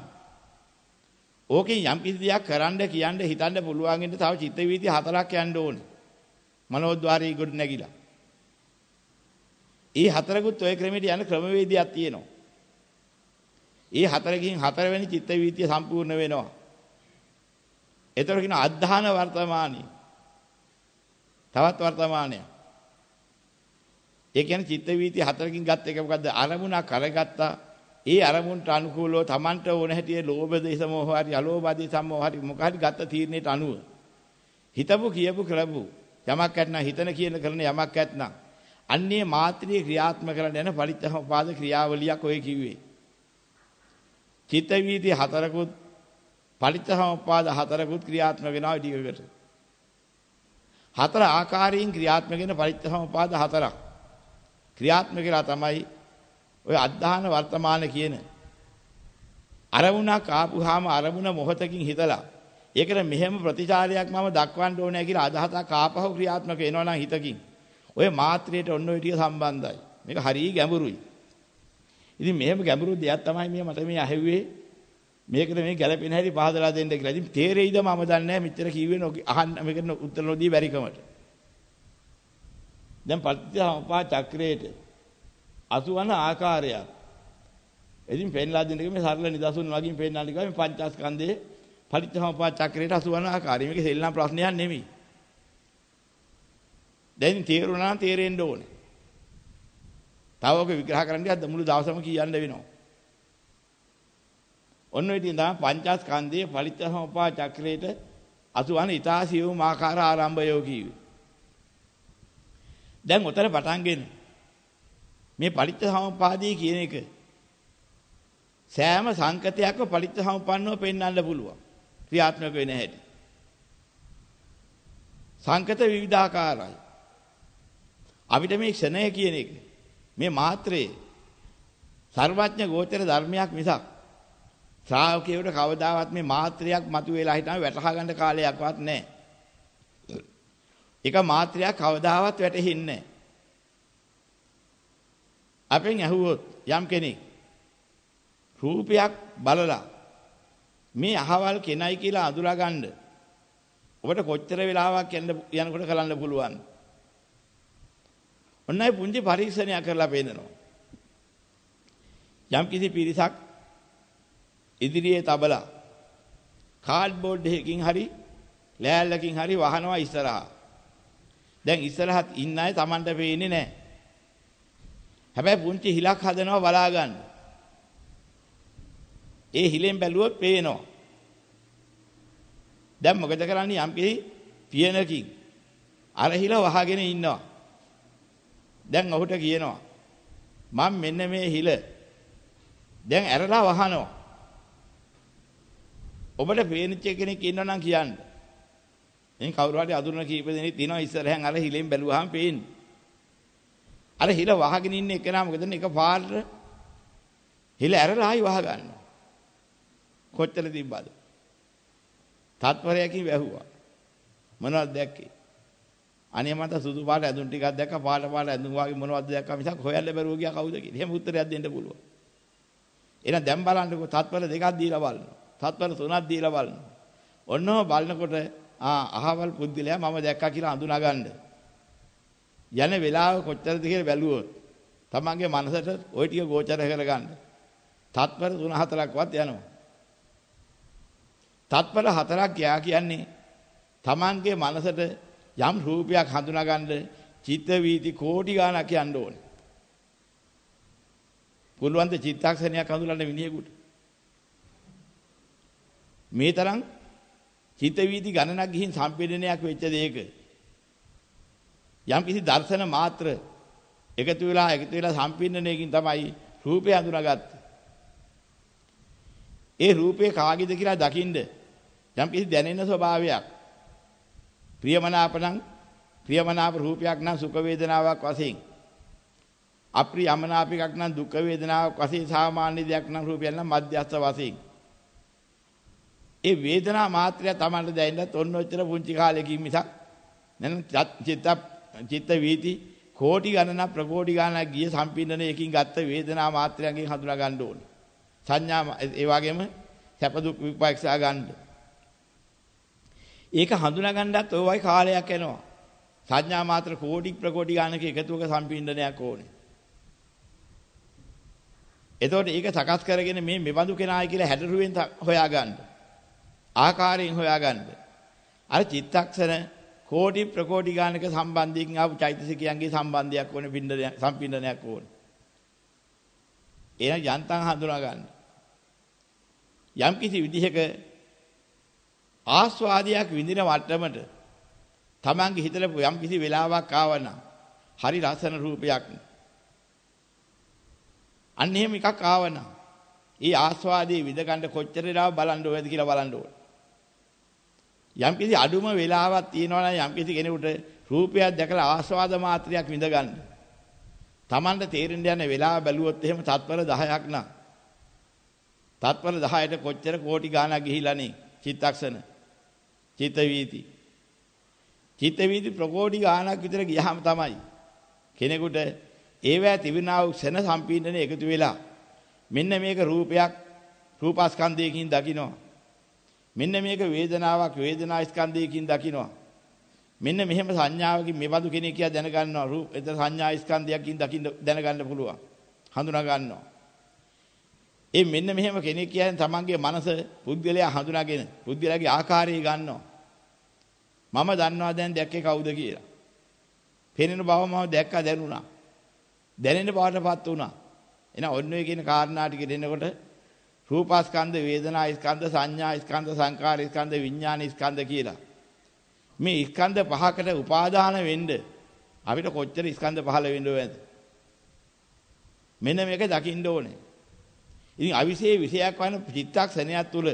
ඕකෙන් යම් කිසි දෙයක් කරන්න කියන්න හිතන්න පුළුවන් ඉන්න තව චිත්ත වීති හතරක් යන්න ඕනේ. මනෝද්වාරී ගොඩ නැගිලා. ඒ හතරකුත් ඔය ක්‍රමයට යන ක්‍රමවේදයක් තියෙනවා. ඒ හතරකින් හතරවෙනි චිත්ත වීතිය සම්පූර්ණ වෙනවා. ඒතර කියන අධධාන වර්තමානී. තවත් වර්තමානයක්. ඒ කියන්නේ චිත්ත වීති හතරකින් ගත්ත එක මොකද්ද? අරමුණක් අරගත්තා ඒ අරමුණට අනුකූලව Tamanට ඕන හැටියේ ලෝභ දේශ මොහ හරි අලෝභ ආදී සම්මෝහ හරි මොක හරි ගත්ත තීරණයට අනුව හිතපු කියපු කරපු යමක් ඇත්නම් හිතන කියන කරන යමක් ඇත්නම් අන්නේ මාත්‍රිය ක්‍රියාත්මක කරන්න යන පරිත්‍යාපාද ක්‍රියාවලියක් ඔය කිව්වේ චිත්ත වීති හතරකුත් පටිච්චසමුප්පාද හතරකුත් ක්‍රියාත්මක වෙනවා ටිකකට. හතර ආකාරයෙන් ක්‍රියාත්මක වෙන පටිච්චසමුප්පාද හතරක්. ක්‍රියාත්මක වෙලා තමයි ඔය අද්ධාන වර්තමාන කියන අරමුණක් ආපුහාම අරමුණ මොහතකින් හිතලා. ඒකට මෙහෙම ප්‍රතිචාරයක් මම දක්වන්න ඕනේ කියලා අදහසක් ආපහු ක්‍රියාත්මක වෙනවා නම් හිතකින්. ඔය මාත්‍රයට ඔන්න ඔය ටික සම්බන්ධයි. මේක හරිය ගැඹුරුයි. ඉතින් මෙහෙම ගැඹුරු දෙයක් තමයි මේ මට මේ ඇහෙව්වේ මේකට මේ ගැළපෙන හැටි පහදලා දෙන්න කියලා. ඉතින් තේරෙයිද මම දන්නේ නැහැ. මෙච්චර කිව්වේ අහන්න මේකට උත්තර නොදී බැරිකමට. දැන් පටිච්චසමුප්පා චක්‍රයේට 80 ආකාරයක්. ඉතින් පෙන්ලා දෙන්න මේ සරල නිදසුන් වගේ පෙන්වන්න කිව්වා මේ පංචස්කන්ධයේ පටිච්චසමුප්පා චක්‍රයට 80 ආකාරය. මේක සෙල්ලම් ප්‍රශ්නයක් නෙමෙයි. දැන් තේරුණා නම් තේරෙන්න ඕනේ. තව ඔක විග්‍රහ කරන්න ගියත් මුළු දවසම කියන්න වෙනවා. ඔන්න ඔය ඉතින් තමයි පංචස්කන්ධයේ පටිච්චසමුප්පා චක්‍රයට 80 ඊතාසියුම් ආකාර ආරම්භයෝ කිව්වේ. දැන් උතර පටන්ගෙන මේ පටිච්චසමුපාදී කියන එක සෑම සංකතයක්ම පටිච්චසමුප්පන්නව පෙන්වන්න පුළුවන්. ක්‍රියාත්මක වෙන හැටි. සංකත විවිධාකාරයි. අපිට මේ ක්ෂණය කියන එක මේ මාත්‍රේ සර්වඥ ගෝචර ධර්මයක් මිසක් ශ්‍රාවකයෙකුට කවදාවත් මේ මාත්‍රයක් මතුවලා හිටම වැටහා ගන්න කාලයක්වත් නැහැ. එක මාත්‍රයක් කවදාවත් වැටෙන්නේ නැහැ. අපෙන් ඇහුවොත් යම් කෙනෙක් රූපයක් බලලා මේ අහවල් කෙනයි කියලා අඳුරා ගන්න ඔබට කොච්චර වෙලාවක් යන්න යනකොට කරන්න පුළුවන්? ඔන්නයි පුංචි පරීක්ෂණයක් කරලා පෙන්නනවා. යම් කිසි පිරිසක් ඉදිරියේ තබලා කාඩ්බෝඩ් එකකින් හරි ලෑල්ලකින් හරි වහනවා ඉස්සරහා. දැන් ඉස්සරහත් ඉන්න අය Tamanට පේන්නේ නැහැ. හැබැයි පුංචි හිලක් හදනවා බලා ගන්න ඒ හිලෙන් බැලුවොත් පේනවා. දැන් මොකද කරන්නේ යම් කිසි පියනකින් අර හිල වහගෙන ඉන්නවා. දැන් ඔහුට කියනවා මම මෙන්න මේ හිල දැන් ඇරලා වහනවා. ඔබට පේනිච්ච කෙනෙක් ඉන්නවා නම් කියන්න. එන් කවුරු හරි අඳුරන කීප දෙනෙක් තියෙනවා ඉස්සරහෙන් අර හිලෙන් බැලුවාම පේන්නේ. අර හිල වහගෙන ඉන්න එකනා මොකද එක පාට හිල ඇරලා ආයි වහ ගන්නවා. කොච්චර තිබ්බද? තත්පරයකින් වැහුවා. මොනවද දැක්කේ? අනේ මට සුදු පාට ඇඳුම් ටිකක් දැක්ක පාට පාට ඇඳුම් වගේ මොනවද දැක්කා මිසක් හොයන්න බැරුව ගියා කවුද කියලා. එහෙම උත්තරයක් දෙන්න පුළුවන්. එහෙනම් දැන් බලන්නකෝ තත්පර දෙකක් දීලා බලනවා. තත්පර තුනක් දීලා බලනවා. ඔන්නම බලනකොට ආ අහවල් පුද්ගලයා මම දැක්කා කියලා අඳුනා ගන්න. යන වෙලාව කොච්චරද කියලා බැලුවොත් තමන්ගේ මනසට ওই ටික ගෝචර කරගන්න. තත්පර 3-4ක්වත් යනවා. තත්පර හතරක් යා කියන්නේ Tamanගේ මනසට යම් රූපයක් හඳුනා ගන්න චිත්ත වීති කෝටි ගාණක් යන්න ඕනේ. පුළුවන් ද චිත්තක්ෂණයක් හඳුනන්න මිනිහෙකුට? මේ තරම් චිත්ත වීති ගණනක් ගිහින් සම්පීඩනයක් වෙච්ච දෙයක යම් කිසි දර්ශන මාත්‍ර එකතු වෙලා එකතු වෙලා සම්පීඩනයකින් තමයි රූපය හඳුනාගත්තේ. ඒ රූපේ කාගේද කියලා දකින්ද යම් කිසි දැනෙන ස්වභාවයක්. ප්‍රියමනාප නම් ප්‍රියමනාප රූපයක් නම් සුඛ වේදනාවක් වශයෙන්. අප්‍රියමනාප එකක් නම් දුක් වේදනාවක් වශයෙන් සාමාන්‍ය දෙයක් නම් රූපයක් නම් මධ්‍යස්ථ වශයෙන්. ඒ වේදනා මාත්‍රය තමයි දැනෙන්නත් ඔන්න ඔච්චර පුංචි කාලෙකින් මිසක් නැත්නම් චිත්ත චිත්ත වීති කෝටි ගණනක් ප්‍රකෝටි ගණනක් ගිය සම්පින්නනයකින් ගත්ත වේදනා මාත්‍රයෙන් හඳුනා ගන්න ඕනේ සංඥා ඒ වගේම සැප දුක් විපක්ෂා ගන්න. ඒක හඳුනා ගන්නත් ওই වගේ කාලයක් යනවා. සංඥා මාත්‍ර කෝටි ප්‍රකෝටි ගානක එකතුවක සම්පින්දනයක් ඕනේ. එතකොට ඒක සකස් කරගෙන මේ මෙබඳු කෙනායි කියලා හැඩරුවෙන් හොයාගන්න. ආකාරයෙන් හොයාගන්න. අර චිත්තක්ෂණ කෝටි ප්‍රකෝටි ගානක සම්බන්ධයෙන් ආපු චෛතසිකයන්ගේ සම්බන්ධයක් ඕනේ පින්ඩනයක් සම්පින්දනයක් ඕනේ. එන යන්තම් හඳුනා ගන්න. යම් කිසි විදිහක ආස්වාදයක් විඳින වට්ටමට Tamange හිතලපු යම් කිසි වෙලාවක් ආවනම් හරි ලස්සන රූපයක් අන්න එහෙම එකක් ආවනම් ඒ ආස්වාදයේ විඳ ගන්න කොච්චර වෙලාව බලන්න ඕනද කියලා බලන්න ඕන. යම් කිසි අඩුම වෙලාවක් තියෙනවා නම් යම් කිසි කෙනෙකුට රූපයක් දැකලා ආස්වාද මාත්‍රයක් විඳ ගන්න. Tamanට තේරෙන්න යන වෙලාව බැලුවොත් එහෙම තත්පර 10ක් නා. තත්පර 10ට කොච්චර කෝටි ගාණක් ගිහිලානේ චිත්තක්ෂණ. චිත්ත වීති. චිත්ත වීති ප්‍රකෝටි ගාණක් විතර ගියාම තමයි කෙනෙකුට ඒවැ තිබෙනා වූ ක්ෂණ සම්පීඩන එකතු වෙලා මෙන්න මේක රූපයක් රූපස්කන්ධයකින් දකිනවා මෙන්න මේක වේදනාවක් වේදනා ස්කන්ධයකින් දකිනවා. මෙන්න මෙහෙම සංඥාවකින් මේ බඳු කෙනෙක් කියලා දැනගන්නවා. රූප එතන සංඥා ස්කන්ධයකින් දකින්න දැනගන්න පුළුවන්. හඳුනා ගන්නවා ඒ මෙන්න මෙහෙම කෙනෙක් කියන්නේ තමන්ගේ මනස පුද්ගලයා හඳුනාගෙන පුද්ගලයාගේ ආකාරය ගන්නවා. මම දන්නවා දැන් දැක්කේ කවුද කියලා. පෙනෙන බව මම දැක්කා දැනුණා. දැනෙන බවටපත් වුණා. එහෙනම් ඔන්න ඔය කියන කාරණා ටික දෙනකොට රූපස්කන්ධ, වේදනා ස්කන්ධ, සංඥා ස්කන්ධ, සංකාර ස්කන්ධ, විඥාන ස්කන්ධ කියලා. මේ ස්කන්ධ පහකට උපාදාන වෙන්න අපිට කොච්චර ස්කන්ධ පහළ වෙන්න ඕනද? මෙන්න මේක දකින්න ඕනේ. ඉතින් අවිශේෂ විෂයක් වන චිත්තක්ෂණයක් තුල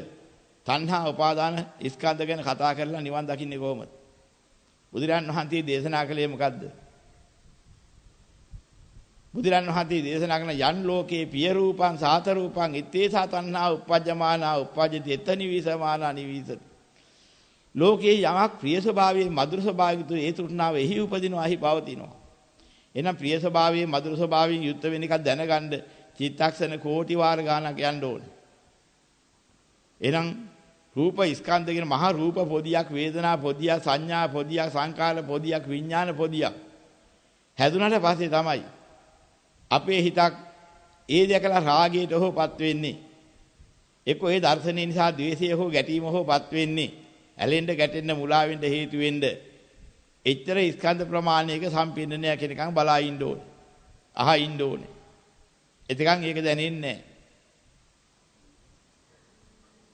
තණ්හා උපාදාන ස්කන්ධ ගැන කතා කරලා නිවන් දකින්නේ කොහොමද? බුදුරන් වහන්සේ දේශනා කළේ මොකද්ද? බුදුරන් වහන්සේ දේශනා කරන යන් ලෝකේ පිය රූපං සාත රූපං ඉත්තේසා තණ්හා uppajjamaana uppajjati එතනි විසමාන අනිවිසති ලෝකේ යමක් ප්‍රිය ස්වභාවයේ මధుර ස්වභාවයක ඒ තෘෂ්ණාව එහි උපදිනවා එහි පවතිනවා. එහෙනම් ප්‍රිය ස්වභාවයේ මధుර ස්වභාවයෙන් යුක්ත වෙන එකක් දැනගන්න චිත්තක්ෂණ කෝටි වාර ගානක් යන්න ඕනේ. එහෙනම් රූප ස්කන්ධ කියන මහා රූප පොදියක් වේදනා පොදියක් සංඥා පොදියක් සංකාර පොදියක් විඥාන පොදියක්. හැදුනට පස්සේ තමයි අපේ හිතක් ඒ දැකලා රාගයට හෝපත් වෙන්නේ. එක්ක ඒ දර්ශනය නිසා ද්වේෂය හෝ ගැටීම හෝපත් වෙන්නේ. ඇලෙන්න ගැටෙන්න මුලා වෙන්න හේතු වෙන්න. එච්චර ස්කන්ධ ප්‍රමාණයක සම්පින්නනය කෙනකන් බලා ඉන්න ඕනේ. අහා ඉන්න ඕනේ. එතකන් ඒක දැනෙන්නේ නැහැ.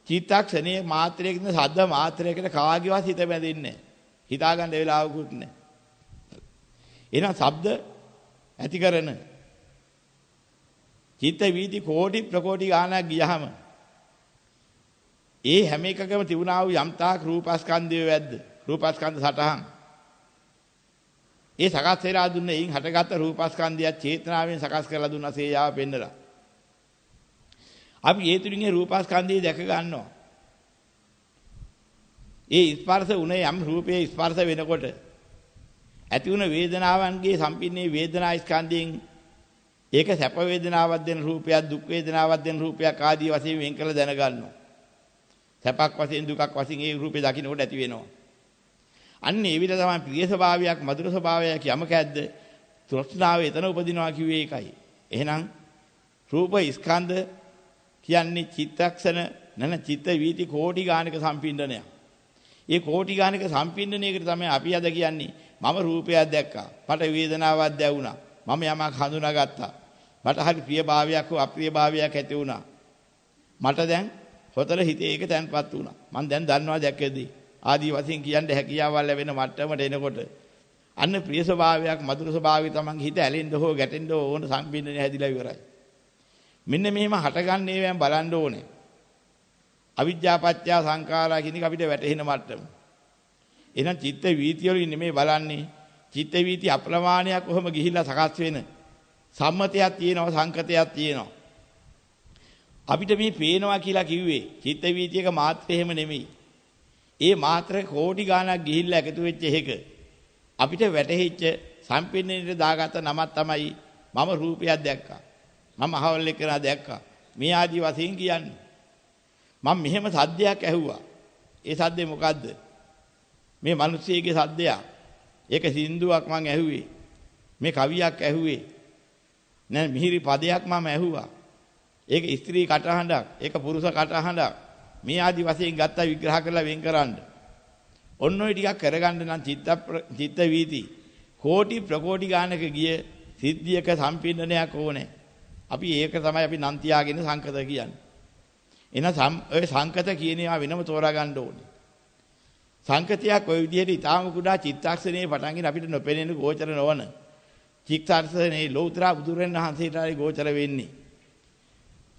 චිත්තක්ෂණයේ මාත්‍රයකින් සද්ද මාත්‍රයකට කාගේවත් හිත බැඳෙන්නේ නැහැ. හිතාගන්න වෙලාවකුත් නැහැ. එහෙනම් ශබ්ද ඇති කරන චිත්ත වීදි කෝටි ප්‍රකෝටි ගාණක් ගියහම ඒ හැම එකකම තිබුණා වූ යම්තාක් රූපස්කන්ධය වැද්ද? රූපස්කන්ධ සටහන්. ඒ සකස් වෙලා දුන්නේ එයින් හටගත් රූපස්කන්ධය චේතනාවෙන් සකස් කරලා දුන්න සේයාව පෙන්නලා. අපි ඒ තුලින් ඒ රූපස්කන්ධය දැක ගන්නවා. ඒ ස්පර්ශ උනේ යම් රූපයේ ස්පර්ශ වෙනකොට ඇති වුණ වේදනාවන්ගේ සම්පින්නේ වේදනා ස්කන්ධයෙන් ඒක සැප වේදනාවක් දෙන රූපයක් දුක් වේදනාවක් දෙන රූපයක් ආදී වශයෙන් වෙන් කළ දැනගන්නවා. සැපක් වශයෙන් දුකක් වශයෙන් ඒ රූපේ දකින්නකොට ඇති වෙනවා. අන්න ඒ විදිහ තමයි ප්‍රිය ස්වභාවයක් මధుර ස්වභාවයක් යමකැද්ද තෘෂ්ණාව එතන උපදිනවා කිව්වේ ඒකයි. එහෙනම් රූප ස්කන්ධ කියන්නේ චිත්තක්ෂණ නැන චිත්ත වීති කෝටි ගානක සම්පින්ඩනයක්. ඒ කෝටි ගානක සම්පින්ඩනයකට තමයි අපි අද කියන්නේ මම රූපයක් දැක්කා. මට වේදනාවක් දැවුණා. මම යමක් හඳුනාගත්තා. මට හරි ප්‍රියභාවයක් හෝ අප්‍රියභාවයක් ඇති වුණා. මට දැන් හොතර හිතේ ඒක තැන්පත් වුණා. මම දැන් දන්නවා දැක්කේදී. ආදී වශයෙන් කියන්න හැකියාවල් ලැබෙන මට්ටමට එනකොට අන්න ප්‍රිය ස්වභාවයක් මధుර ස්වභාවය තමන්ගේ හිත ඇලෙන්න හෝ ගැටෙන්න ඕන සම්පින්නනේ හැදිලා ඉවරයි. මෙන්න මෙහෙම හටගන්න ඒවාන් බලන්න ඕනේ. අවිද්‍යා පත්‍ය සංඛාරා කියන එක අපිට වැටහෙන මට්ටම. එහෙනම් චිත්ත වීතිය වලින් නෙමෙයි බලන්නේ චිත්ත වීති අප්‍රමාණයක් කොහොම ගිහිල්ලා සකස් වෙන සම්මතයක් තියෙනවා සංකතයක් තියෙනවා. අපිට මේ පේනවා කියලා කිව්වේ චිත්ත වීතියක මාත්‍ර එහෙම නෙමෙයි. ඒ මාත්‍ර කෝටි ගාණක් ගිහිල්ලා එකතු වෙච්ච එක. අපිට වැටහිච්ච සම්පින්නේට දාගත්ත නමක් තමයි මම රූපයක් දැක්කා. මම අහවල් එක්කලා දැක්කා. මේ ආදි වශයෙන් කියන්නේ. මම මෙහෙම සද්දයක් ඇහුවා. ඒ සද්දේ මොකද්ද? මේ මිනිස්සෙගේ සද්දයක්. ඒක සින්දුවක් මං ඇහුවේ. මේ කවියක් ඇහුවේ. නෑ මිහිරි පදයක් මම ඇහුවා. ඒක ස්ත්‍රී කටහඬක්, ඒක පුරුෂ කටහඬක්. මේ ආදි වශයෙන් ගත්තා විග්‍රහ කරලා වෙන් කරන්න. ඔන්න ඔය ටිකක් කරගන්න නම් චිත්ත චිත්ත වීති කෝටි ප්‍රකෝටි ගානක ගිය සිද්ධියක සම්පින්නනයක් ඕනේ. අපි ඒක තමයි අපි නම් තියාගෙන සංකත කියන්නේ. එන ඔය සංකත කියන ඒවා වෙනම තෝරා ගන්න ඕනේ. සංකතියක් ওই විදිහට ඊටාම කුඩා චිත්තක්ෂණයේ පටන්ගෙන අපිට නොපෙනෙන ගෝචර නොවන. චිත්තක්ෂණේ ලෞතර බුදුරන් වහන්සේට ආයි ගෝචර වෙන්නේ.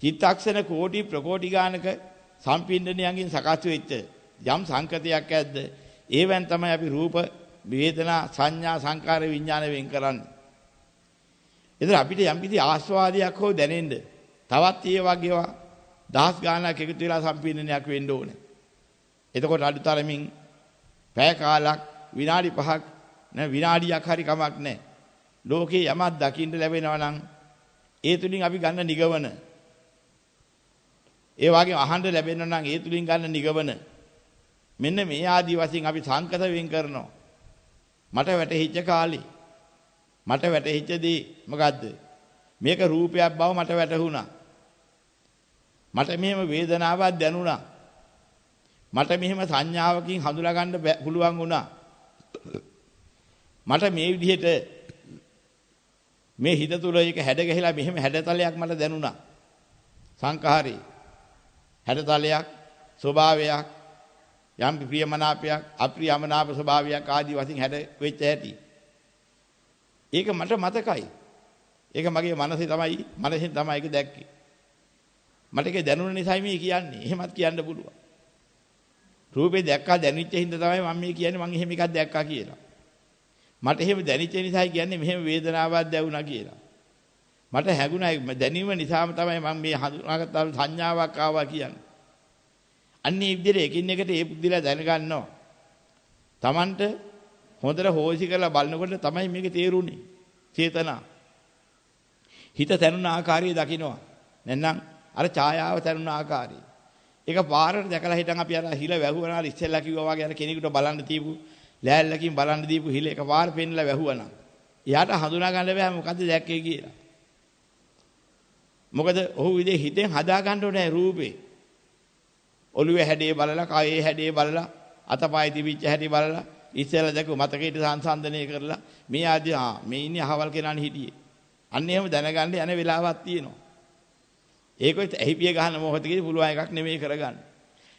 චිත්තක්ෂණ කෝටි ප්‍රකෝටි ගානක සම්පින්ඩණයන්ගෙන් සකස් වෙච්ච යම් සංකතයක් ඇද්ද ඒවෙන් තමයි අපි රූප වේදනා සංඥා සංකාර විඥාන වෙන් කරන්නේ. එතන අපිට යම් කිසි ආස්වාදයක් හෝ දැනෙන්න තවත් ඒ වගේවා දහස් ගාණක් එකතු වෙලා සම්පීඩනයක් වෙන්න ඕනේ. එතකොට අඩුතරමින් පැය කාලක් විනාඩි 5ක් නැ විනාඩියක් හරි කමක් නැහැ. ලෝකේ යමක් දකින්න ලැබෙනවා නම් ඒ තුලින් අපි ගන්න නිගවන ඒ වගේ අහන්න ලැබෙනවා නම් ඒ තුලින් ගන්න නිගවන මෙන්න මේ ආදි වශයෙන් අපි සංකත වෙන් කරනවා. මට වැටහිච්ච කාලේ මට වැටහිච්ච දේ මොකද්ද? මේක රූපයක් බව මට වැටහුණා. මට මෙහෙම වේදනාවක් දැනුණා. මට මෙහෙම සංඥාවකින් හඳුනා ගන්න පුළුවන් වුණා. මට මේ විදිහට මේ හිත තුල ඒක හැඩ ගැහිලා මෙහෙම හැඩතලයක් මට දැනුණා. සංඛාරේ හැඩතලයක් ස්වභාවයක් යම් ප්‍රියමනාපයක් අප්‍රියමනාප ස්වභාවයක් ආදී වශයෙන් හැඩ වෙච්ච ඇති. ඒක මට මතකයි. ඒක මගේ මනසේ තමයි මනසෙන් තමයි ඒක දැක්කේ. මට ඒක දැනුණ නිසායි මේ කියන්නේ. එහෙමත් කියන්න පුළුවන්. රූපේ දැක්කා දැනෙච්ච හින්දා තමයි මම මේ කියන්නේ මම එහෙම එකක් දැක්කා කියලා. මට එහෙම දැනෙච්ච නිසායි කියන්නේ මෙහෙම වේදනාවක් දැවුණා කියලා. මට හැඟුණා දැනීම නිසාම තමයි මම මේ හඳුනාගත්ත සංඥාවක් ආවා කියන්නේ. අන්නේ විදිහට එකින් එකට ඒ බුද්ධිලා දැනගන්නවා. Tamanට හොඳට හොයසි කරලා බලනකොට තමයි මේක තේරුනේ. චේතනා. හිත තැනුන ආකාරය දකින්නවා. නැත්නම් අර ඡායාව තැනුන ආකාරය. ඒක පාරට දැකලා හිටන් අපි අර හිල වැහුවනා ඉස්සෙල්ලා කිව්වා වගේ අර කෙනෙකුට බලන්න දීපු ලෑල්ලකින් බලන්න දීපු හිල එක පාර පෙන්නලා වැහුවනා. එයාට හඳුනා ගන්න බෑ මොකද්ද දැක්කේ කියලා. මොකද ඔහු විදිහ හිතෙන් හදා ගන්න ඕනේ රූපේ. ඔළුවේ හැඩේ බලලා, කයේ හැඩේ බලලා, අතපය තිබිච්ච හැටි බලලා, ඉස්සෙල්ලා දැක මතකයට සංසන්දනය කරලා මේ ආදී ආ මේ ඉන්නේ අහවල් කෙනානේ හිටියේ. අන්න එහෙම දැනගන්න යන වෙලාවක් තියෙනවා. ඒකෙත් ඇහිපිය ගහන මොහොතකදී පුළුවන් එකක් නෙමෙයි කරගන්න.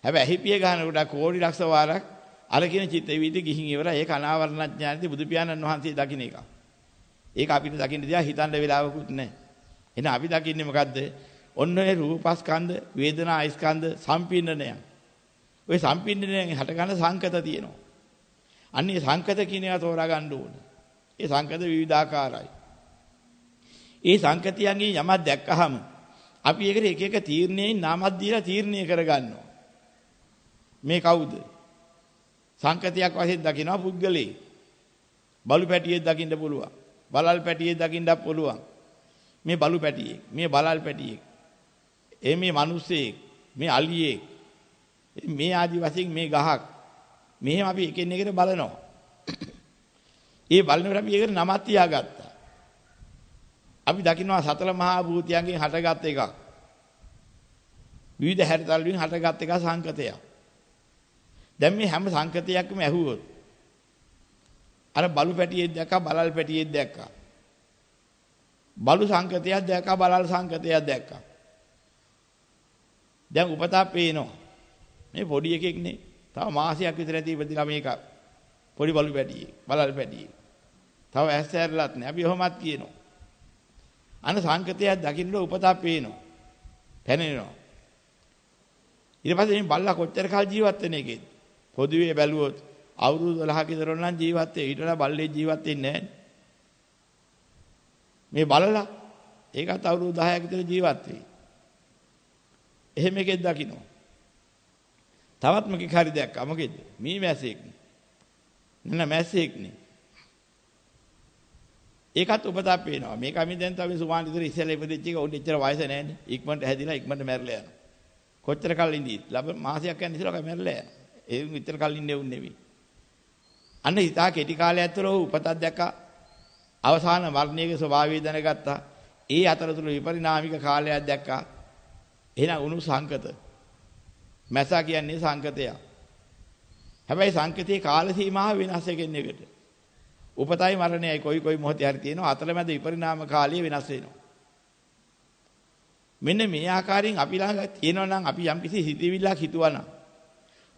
හැබැයි ඇහිපිය ගහනකොට කෝටි ලක්ෂ වාරක් අර කියන චිත්ත වීදි ගිහින් ඉවරයි. ඒක අනාවරණඥානදී බුදු පියාණන් වහන්සේ දකින්න එක. ඒක අපිට දකින්න දිහා හිතන්න වෙලාවකුත් නැහැ. එහෙනම් අපි දකින්නේ මොකද්ද? ඔන්න ඔය රූපස්කන්ධ, වේදනා ස්කන්ධ සම්පින්නනය. ওই සම්පින්නනයෙන් හටගන්න සංකත තියෙනවා. අන්නේ සංකත කියන ඒවා තෝරා ගන්න ඕනේ. ඒ සංකත විවිධාකාරයි. ඒ සංකතියන්ගෙන් යමක් දැක්කහම අපි ඒකට එක එක තීරණයෙන් නාමක් දීලා තීරණය කරගන්නවා. මේ කවුද? සංකතියක් වශයෙන් දකිනවා පුද්ගලෙක්. බලු පැටියෙක් දකින්න පුළුවන්. බලල් පැටියෙක් දකින්නත් පුළුවන්. මේ බලු පැටියෙක්, මේ බලල් පැටියෙක්. ඒ මේ මිනිස්සෙක්, මේ අලියෙක්. මේ ආදි වශයෙන් මේ ගහක්. මෙහෙම අපි එකින් එකට බලනවා. ඒ බලනකොට අපි ඒකට නමක් තියාගත්තා. අපි දකින්නවා සතර මහා භූතයන්ගෙන් හටගත් එකක්. විවිධ හැරතල් වලින් හටගත් එක සංකතයක්. දැන් මේ හැම සංකතයක්ම ඇහුවොත් අර බලු පැටියෙක් දැක්කා බලල් පැටියෙක් දැක්කා. බලු සංකතයක් දැක්කා බලල් සංකතයක් දැක්කා. දැන් උපතා පේනවා. මේ පොඩි එකෙක් නේ. තව මාසයක් විතර ඇති ඉපදිලා මේක පොඩි බලු පැටියෙක් බලල් පැටියෙක්. තව ඇස් ඇරලත් නෑ. අපි ඔහොමත් කියනවා. අන සංකතයක් දකින්න උපතා පේනවා. පැනෙනවා. ඊට පස්සේ මේ බල්ලා කොච්චර කාල ජීවත් වෙන එකේද? පොදුවේ බැලුවොත් අවුරුදු 12ක විතර නම් ජීවත් වෙයි. ඊට වඩා බල්ලේ ජීවත් වෙන්නේ නැහැ. මේ බලලා ඒකත් අවුරුදු 10ක විතර ජීවත් වෙයි. එහෙම එකෙක් දකින්න. තවත් මොකෙක් හරි දැක්කා මොකෙද? මී මැස්සෙක්. නෑ මැස්සෙක් නේ. ඒකත් උපතා පේනවා. මේක අපි දැන් තමයි සුමාන විතර ඉස්සෙල්ලා ඉපදිච්ච එක උන් එච්චර වයස නැහැනේ. ඉක්මනට හැදිලා ඉක්මනට මැරලා යනවා. කොච්චර කල් ඉඳී? ලබ මාසයක් යන ඉස්සෙල්ලා මැරලා යනවා. ඒ විතර කල් ඉන්නේ උන් නෙවෙයි. අන්න හිතා කෙටි කාලයක් තුළ උපතක් දැක්කා. අවසාන මරණයේ ස්වභාවය දැනගත්තා. ඒ අතරතුර විපරිණාමික කාලයක් දැක්කා. එහෙනම් උණු සංකත. මැසා කියන්නේ සංකතය. හැබැයි සංකතයේ කාල සීමාව වෙනස් එකෙන් එකට. උපතයි මරණයයි කොයි කොයි මොහොතේ හරි තියෙනවා අතරමැද විපරිණාම කාලය වෙනස් වෙනවා. මෙන්න මේ ආකාරයෙන් අපි ළඟ තියෙනවා නම් අපි යම්කිසි හිතවිල්ලක් හිතුවා නම්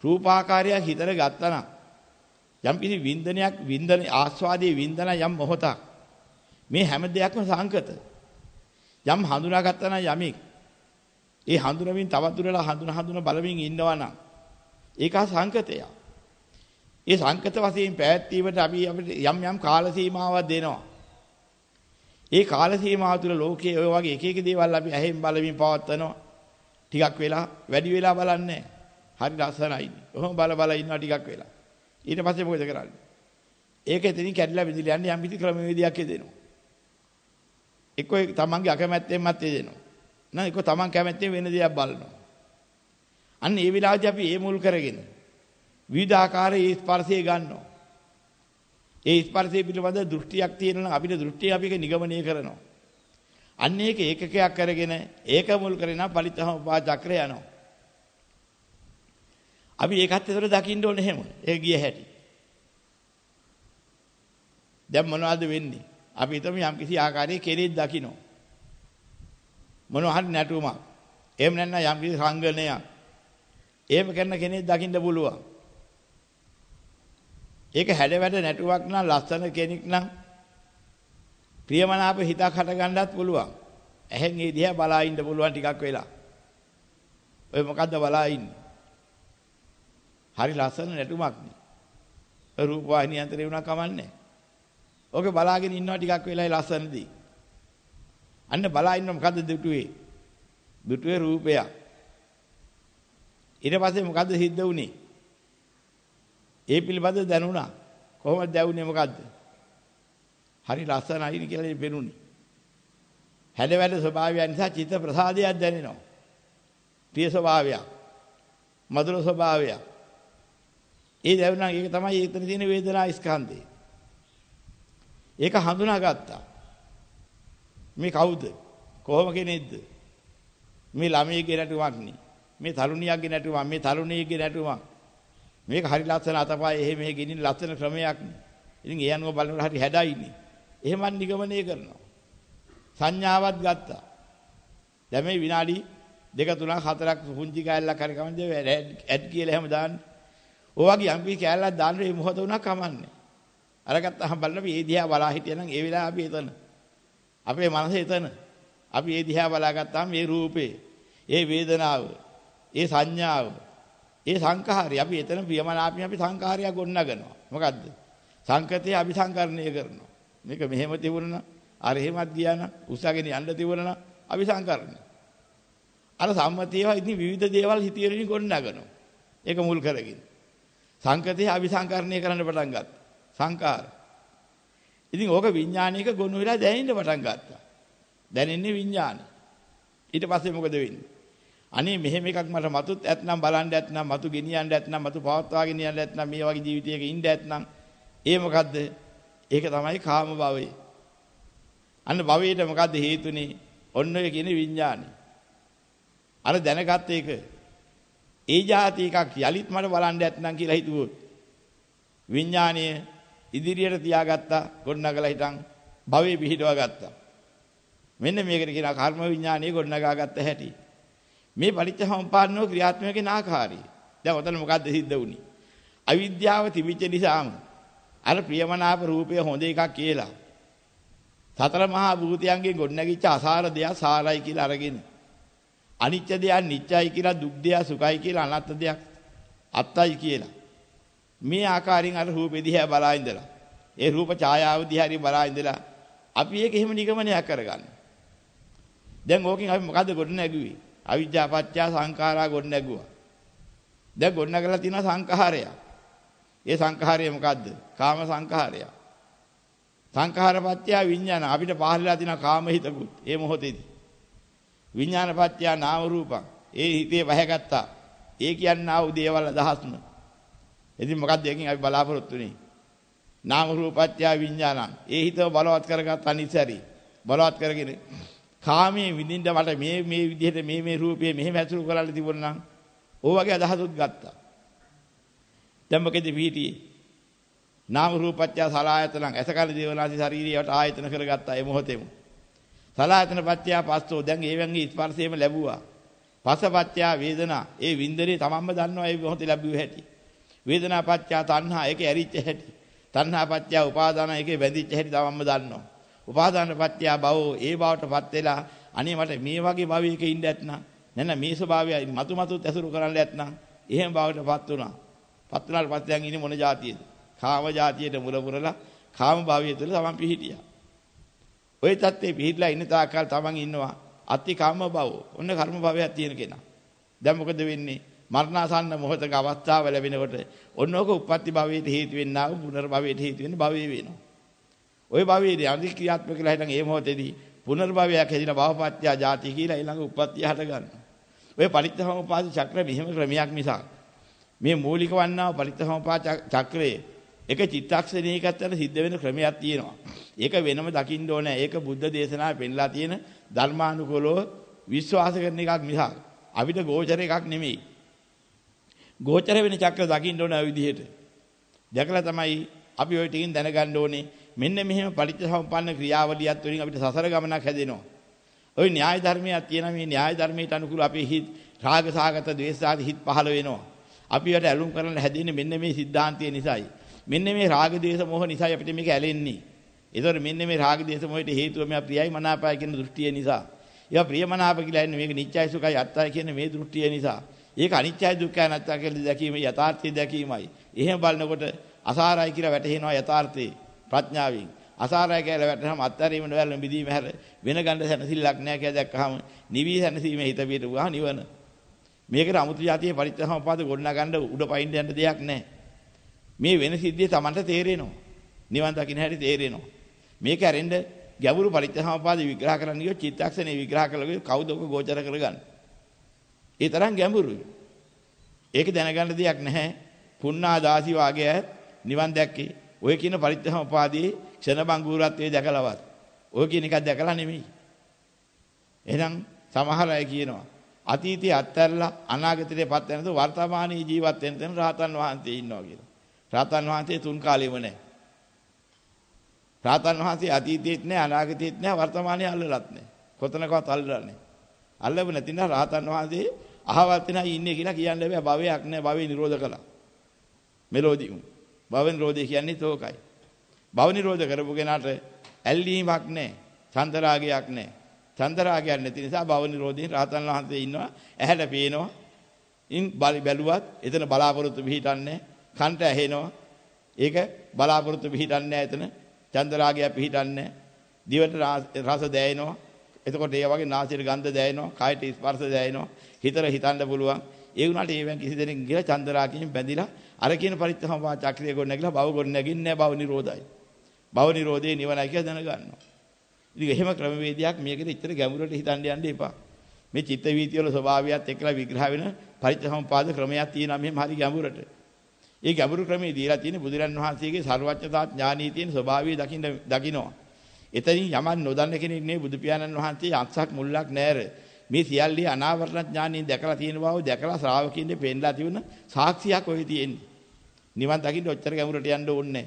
රූපාකාරයක් හිතර ගත්තා නම් යම්කිසි වින්දනයක් වින්දන ආස්වාදයේ වින්දන යම් මොහොතක් මේ හැම දෙයක්ම සංකත යම් හඳුනාගත්තා නම් යමෙක් ඒ හඳුනමින් තවත් දුරලා හඳුන හඳුන බලමින් ඉන්නවා නම් ඒක සංකතයක්. ඒ සංකත වශයෙන් පැවැත්වීමට අපි අපිට යම් යම් කාල සීමාවක් දෙනවා. ඒ කාල සීමාව තුළ ලෝකයේ ඔය වගේ එක එක දේවල් අපි ඇහෙන් බලමින් පවත්නවා. ටිකක් වෙලා වැඩි වෙලා බලන්නේ හරි ලස්සනයි. ඔහොම බල බල ඉන්නවා ටිකක් වෙලා. ඊට පස්සේ මොකද කරන්නේ? ඒක එතනින් කැඩිලා විදිලා යන්නේ යම් කිසි ක්‍රමවේදයක් හදෙනවා. එක්ක තමන්ගේ අකමැත්තෙන්මත් හදෙනවා. නෑ එක්ක තමන් කැමැත්තෙන් වෙන දේක් බලනවා. අන්න ඒ විලාසදී අපි ඒ මුල් කරගෙන විවිධ ආකාරයේ ස්පර්ශය ගන්නවා. ඒ ස්පර්ශය පිළිබඳ දෘෂ්ටියක් තියෙනවා අපිට දෘෂ්ටිය අපි ඒක නිගමනය කරනවා. අන්න ඒක ඒකකයක් කරගෙන ඒක මුල් කරගෙන පරිතහම පා චක්‍රය යනවා. අපි ඒකත් ඒතර දකින්න ඕනේ එහෙම. ඒ ගිය හැටි. දැන් මොනවද වෙන්නේ? අපි හිතමු යම් කිසි ආකාරයක කෙරෙක් දකින්න. මොනවා හරි නැටුමක්. එහෙම නැත්නම් යම් කිසි සංගණයක්. එහෙම කරන කෙනෙක් දකින්න පුළුවන්. ඒක හැඩ වැඩ නැටුවක් නම් ලස්සන කෙනෙක් නම් ප්‍රියමනාප හිතක් හට ගන්නත් පුළුවන්. ඇහෙන් ඒ දිහා බලා ඉන්න පුළුවන් ටිකක් වෙලා. ඔය මොකද්ද බලා ඉන්නේ? හරි ලස්සන නැටුමක් නේ. රූප වාහිනිය අතරේ වුණා කමන්නේ. ඕක බලාගෙන ඉන්නවා ටිකක් වෙලා ලස්සනදී. අන්න බලා ඉන්න මොකද්ද දුටුවේ? දුටුවේ රූපයක්. ඊට පස්සේ මොකද්ද සිද්ධ වුනේ? ඒ පිළිබඳ දැනුණා. කොහොමද දැවුනේ මොකද්ද? හරි ලස්සනයි කියලා පෙනුනේ. හැඩ වැඩ ස්වභාවය නිසා චිත්ත ප්‍රසාදයක් දැනෙනවා. ප්‍රිය ස්වභාවයක්. මధుර ස්වභාවයක්. ඒ දැනුණා ඒක තමයි එතන තියෙන වේදනා ස්කන්ධය. ඒක හඳුනාගත්තා. මේ කවුද? කොහොම කෙනෙක්ද? මේ ළමයිගේ නැටුමක් නේ. මේ තරුණියගේ නැටුමක්, මේ තරුණියගේ නැටුමක්. මේක හරි ලස්සන අතපය එහෙ මෙහෙ ගෙනින් ලස්සන ක්‍රමයක් නේ. ඉතින් ඒ අනුව බලනකොට හරි හැඩයිනේ. එහෙමත් නිගමනය කරනවා. සංඥාවක් ගත්තා. දැන් මේ විනාඩි දෙක තුනක් හතරක් පුංචි කෑල්ලක් හරි කමන්නේ ඇඩ් කියලා එහෙම දාන්න. ඔය වගේ යම්කි කෑල්ලක් දාන්න මේ මොහොත උනා කමන්නේ. අරගත්තාම බලන්න අපි ඒ දිහා බලා හිටියනම් ඒ වෙලාව අපි එතන. අපේ මනස එතන. අපි ඒ දිහා බලාගත්තාම මේ රූපේ, ඒ වේදනාව, ඒ සංඥාව, ඒ සංඛාරය අපි එතන ප්‍රියමනාපී අපි සංඛාරය ගොඩනගනවා. මොකද්ද? සංකතේ අபிසංකරණය කරනවා. මේක මෙහෙම තිබුණා අර එහෙමත් ගියා නම් උසගෙන යන්න තිබුණා අபிසංකරණය. අර සම්මතියවා ඉතින් විවිධ දේවල් හිතේරින් ගොඩනගනවා. ඒක මුල් කරගෙන. සංකතේ අபிසංකරණය කරන්න පටන් ගත්තා. සංකාර. ඉතින් ඕක විඥානයක ගොනු වෙලා දැනෙන්න පටන් ගත්තා. දැනෙන්නේ විඥානය. ඊට පස්සේ මොකද වෙන්නේ? අනේ මෙහෙම එකක් මට මතුත් ඇත්නම් බලන්න ඇත්නම් මතු ගෙනියන්න ඇත්නම් මතු පවත්වාගෙන යන්න ඇත්නම් මේ වගේ ජීවිතයක ඉන්න ඇත්නම් ඒ මොකද්ද? ඒක තමයි කාම භවය. අන්න භවයට මොකද්ද හේතුනේ? ඔන්න ඔය කියන විඥානෙ. අර දැනගත් එක ඒ જાති එකක් යලිත් මට බලන්න ඇත්නම් කියලා හිතුවොත් විඥානීය ඉදිරියට තියාගත්තා ගොඩනගලා හිටන් භවයේ පිහිටවා ගත්තා. මෙන්න මේකට කියනවා කර්ම විඥානීය ගොඩනගා ගත්ත හැටි. මේ පරිච්ඡසම්පාදනෝ ක්‍රියාත්මක වෙන ආකාරය. දැන් ඔතන මොකද්ද සිද්ධ වුනේ? අවිද්‍යාව තිබිච්ච නිසාම අර ප්‍රියමනාප රූපය හොඳ එකක් කියලා. සතර මහා භූතයන්ගෙන් ගොඩනැගිච්ච අසාර දෙයක් සාරයි කියලා අරගෙන අනිත්‍ය දෙයක් නිත්‍යයි කියලා දුක් දෙයක් සුඛයි කියලා අනාත්ම දෙයක් අත්තයි කියලා මේ ආකාරයෙන් අර රූපෙ දිහා බලා ඉඳලා ඒ රූප ඡායාව දිහා හරි බලා ඉඳලා අපි ඒක එහෙම නිගමනයක් කරගන්න. දැන් ඕකෙන් අපි මොකද්ද ගොඩ නැගුවේ? අවිජ්ජා පත්‍ය සංඛාරා ගොඩ නැගුවා. දැන් ගොඩ නැගලා තියෙන සංඛාරය. ඒ සංඛාරය මොකද්ද? කාම සංඛාරය. සංඛාරපත්‍ය විඥාන අපිට පහළලා තියෙන කාම හිතකුත් ඒ මොහොතේදී. විඥානපත්‍ය නාම රූපං ඒ හිතේ වැහැගත්තා. ඒ කියන්නා වූ දේවල් අදහස්ම ඉතින් මොකක්ද එකකින් අපි බලාපොරොත්තු වෙන්නේ? නාම රූපත්‍ය විඥානං. ඒ හිතව බලවත් කරගත් අනිසරි. බලවත් කරගෙන කාමයේ විඳින්න මට මේ මේ විදිහට මේ මේ රූපේ මෙහෙම ඇසුරු කරලා තිබුණා නම් ඕ වගේ අදහසුත් ගත්තා. දැන් මොකද පිටියේ? නාම රූපත්‍ය සලායතනං ඇසකල දේවනාසි ශාරීරියට ආයතන කරගත්තා ඒ මොහොතේම. සලායතන පත්‍ය පස්සෝ දැන් ඒ වගේ ස්පර්ශයේම ලැබුවා. පසපත්‍ය වේදනා ඒ වින්දනේ තමන්ම දන්නවා ඒ මොහොතේ ලැබුවේ හැටි. වේදනා පත්‍ය තණ්හා ඒකේ ඇරිච්ච හැටි. තණ්හා පත්‍ය උපාදාන ඒකේ බැඳිච්ච හැටි තමන්ම දන්නවා. උපාදාන පත්‍ය භවෝ ඒ භවටපත් වෙලා අනේ මට මේ වගේ භවයක ඉන්න ඇත්නම් නැත්නම් මේ ස්වභාවය මතු මතුත් ඇසුරු කරන්න ඇත්නම් එහෙම භවයටපත් වුණා. පත් වුණාට පස්සේ දැන් ඉන්නේ මොන જાතියේද? කාම જાතියට මුල පුරලා කාම භවය තුළ තමන් පිහිටියා. ওই தත්ත්වේ පිහිටලා ඉන්න තාක්කල් තමන් ඉන්නවා අති කාම භවෝ. ඔන්න කර්ම භවයක් තියෙන කෙනා. දැන් මොකද වෙන්නේ? මරණාසන්න මොහොතක අවස්ථාව ලැබෙනකොට ඔන්නෝක උප්පත්ති භවයට හේතු වෙන්නා වූ පුනර්භවයට හේතු වෙන භවය වෙනවා. ওই භවයේදී අධි ක්‍රියාත්මක වෙලා හිටන් ඒ මොහොතේදී පුනර්භවයක් හැදින භවපත්‍ය ජාති කියලා ඊළඟ උප්පත්තිය හට ගන්නවා. ඔය පරිත්‍ථසමුපාද චක්‍ර මෙහෙම ක්‍රමයක් මිසක් මේ මූලික වන්නා පරිත්‍ථසමුපාද චක්‍රයේ එක චිත්තක්ෂණයකටම සිද්ධ වෙන ක්‍රමයක් තියෙනවා. ඒක වෙනම දකින්න ඕනේ. ඒක බුද්ධ දේශනාවේ පෙන්ලා තියෙන ධර්මානුකූලව විශ්වාස කරන එකක් මිසක් අපිට ගෝචර එකක් නෙමෙයි. ගෝචර වෙන චක්‍ර දකින්න ඕන ওই විදිහට. දැකලා තමයි අපි ওই ටිකින් දැනගන්න ඕනේ මෙන්න මෙහෙම පටිච්චසමුප්පන්න ක්‍රියාවලියත් වලින් අපිට සසර ගමනක් හැදෙනවා. ওই න්‍යාය ධර්මයක් තියෙන මේ න්‍යාය ධර්මයට අනුකූල අපේ හිත් රාගසහගත ද්වේෂසහගත හිත් පහළ වෙනවා. අපි වට ඇලුම් කරන්න හැදෙන්නේ මෙන්න මේ સિદ્ધාන්තය නිසායි. මෙන්න මේ රාග ද්වේෂ මොහ නිසායි අපිට මේක ඇලෙන්නේ. ඒතොර මෙන්න මේ රාග ද්වේෂ මොහයට හේතුව මෙයා ප්‍රියයි මනාපයි කියන දෘෂ්ටිය නිසා. ඒවා ප්‍රියමනාප කියලා එන්නේ මේක නිත්‍යයි සුඛයි අත්තයි කියන මේ දෘෂ්ටිය නිසා. ඒක අනිත්‍යයි දුක්ඛයි අනාත්තයි කියලා දැකීම යථාර්ථය දැකීමයි. එහෙම බලනකොට අසාරයි කියලා වැටහෙනවා යථාර්ථේ. ප්‍රඥාවෙන්. අසාරය කියලා වැටෙනම අත්හැරීම නොවැළඳ මිදීම හැර වෙන ගන්න සැනසෙල්ලක් නැහැ කියලා දැක්කහම නිවි සැනසීමේ හිත පිටුවා නිවන. මේකට අමුතු જાතියේ පරිත්‍යාසමපාද ගොඩනගා ගන්න උඩ පයින් යන්න දෙයක් නැහැ. මේ වෙන සිද්ධිය Tamanට තේරෙනවා. නිවන් දකින්න හැටි තේරෙනවා. මේක ඇරෙන්න ගැඹුරු පරිත්‍යාසමපාද විග්‍රහ කරන්න ගියොත් චිත්තක්ෂණේ විග්‍රහ කළා කවුද ඔක ගෝචර කරගන්නේ. ඒ තරම් ගැඹුරුයි. ඒක දැනගන්න දෙයක් නැහැ. පුන්නා දාසි වාගේ නිවන් දැක්කේ. ඔය කියන පරිත්‍යාසමපාදී ක්ෂණ බංගුරත්වයේ දැකලවත්. ඔය කියන එකක් දැකලා නෙමෙයි. එහෙනම් සමහර අය කියනවා අතීතයේ අත්හැරලා අනාගතයටපත් වෙනද වර්තමානයේ ජීවත් වෙන තැන රහතන් වහන්සේ ඉන්නවා කියලා. රහතන් වහන්සේ තුන් කාලෙම නැහැ. රහතන් වහන්සේ අතීතයේත් නැහැ අනාගතයේත් නැහැ වර්තමානයේ අල්ලලත් නැහැ. කොතනකවත් අල්ලලා නැහැ. අල්ලව නැතිනම් රහතන් වහන්සේ අහවල් තැනයි ඉන්නේ කියලා කියන්න බෑ භවයක් නැහැ භවේ නිරෝධ කළා. මෙලෝදී භව නිරෝධය කියන්නේ තෝකයි. භව නිරෝධ කරපු කෙනාට ඇල්ලීමක් නැහැ. චන්දරාගයක් නැහැ. චන්දරාගයක් නැති නිසා භව නිරෝධයෙන් රහතන් වහන්සේ ඉන්නවා. ඇහැට පේනවා. ඉන් බැලුවත් එතන බලාපොරොත්තු පිහිටන්නේ කන්ට ඇහෙනවා. ඒක බලාපොරොත්තු පිහිටන්නේ එතන. චන්දරාගය පිහිටන්නේ දිවට රස දැනෙනවා. එතකොට ඒ වගේ නාසයට ගන්ධ දැනෙනවා. කායට ස්පර්ශ දැනෙනවා. හිතර හිතන්න පුළුවන්. ඒ වුණාට ඒවෙන් කිසි දෙනෙක් ගිහලා චන්දරාගයෙන් බැඳිලා අර කියන පරිත්‍ථමවා චක්‍රිය ගොඩ නැගිලා භව ගොඩ නැගින්නේ භව නිරෝධයි. භව නිරෝධේ නිවනයි කියලා දැනගන්නවා. ඉතින් එහෙම ක්‍රමවේදයක් මේකෙද ඉතර ගැඹුරට හිතන්න යන්න එපා. මේ චිත්ත වීතිය වල ස්වභාවයත් එක්කලා විග්‍රහ වෙන පරිත්‍ථමපාද ක්‍රමයක් තියෙනවා මෙහෙම හරි ගැඹුරට. ඒ ගැඹුරු ක්‍රමයේ දීලා තියෙන බුදුරන් වහන්සේගේ ਸਰවඥතා ඥානීය තියෙන ස්වභාවය දකින්න දකින්නවා. එතනින් යමන් නොදන්න කෙනෙක් නෙවෙයි බුදු පියාණන් වහන්සේ අංශක් මුල්ලක් නැර මේ සියල්ලේ අනාවරණ ඥානයෙන් දැකලා තියෙන බව දැකලා ශ්‍රාවකින්ගේ පෙන්ලා තිබුණ සාක්ෂියක් ඔය තියෙන්නේ. නිවන් දකින්න ඔච්චර ගැඹුරට යන්න ඕනේ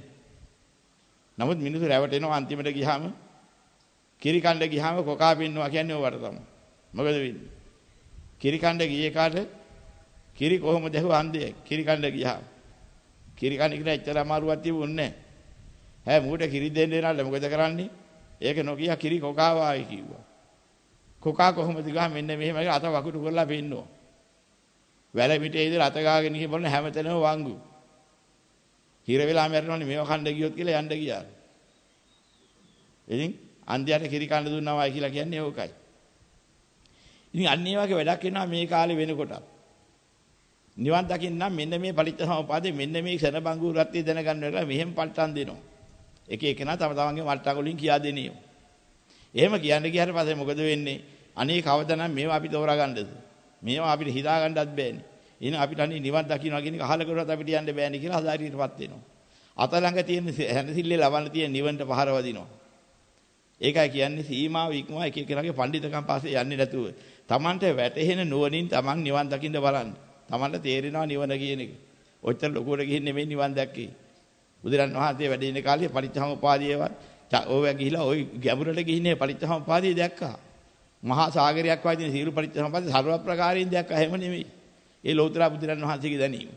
නමුත් මිනිස්සු රැවටෙනවා අන්තිමට ගියාම කිරි කණ්ඩ ගියාම කොකා පින්නවා කියන්නේ ඔවට තමයි. මොකද වෙන්නේ? කිරි කණ්ඩ ගියේ කාට කිරි කොහොමද ඇහුව අන්දේ කිරි කණ්ඩ ගියාම. කිරි කණ ඉගෙන එච්චර අමාරුවක් තිබුණේ නැහැ. හැ මූට කිරි දෙන්න එනල්ල මොකද කරන්නේ? ඒක නොකිය කිරි කොකා වායි කිව්වා. කොකා කොහොමද ගා මෙන්න මෙහෙම අත වකුටු කරලා පෙන්නනවා. වැල මිටේ ඉඳලා අත ගාගෙන ගිහින් බලන හැමතැනම වංගු. හිර වෙලා මැරෙනවනේ මේව කන්න ගියොත් කියලා යන්න ගියා. ඉතින් අන්ධයාට කිරි කන්න දුන්නාමයි කියලා කියන්නේ ඕකයි. ඉතින් අන්න ඒ වගේ වැඩක් වෙනවා මේ කාලේ වෙනකොට. නිවන් දකින්න මෙන්න මේ පරිත්‍යාසමපාදේ මෙන්න මේ ක්ෂණ බංගු රත්ය දැනගන්න වෙලා මෙහෙම පල්ටන් දෙනවා. එක එකනා තම තමන්ගේ මල්ටන් වලින් කියා දෙනියෝ. එහෙම කියන්න ගියාට පස්සේ මොකද වෙන්නේ? අනේ කවදානම් මේවා අපි තෝරා ගන්නද? මේවා අපිට හිතා ගන්නවත් බෑනේ. එහෙනම් අපිට අනේ නිවන් දකින්නවා කියන එක අහලා කරුවත් අපිට යන්න බෑනේ කියලා හදාරියටපත් වෙනවා. අත ළඟ තියෙන හැනසිල්ලේ ලබන්න තියෙන නිවන්ට පහර වදිනවා. ඒකයි කියන්නේ සීමාව ඉක්මවා එක එකනාගේ පඬිතකම් පස්සේ යන්නේ නැතුව. Tamanට වැටහෙන නුවණින් Taman නිවන් දකින්න බලන්න. Tamanට තේරෙනවා නිවන කියන එක. ඔච්චර ලොකුවට ගිහින් නෙමෙයි නිවන් දැක්කේ. බුදුරන් වහන්සේ වැඩ ඉන කාලේ පරිච්ඡාමපාදියේවත් ඕවා ගිහිලා ওই ගැඹුරට ගිහින්නේ පරිච්ඡාමපාදිය දැක්කා. මහා සාගරයක් වගේ තියෙන සීල පරිච්ඡාමපාදිය සර්ව ප්‍රකාරයෙන් දැක්කා. එහෙම නෙමෙයි. ඒ ලෞතර බුදුරන් වහන්සේගේ දැනීම.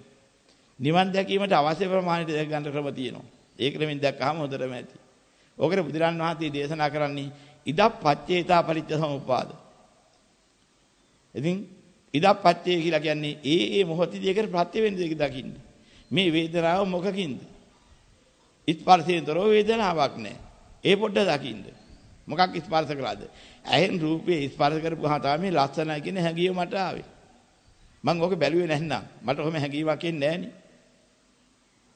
නිවන් දැකීමට අවශ්‍ය ප්‍රමාණයට දැක ගන්න ක්‍රම තියෙනවා. ඒ ක්‍රමෙන් දැක්කහම හොඳටම ඇති. ඕකට බුදුරන් වහන්සේ දේශනා කරන්නේ ඉදප්පච්චේතා පරිච්ඡ සමුප්පාද. ඉතින් ඉදප්පච්චය කියලා කියන්නේ ඒ ඒ මොහොතදී ඒකට ප්‍රත්‍ය වෙන දෙයක් දකින්න. මේ වේදනාව මොකකින්ද? ස්පර්ශයෙන්තරෝ වේදනාවක් නැහැ. ඒ පොඩ්ඩ දකින්න. මොකක් ස්පර්ශ කළාද? ඇහෙන් රූපේ ස්පර්ශ කරපුවා තමයි ලස්සනයි කියන හැඟීම මට ආවේ. මම ඕක බැලුවේ නැත්නම් මට ඔහොම හැඟීමක් එන්නේ නැහනේ.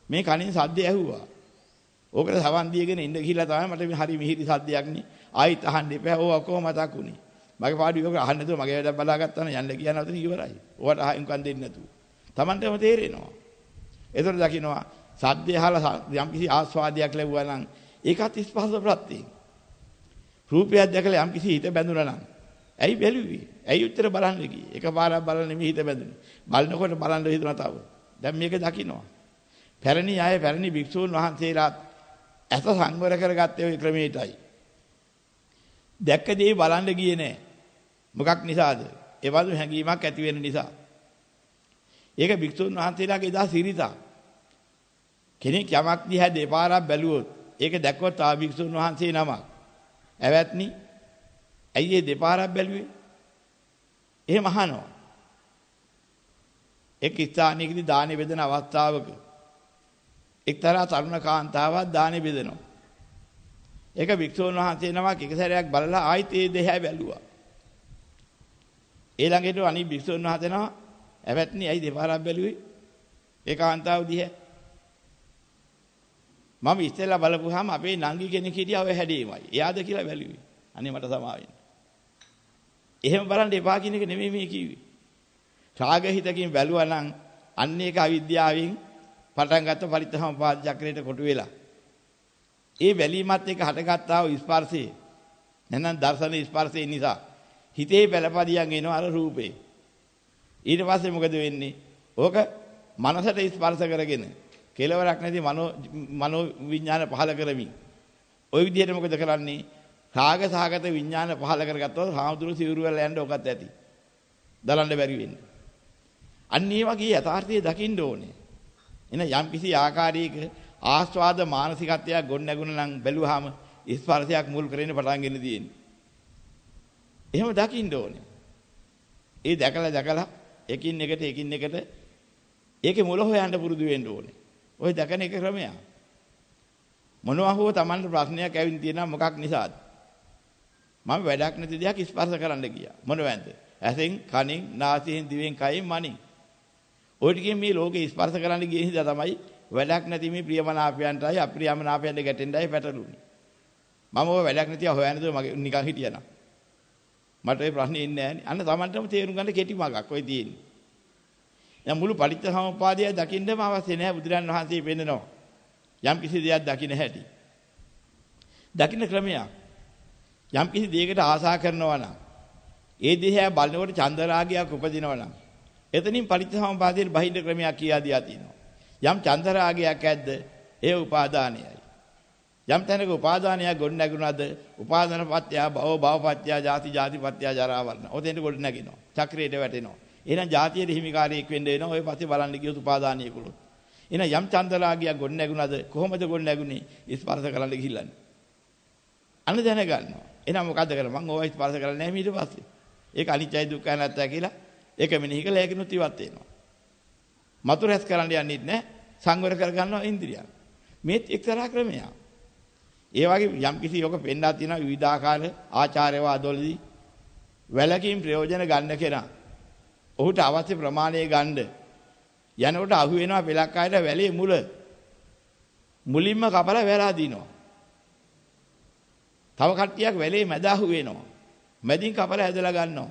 මේ කනින් සද්ද ඇහුවා. ඕකට සවන් දීගෙන ඉන්න ගිහිල්ලා තමයි මට හරි මිහිරි සද්දයක් නේ. ආයිත් අහන්න එපා. ඕවා කොහොම මතක් උනේ. මගේ පාඩුවේ ඔක අහන්න නැතුව මගේ වැඩ බලාගත්තා නම් යන්න කියන උතන ඉවරයි. ඕවට අහින් කන් දෙන්නේ නැතුව. Tamanටම තේරෙනවා. ඒතර දකින්නවා සද්දේ අහලා යම් කිසි ආස්වාදයක් ලැබුවා නම් ඒකත් ස්පර්ශ ප්‍රත්‍යයෙන්. රූපයක් දැකලා යම් කිසි හිත බැඳුනා නම් ඇයි බැලුවේ? ඇයි උත්තර බලන්න ගියේ? එකපාරක් බලන්න නෙමෙයි හිත බැඳුනේ. බලනකොට බලන්න හිතනවා තව. දැන් මේක දකින්නවා. පැරණි අය පැරණි භික්ෂූන් වහන්සේලාත් ඇස සංවර කරගත්තේ ওই ක්‍රමයටයි. දැක්ක දේ බලන්න ගියේ නෑ. මොකක් නිසාද? ඒ වගේ හැඟීමක් ඇති වෙන නිසා. ඒක භික්ෂුන් වහන්සේලාගේ එදා සිරිතා. කෙනෙක් යමක් දිහා දෙපාරක් බැලුවොත් ඒක දැක්කොත් ආ භික්ෂුන් වහන්සේ නමක්. ඇවැත්නි ඇයි ඒ දෙපාරක් බැලුවේ? එහෙම අහනවා. එක් ස්ථානයකදී දානෙ බෙදෙන අවස්ථාවක එක්තරා තරුණ කාන්තාවක් දානෙ බෙදෙනවා. ඒක භික්ෂුන් වහන්සේ නමක් එක සැරයක් බලලා ආයිත් ඒ දෙහැ බැලුවා. ඊළඟට අනිත් භික්ෂුන් වහන්සේ නම ඇවැත්නි ඇයි දෙපාරක් බැලුවේ? ඒ කාන්තාව දිහා. මම ඉස්සෙල්ලා බලපුවාම අපේ නංගි කෙනෙක් හිටියා ඔය හැඩේමයි. එයාද කියලා බැලුවේ. අනේ මට සමා වෙන්න. එහෙම බලන්න එපා කියන එක නෙමෙයි මේ කිව්වේ. රාගහිතකින් බැලුවා නම් අන්න ඒක අවිද්‍යාවෙන් පටන් ගත්ත පරිත්‍ථමපාද චක්‍රයට කොටු වෙලා. ඒ බැලීමත් එක්ක හටගත්තා වූ ස්පර්ශය නැත්නම් දර්ශන ස්පර්ශය නිසා හිතේ පළපදියන් එනවා අර රූපේ. ඊට පස්සේ මොකද වෙන්නේ? ඕක මනසට ස්පර්ශ කරගෙන කෙලවරක් නැති මනෝ මනෝ විඥාන පහල කරමින් ওই විදිහට මොකද කරන්නේ? රාග සහගත විඥාන පහල කරගත්තොත් හාමුදුරු සිවුරු වල යන්න ඔකත් ඇති. දලන්න බැරි වෙන්නේ. අන්න ඒ වගේ යථාර්ථය දකින්න ඕනේ. එන යම් කිසි ආකාරයක ආස්වාද මානසිකත්වයක් ගොඩ නැගුණ නම් බැලුවාම ස්පර්ශයක් මුල් කරගෙන පටන් ගෙන තියෙන්නේ. එහෙම දකින්න ඕනේ. ඒ දැකලා දැකලා එකින් එකට එකින් එකට ඒකේ මුල හොයන්න පුරුදු වෙන්න ඕනේ. ඔය දැකන එක ක්‍රමයක්. මොනවා හෝ Tamanට ප්‍රශ්නයක් ඇවිත් තියෙනවා මොකක් නිසාද? මම වැඩක් නැති දෙයක් ස්පර්ශ කරන්න ගියා. මොනවද? ඇසෙන්, කනෙන්, නාසයෙන්, දිවෙන්, කයෙන්, මනින්. ඔය ටිකෙන් මේ ලෝකේ ස්පර්ශ කරන්න ගිය හින්දා තමයි වැඩක් නැති මේ ප්‍රියමනාපයන්ටයි අප්‍රියමනාපයන්ට ගැටෙන්නයි පැටළුනේ. මම ඔය වැඩක් නැතිව හොයන්නද මගේ නිකන් හිටියනම්. මට ඒ ප්‍රශ්නේ ඉන්නේ නැහැ. අන්න Tamanටම තේරුම් ගන්න කෙටි මගක් ඔය තියෙන්නේ. දැන් මුළු පටිච්චසමුප්පාදය දකින්නම අවශ්‍ය නැහැ බුදුරන් වහන්සේ පෙන්නනවා. යම් කිසි දෙයක් දකින්න හැටි. දකින්න ක්‍රමයක්. යම් කිසි දෙයකට ආසා කරනවා නම් ඒ දිහා බලනකොට චන්දරාගයක් උපදිනවා නම් එතනින් පටිච්චසමුපාදයේ බහිඳ ක්‍රමයක් කියා දියා තිනවා. යම් චන්දරාගයක් ඇද්ද ඒ උපාදානයයි. යම් තැනක උපාදානයක් ගොඩ නැගුණාද උපාදාන පත්‍ය භව භව පත්‍ය ජාති ජාති පත්‍ය ජරා වර්ණ. ඔතෙන්ට ගොඩ නැගිනවා. චක්‍රයට වැටෙනවා. එහෙනම් ජාතියේ හිමිකාරයෙක් වෙන්න වෙනවා. ඔය පස්සේ බලන්න ගියොත් උපාදානිය කුලොත්. එහෙනම් යම් චන්දරාගයක් ගොඩ නැගුණාද කොහොමද ගොඩ නැගුණේ? ස්පර්ශ කරන්න ගිහිල්ලානේ. අන්න දැනගන්නවා. එහෙනම් මොකද්ද කරන්නේ? මම ඕවා ස්පර්ශ කරන්නේ නැහැ ඊට පස්සේ. ඒක අනිත්‍යයි දුක්ඛයි නැත්තයි කියලා ඒක මෙනෙහි කළා ඒකිනුත් ඉවත් වෙනවා. මතු රැස් කරන්න යන්නෙත් නැහැ. සංවර කරගන්නවා ඉන්ද්‍රියන්. මේත් එක්තරා ක්‍රමයක්. ඒ වගේ යම් කිසි යෝග පෙන්වා තියෙනවා විවිධාකාර ආචාර්යවාදවලදී වැලකින් ප්‍රයෝජන ගන්න කෙනා ඔහුට අවශ්‍ය ප්‍රමාණය ගන්න යනකොට අහු වෙනවා පෙලක් ආයත වැලේ මුල මුලින්ම කපලා වැලා දිනවා තව කට්ටියක් වැලේ මැද අහු වෙනවා මැදින් කපලා ඇදලා ගන්නවා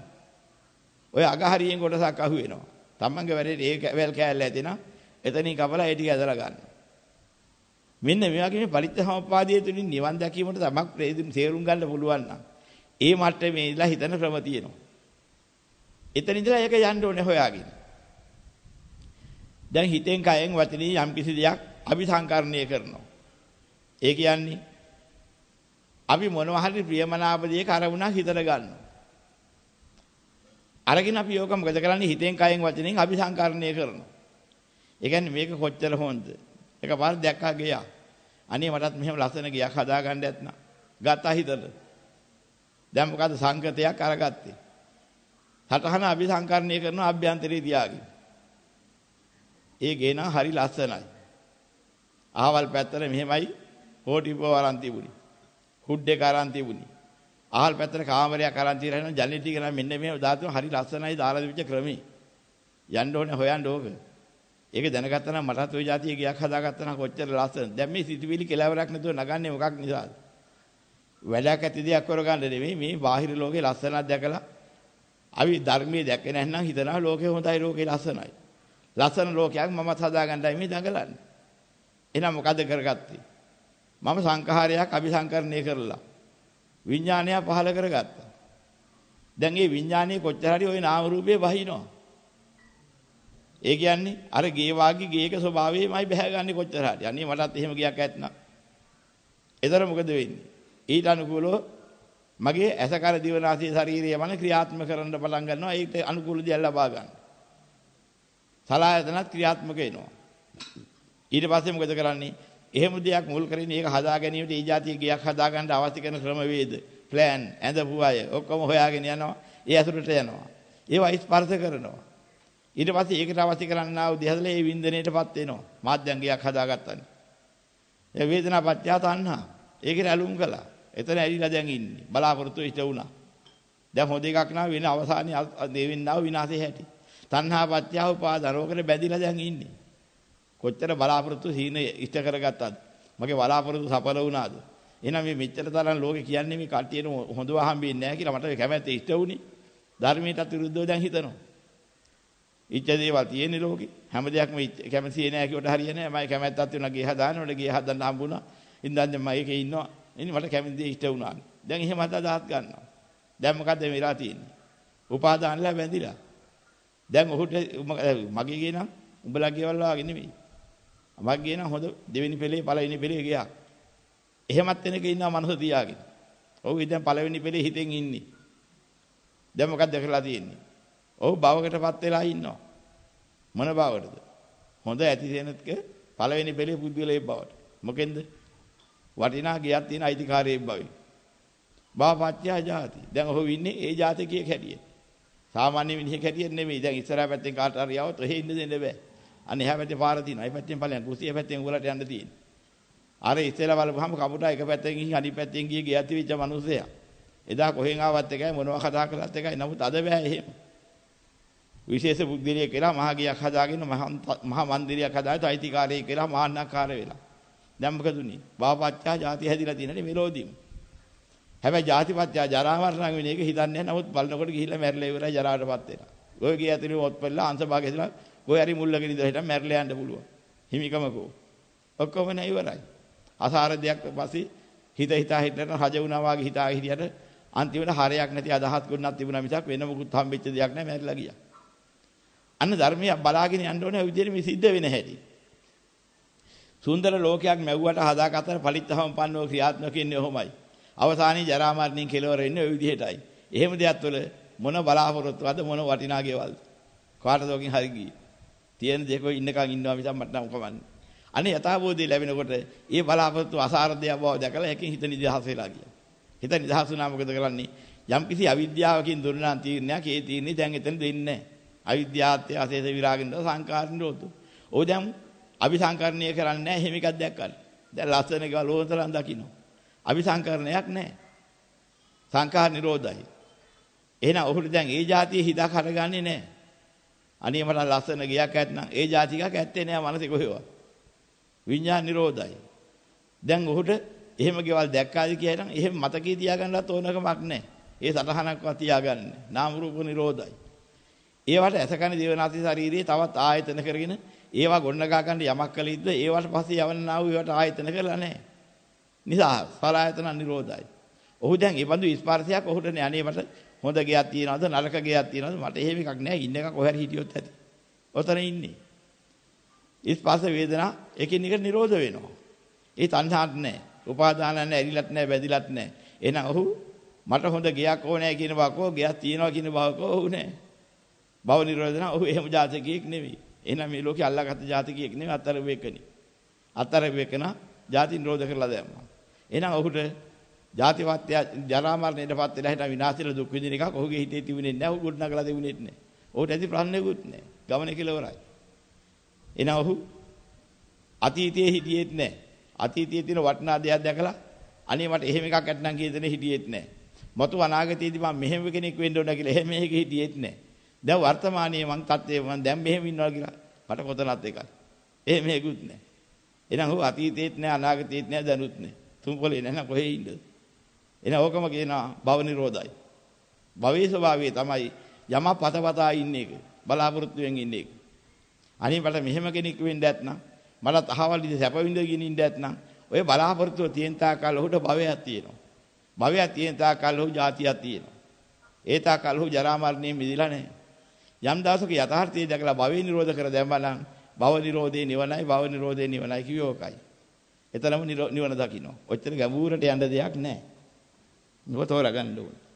ඔය අගහරියෙන් කොටසක් අහු වෙනවා තමන්ගේ වැලේ ඒ වැල් කෑල්ල ඇදෙනා එතනින් කපලා ඒ ටික ඇදලා ගන්නවා මෙන්න මේ වගේ මේ පරිත්‍යාසම්පාදයේ තුලින් නිවන් දැකීමට තමක් තේරුම් ගන්න පුළුවන් නම් ඒ මට්ටමේ ඉඳලා හිතන ක්‍රම තියෙනවා. එතන ඉඳලා ඒක යන්න ඕනේ හොයාගෙන. දැන් හිතෙන් කයෙන් වචනේ යම් කිසි දෙයක් අபிසංකරණය කරනවා. ඒ කියන්නේ අපි මොනවා හරි ප්‍රියමනාප දෙයක අරමුණක් හිතට ගන්නවා. අරගෙන අපි යෝක මොකද කරන්නේ හිතෙන් කයෙන් වචනෙන් අபிසංකරණය කරනවා. ඒ කියන්නේ මේක කොච්චර හොඳද? එකපාර දැක්කා ගියා. අනේ මටත් මෙහෙම ලස්සන ගියක් හදාගන්න ඇත්නම්. ගත්තා හිතට. දැන් මොකද සංකතයක් අරගත්තේ. සටහන අபிසංකරණය කරන අභ්‍යන්තරේ තියාගෙන. ඒ ගේන හරි ලස්සනයි. අහවල් පැත්තට මෙහෙමයි කෝටිපෝ අරන් තිබුණි. හුඩ් එක අරන් තිබුණි. අහල් පැත්තට කාමරයක් අරන් තියලා හිටන ජනෙල් ටික නම් මෙන්න මේ දාතු හරි ලස්සනයි දාලා දීච්ච ක්‍රමී. යන්න ඕනේ හොයන්න ඕක. ඒක දැනගත්තා නම් මටත් ওই જાතිය ගියක් හදාගත්තා නම් කොච්චර ලස්සන. දැන් මේ සිතිවිලි කෙලවරක් නැතුව නගන්නේ මොකක් නිසාද? වැඩක් ඇති දෙයක් කරගන්න නෙමෙයි මේ බාහිර ලෝකේ ලස්සනක් දැකලා අපි ධර්මයේ දැකේ නැත්නම් හිතනවා ලෝකේ හොඳයි ලෝකේ ලස්සනයි. ලස්සන ලෝකයක් මමත් හදාගන්නයි මේ දඟලන්නේ. එහෙනම් මොකද කරගත්තේ? මම සංඛාරයක් අபிසංකරණය කරලා විඥානය පහළ කරගත්තා. දැන් මේ විඥානයේ කොච්චර හරි ওই නාම රූපේ වහිනවා. ඒ කියන්නේ අර ගේ වාගේ ගේක ස්වභාවයමයි බහැගන්නේ කොච්චර හරි. අනේ මටත් එහෙම ගියක් ඇත්නම්. එතන මොකද වෙන්නේ? ඊට අනුකූලව මගේ ඇස කර දිව නාසය ශරීරය මන ක්‍රියාත්මක කරන්න පටන් ගන්නවා. ඒකට අනුකූල දෙයක් ලබා ගන්න. සලායතනත් ක්‍රියාත්මක වෙනවා. ඊට පස්සේ මොකද කරන්නේ? එහෙම දෙයක් මුල් කරගෙන ඒක හදා ගැනීමට ඒ જાතිය ගයක් හදා ගන්න අවශ්‍ය කරන ක්‍රමවේද, plan, ඇඳපු අය ඔක්කොම හොයාගෙන යනවා. ඒ ඇසුරට යනවා. ඒවා ස්පර්ශ කරනවා. ඊට පස්සේ ඒකට අවශ්‍ය කරන්නා වූ දෙහදලා ඒ වින්දනයටපත් වෙනවා. මාධ්‍යංගයක් හදාගත්තානේ. ඒ වේදනා පත්‍ය තණ්හා. ඒකට ඇලුම් කළා. එතන ඇලිලා දැන් ඉන්නේ. බලාපොරොත්තු ඉෂ්ට වුණා. දැන් හොඳ එකක් නා වෙන අවසානයේ දෙවින්නා විනාශේ හැටි. තණ්හා පත්‍ය උපාදාන රෝගනේ බැඳිලා දැන් ඉන්නේ. කොච්චර බලාපොරොත්තු සීන ඉෂ්ට කරගත්තද? මගේ බලාපොරොත්තු සඵල වුණාද? එහෙනම් මේ මෙච්චර තරම් ලෝකේ කියන්නේ මේ කට්ටියට හොඳව හම්බෙන්නේ නැහැ කියලා මට කැමැත්ත ඉෂ්ට වුණේ. ධර්මයටත් විරුද්ධව දැන් හිතනවා. ඉච්ඡ දේවල් තියෙන ලෝකේ හැම දෙයක්ම කැමැති නෑ කියවට හරියන්නේ නෑ මම කැමැත්තක් තියෙනවා ගේ හදානකොට ගේ හදන්න හම්බුණා ඉඳන් මම ඒකේ ඉන්නවා ඉතින් මට කැමති දේ ඉෂ්ට වුණා දැන් එහෙම හදා දාත් ගන්නවා දැන් මොකද්ද වෙලා තියෙන්නේ උපාදානලා බැඳිලා දැන් ඔහුට මගේ ගේ නම් උඹලා ගෙවල් වාගේ නෙමෙයි මගේ නම් හොඳ දෙවෙනි පෙළේ පළවෙනි පෙළේ ගියා එහෙමත් වෙනක ඉන්නවා මනස තියාගෙන ඔව් ඉතින් පළවෙනි පෙළේ හිතෙන් ඉන්නේ දැන් මොකක්ද කරලා තියෙන්නේ ඔව් භවකටපත් වෙලා ඉන්නවා. මොන භවකටද? හොඳ ඇති දෙනක පළවෙනි පෙළේ පුද්ගලයෙක් බවට. මොකෙන්ද? වටිනා ගියක් තියෙන අයිතිකාරයෙක් බවින්. භවපත්‍යා ජාති. දැන් ඔහු ඉන්නේ ඒ ජාතකයේ කැඩියේ. සාමාන්‍ය මිනිහෙක් හැටියෙත් නෙමෙයි. දැන් ඉස්සරහා පැත්තෙන් කාට හරි આવොත් ඔහෙ ඉන්න දෙන්න බෑ. අන්න එහා පැත්තේ පාර තියෙනවා. ඒ පැත්තෙන් ඵලයන් කුසිය පැත්තෙන් උගලට යන්න තියෙන්නේ. අර ඉස්සෙල්ලා බලපුවාම කපුටා එක පැත්තෙන් ගිහින් අනිත් පැත්තෙන් ගියේ ගේ ඇතිවිච්ච මිනිසයා. එදා කොහෙන් ආවත් එකයි මොනවා කතා කළත් එකයි. නමුත් අද බෑ එහෙම. විශේෂ බුද්ධිලිය කියලා මහා ගියක් හදාගෙන මහා මන්දිරයක් හදාගෙන අයිතිකාරයෙක් කියලා මහානක්කාර වෙලා. දැන් මොකද උනේ? භවපත්‍යා ಜಾති හැදිලා තියෙනනේ මෙලෝදීම. හැබැයි ಜಾතිපත්‍යා ජරා මරණ වෙන එක හිතන්නේ නැහැ. නමුත් බලනකොට ගිහිල්ලා මැරිලා ඉවරයි ජරාවටපත් වෙලා. ඔය ගිය ඇතුලේ ඔත් පෙළලා අංශභාගය ඇතුලේ ඔය හරි මුල්ලගෙන ඉඳලා හිටන් මැරිලා යන්න පුළුවන්. හිමිකමකෝ. ඔක්කොම නෑ ඉවරයි. අසාර දෙයක් පස්සේ හිත හිතා හිටන රජ වුණා වගේ හිතා හිටියට අන්තිමට හරයක් නැති අදහස් ගොන්නක් තිබුණා මිසක් වෙන මොකුත් හම්බෙච්ච දෙයක් නෑ මැරිලා ගියා. අන්න ධර්මය බලාගෙන යන්න ඕනේ විදිහට මේ සිද්ධ වෙන හැටි. සුන්දර ලෝකයක් මැව්වට හදාගත්තට පරිත්තහම පන්නෝ ක්‍රියාත්මක වෙන්නේ ඔහොමයි. අවසානයේ ජරා මරණින් කෙලවර වෙන්නේ ওই විදිහටයි. එහෙම දෙයක් තුළ මොන බලාපොරොත්තුවද මොන වටිනා ගෙවල්ද? කාටද ඔකින් හරි ගියේ. තියෙන දේක ඉන්නකන් ඉන්නවා මිසක් මට නම් කමන්නේ. අනේ යථාබෝධය ලැබෙනකොට ඒ බලාපොරොත්තු අසාරදය බව දැකලා ඒකෙන් හිත නිදහස් වෙලා ගියා. හිත නිදහස් වුණා මොකද කරන්නේ? යම්කිසි අවිද්‍යාවකින් දුරනා තීරණයක් ඒ තීරණේ දැන් එතන දෙන්නේ නැහැ. අවිද්‍යාත්‍ය අශේෂ විරාගෙන්ද සංකාරණෝතු. ඕ දැන් අபிසංකරණය කරන්නේ නැහැ එහෙම එකක් දැක්කත්. දැන් ලස්සන ගාල ඕතරම් දකින්න. අபிසංකරණයක් නැහැ. සංකාර නිරෝධයි. එහෙනම් ඔහුට දැන් ඒ જાතිය හිතක් හරගන්නේ නැහැ. අනේ මට ලස්සන ගියක් ඇත්නම් ඒ જાතිකක් ඇත්තේ නැහැ මනසේ කොහෙවත්. විඤ්ඤාණ නිරෝධයි. දැන් ඔහුට එහෙම ගෙවල් දැක්කාද කියලා නම් එහෙම මතකේ තියාගන්නවත් ඕනකමක් නැහැ. ඒ සටහනක්වත් තියාගන්නේ. නාම රූප නිරෝධයි. ඒවට ඇසකන දිවනාසි ශරීරයේ තවත් ආයතන කරගෙන ඒවා ගොඩනගා ගන්න යමක් කළ යුතුද ඒවට පස්සේ යවන්නා වූ ඒවට ආයතන කරලා නැහැ. නිසා සලායතන නිරෝධයි. ඔහු දැන් මේ බඳු ස්පර්ශයක් ඔහුට නේ අනේ මට හොඳ ගයක් තියනවද නරක ගයක් තියනවද මට එහෙම එකක් නැහැ ඉන්න එක කොහරි හිටියොත් ඇති. ඔතන ඉන්නේ. ස්පර්ශ වේදනා එකින් එක නිරෝධ වෙනවා. ඒ තණ්හාවක් නැහැ. උපාදාන නැහැ, ඇරිලත් නැහැ, බැඳිලත් නැහැ. එහෙනම් ඔහු මට හොඳ ගයක් ඕනේ කියන බවකෝ ගයක් තියනවා කියන බවකෝ ඔහු නැහැ. භව නිරෝධන ඔහු එහෙම ජාතකයෙක් නෙවෙයි. එහෙනම් මේ ලෝකේ අල්ලාගත්ත ජාතකයෙක් නෙවෙයි අතර වේකනේ. අතර වේකන ජාති නිරෝධ කරලා දැම්මා. එහෙනම් ඔහුට ජාතිවත්ය ජරා මරණයටපත් වෙලා හිට විනාශයට දුක් විඳින එකක් ඔහුගේ හිතේ තිබුණේ නැහැ. ඔහු ගොඩනගලා තිබුණේ නැහැ. ඔහුට ඇති ප්‍රශ්නයක්වත් නැහැ. ගමනේ කෙලවරයි. එන ඔහු අතීතයේ හිටියෙත් නැහැ. අතීතයේ තියෙන වටිනා දේවල් දැකලා අනේ මට එහෙම එකක් ඇත්නම් කියන හිටියෙත් නැහැ. මතු අනාගතයේදී මම මෙහෙම කෙනෙක් වෙන්න ඕන කියලා එහෙම එකක හිටියෙත් නැහැ. දැන් වර්තමානයේ මං තත්ත්වයේ මං දැන් මෙහෙම ඉන්නවා කියලා මට කොතනත් එකයි. එහෙම එකකුත් නැහැ. එහෙනම් ඔහු අතීතයේත් නැහැ අනාගතයේත් නැහැ දැනුත් නැහැ. තුන්පොලේ නැහැ කොහේ ඉන්නද? එන ඕකම කියනවා භව නිරෝධයි. භවයේ ස්වභාවය තමයි යම පතපතා ඉන්න එක. බලාපොරොත්තුෙන් ඉන්න එක. අනේ මට මෙහෙම කෙනෙක් වෙන්න ඇත්නම් මට අහවල් ඉඳ සැප විඳගෙන ඉන්න ඇත්නම් ඔය බලාපොරොත්තුව තියෙන තාකල් ඔහුට භවයක් තියෙනවා. භවයක් තියෙන තාකල් ඔහු ජාතියක් තියෙනවා. ඒ තාකල් ඔහු ජරා මරණයෙන් මිදිලා නැහැ. යම් දවසක යථාර්ථය දැකලා භවේ නිරෝධ කර දැම්මනම් භව නිරෝධේ නිවනයි භව නිරෝධේ නිවනයි කිව්වේ ඕකයි. එතරම් නිවන දකින්න. ඔච්චර ගැඹුරට යන්න දෙයක් නැහැ. මේක තෝරගන්න ඕනේ.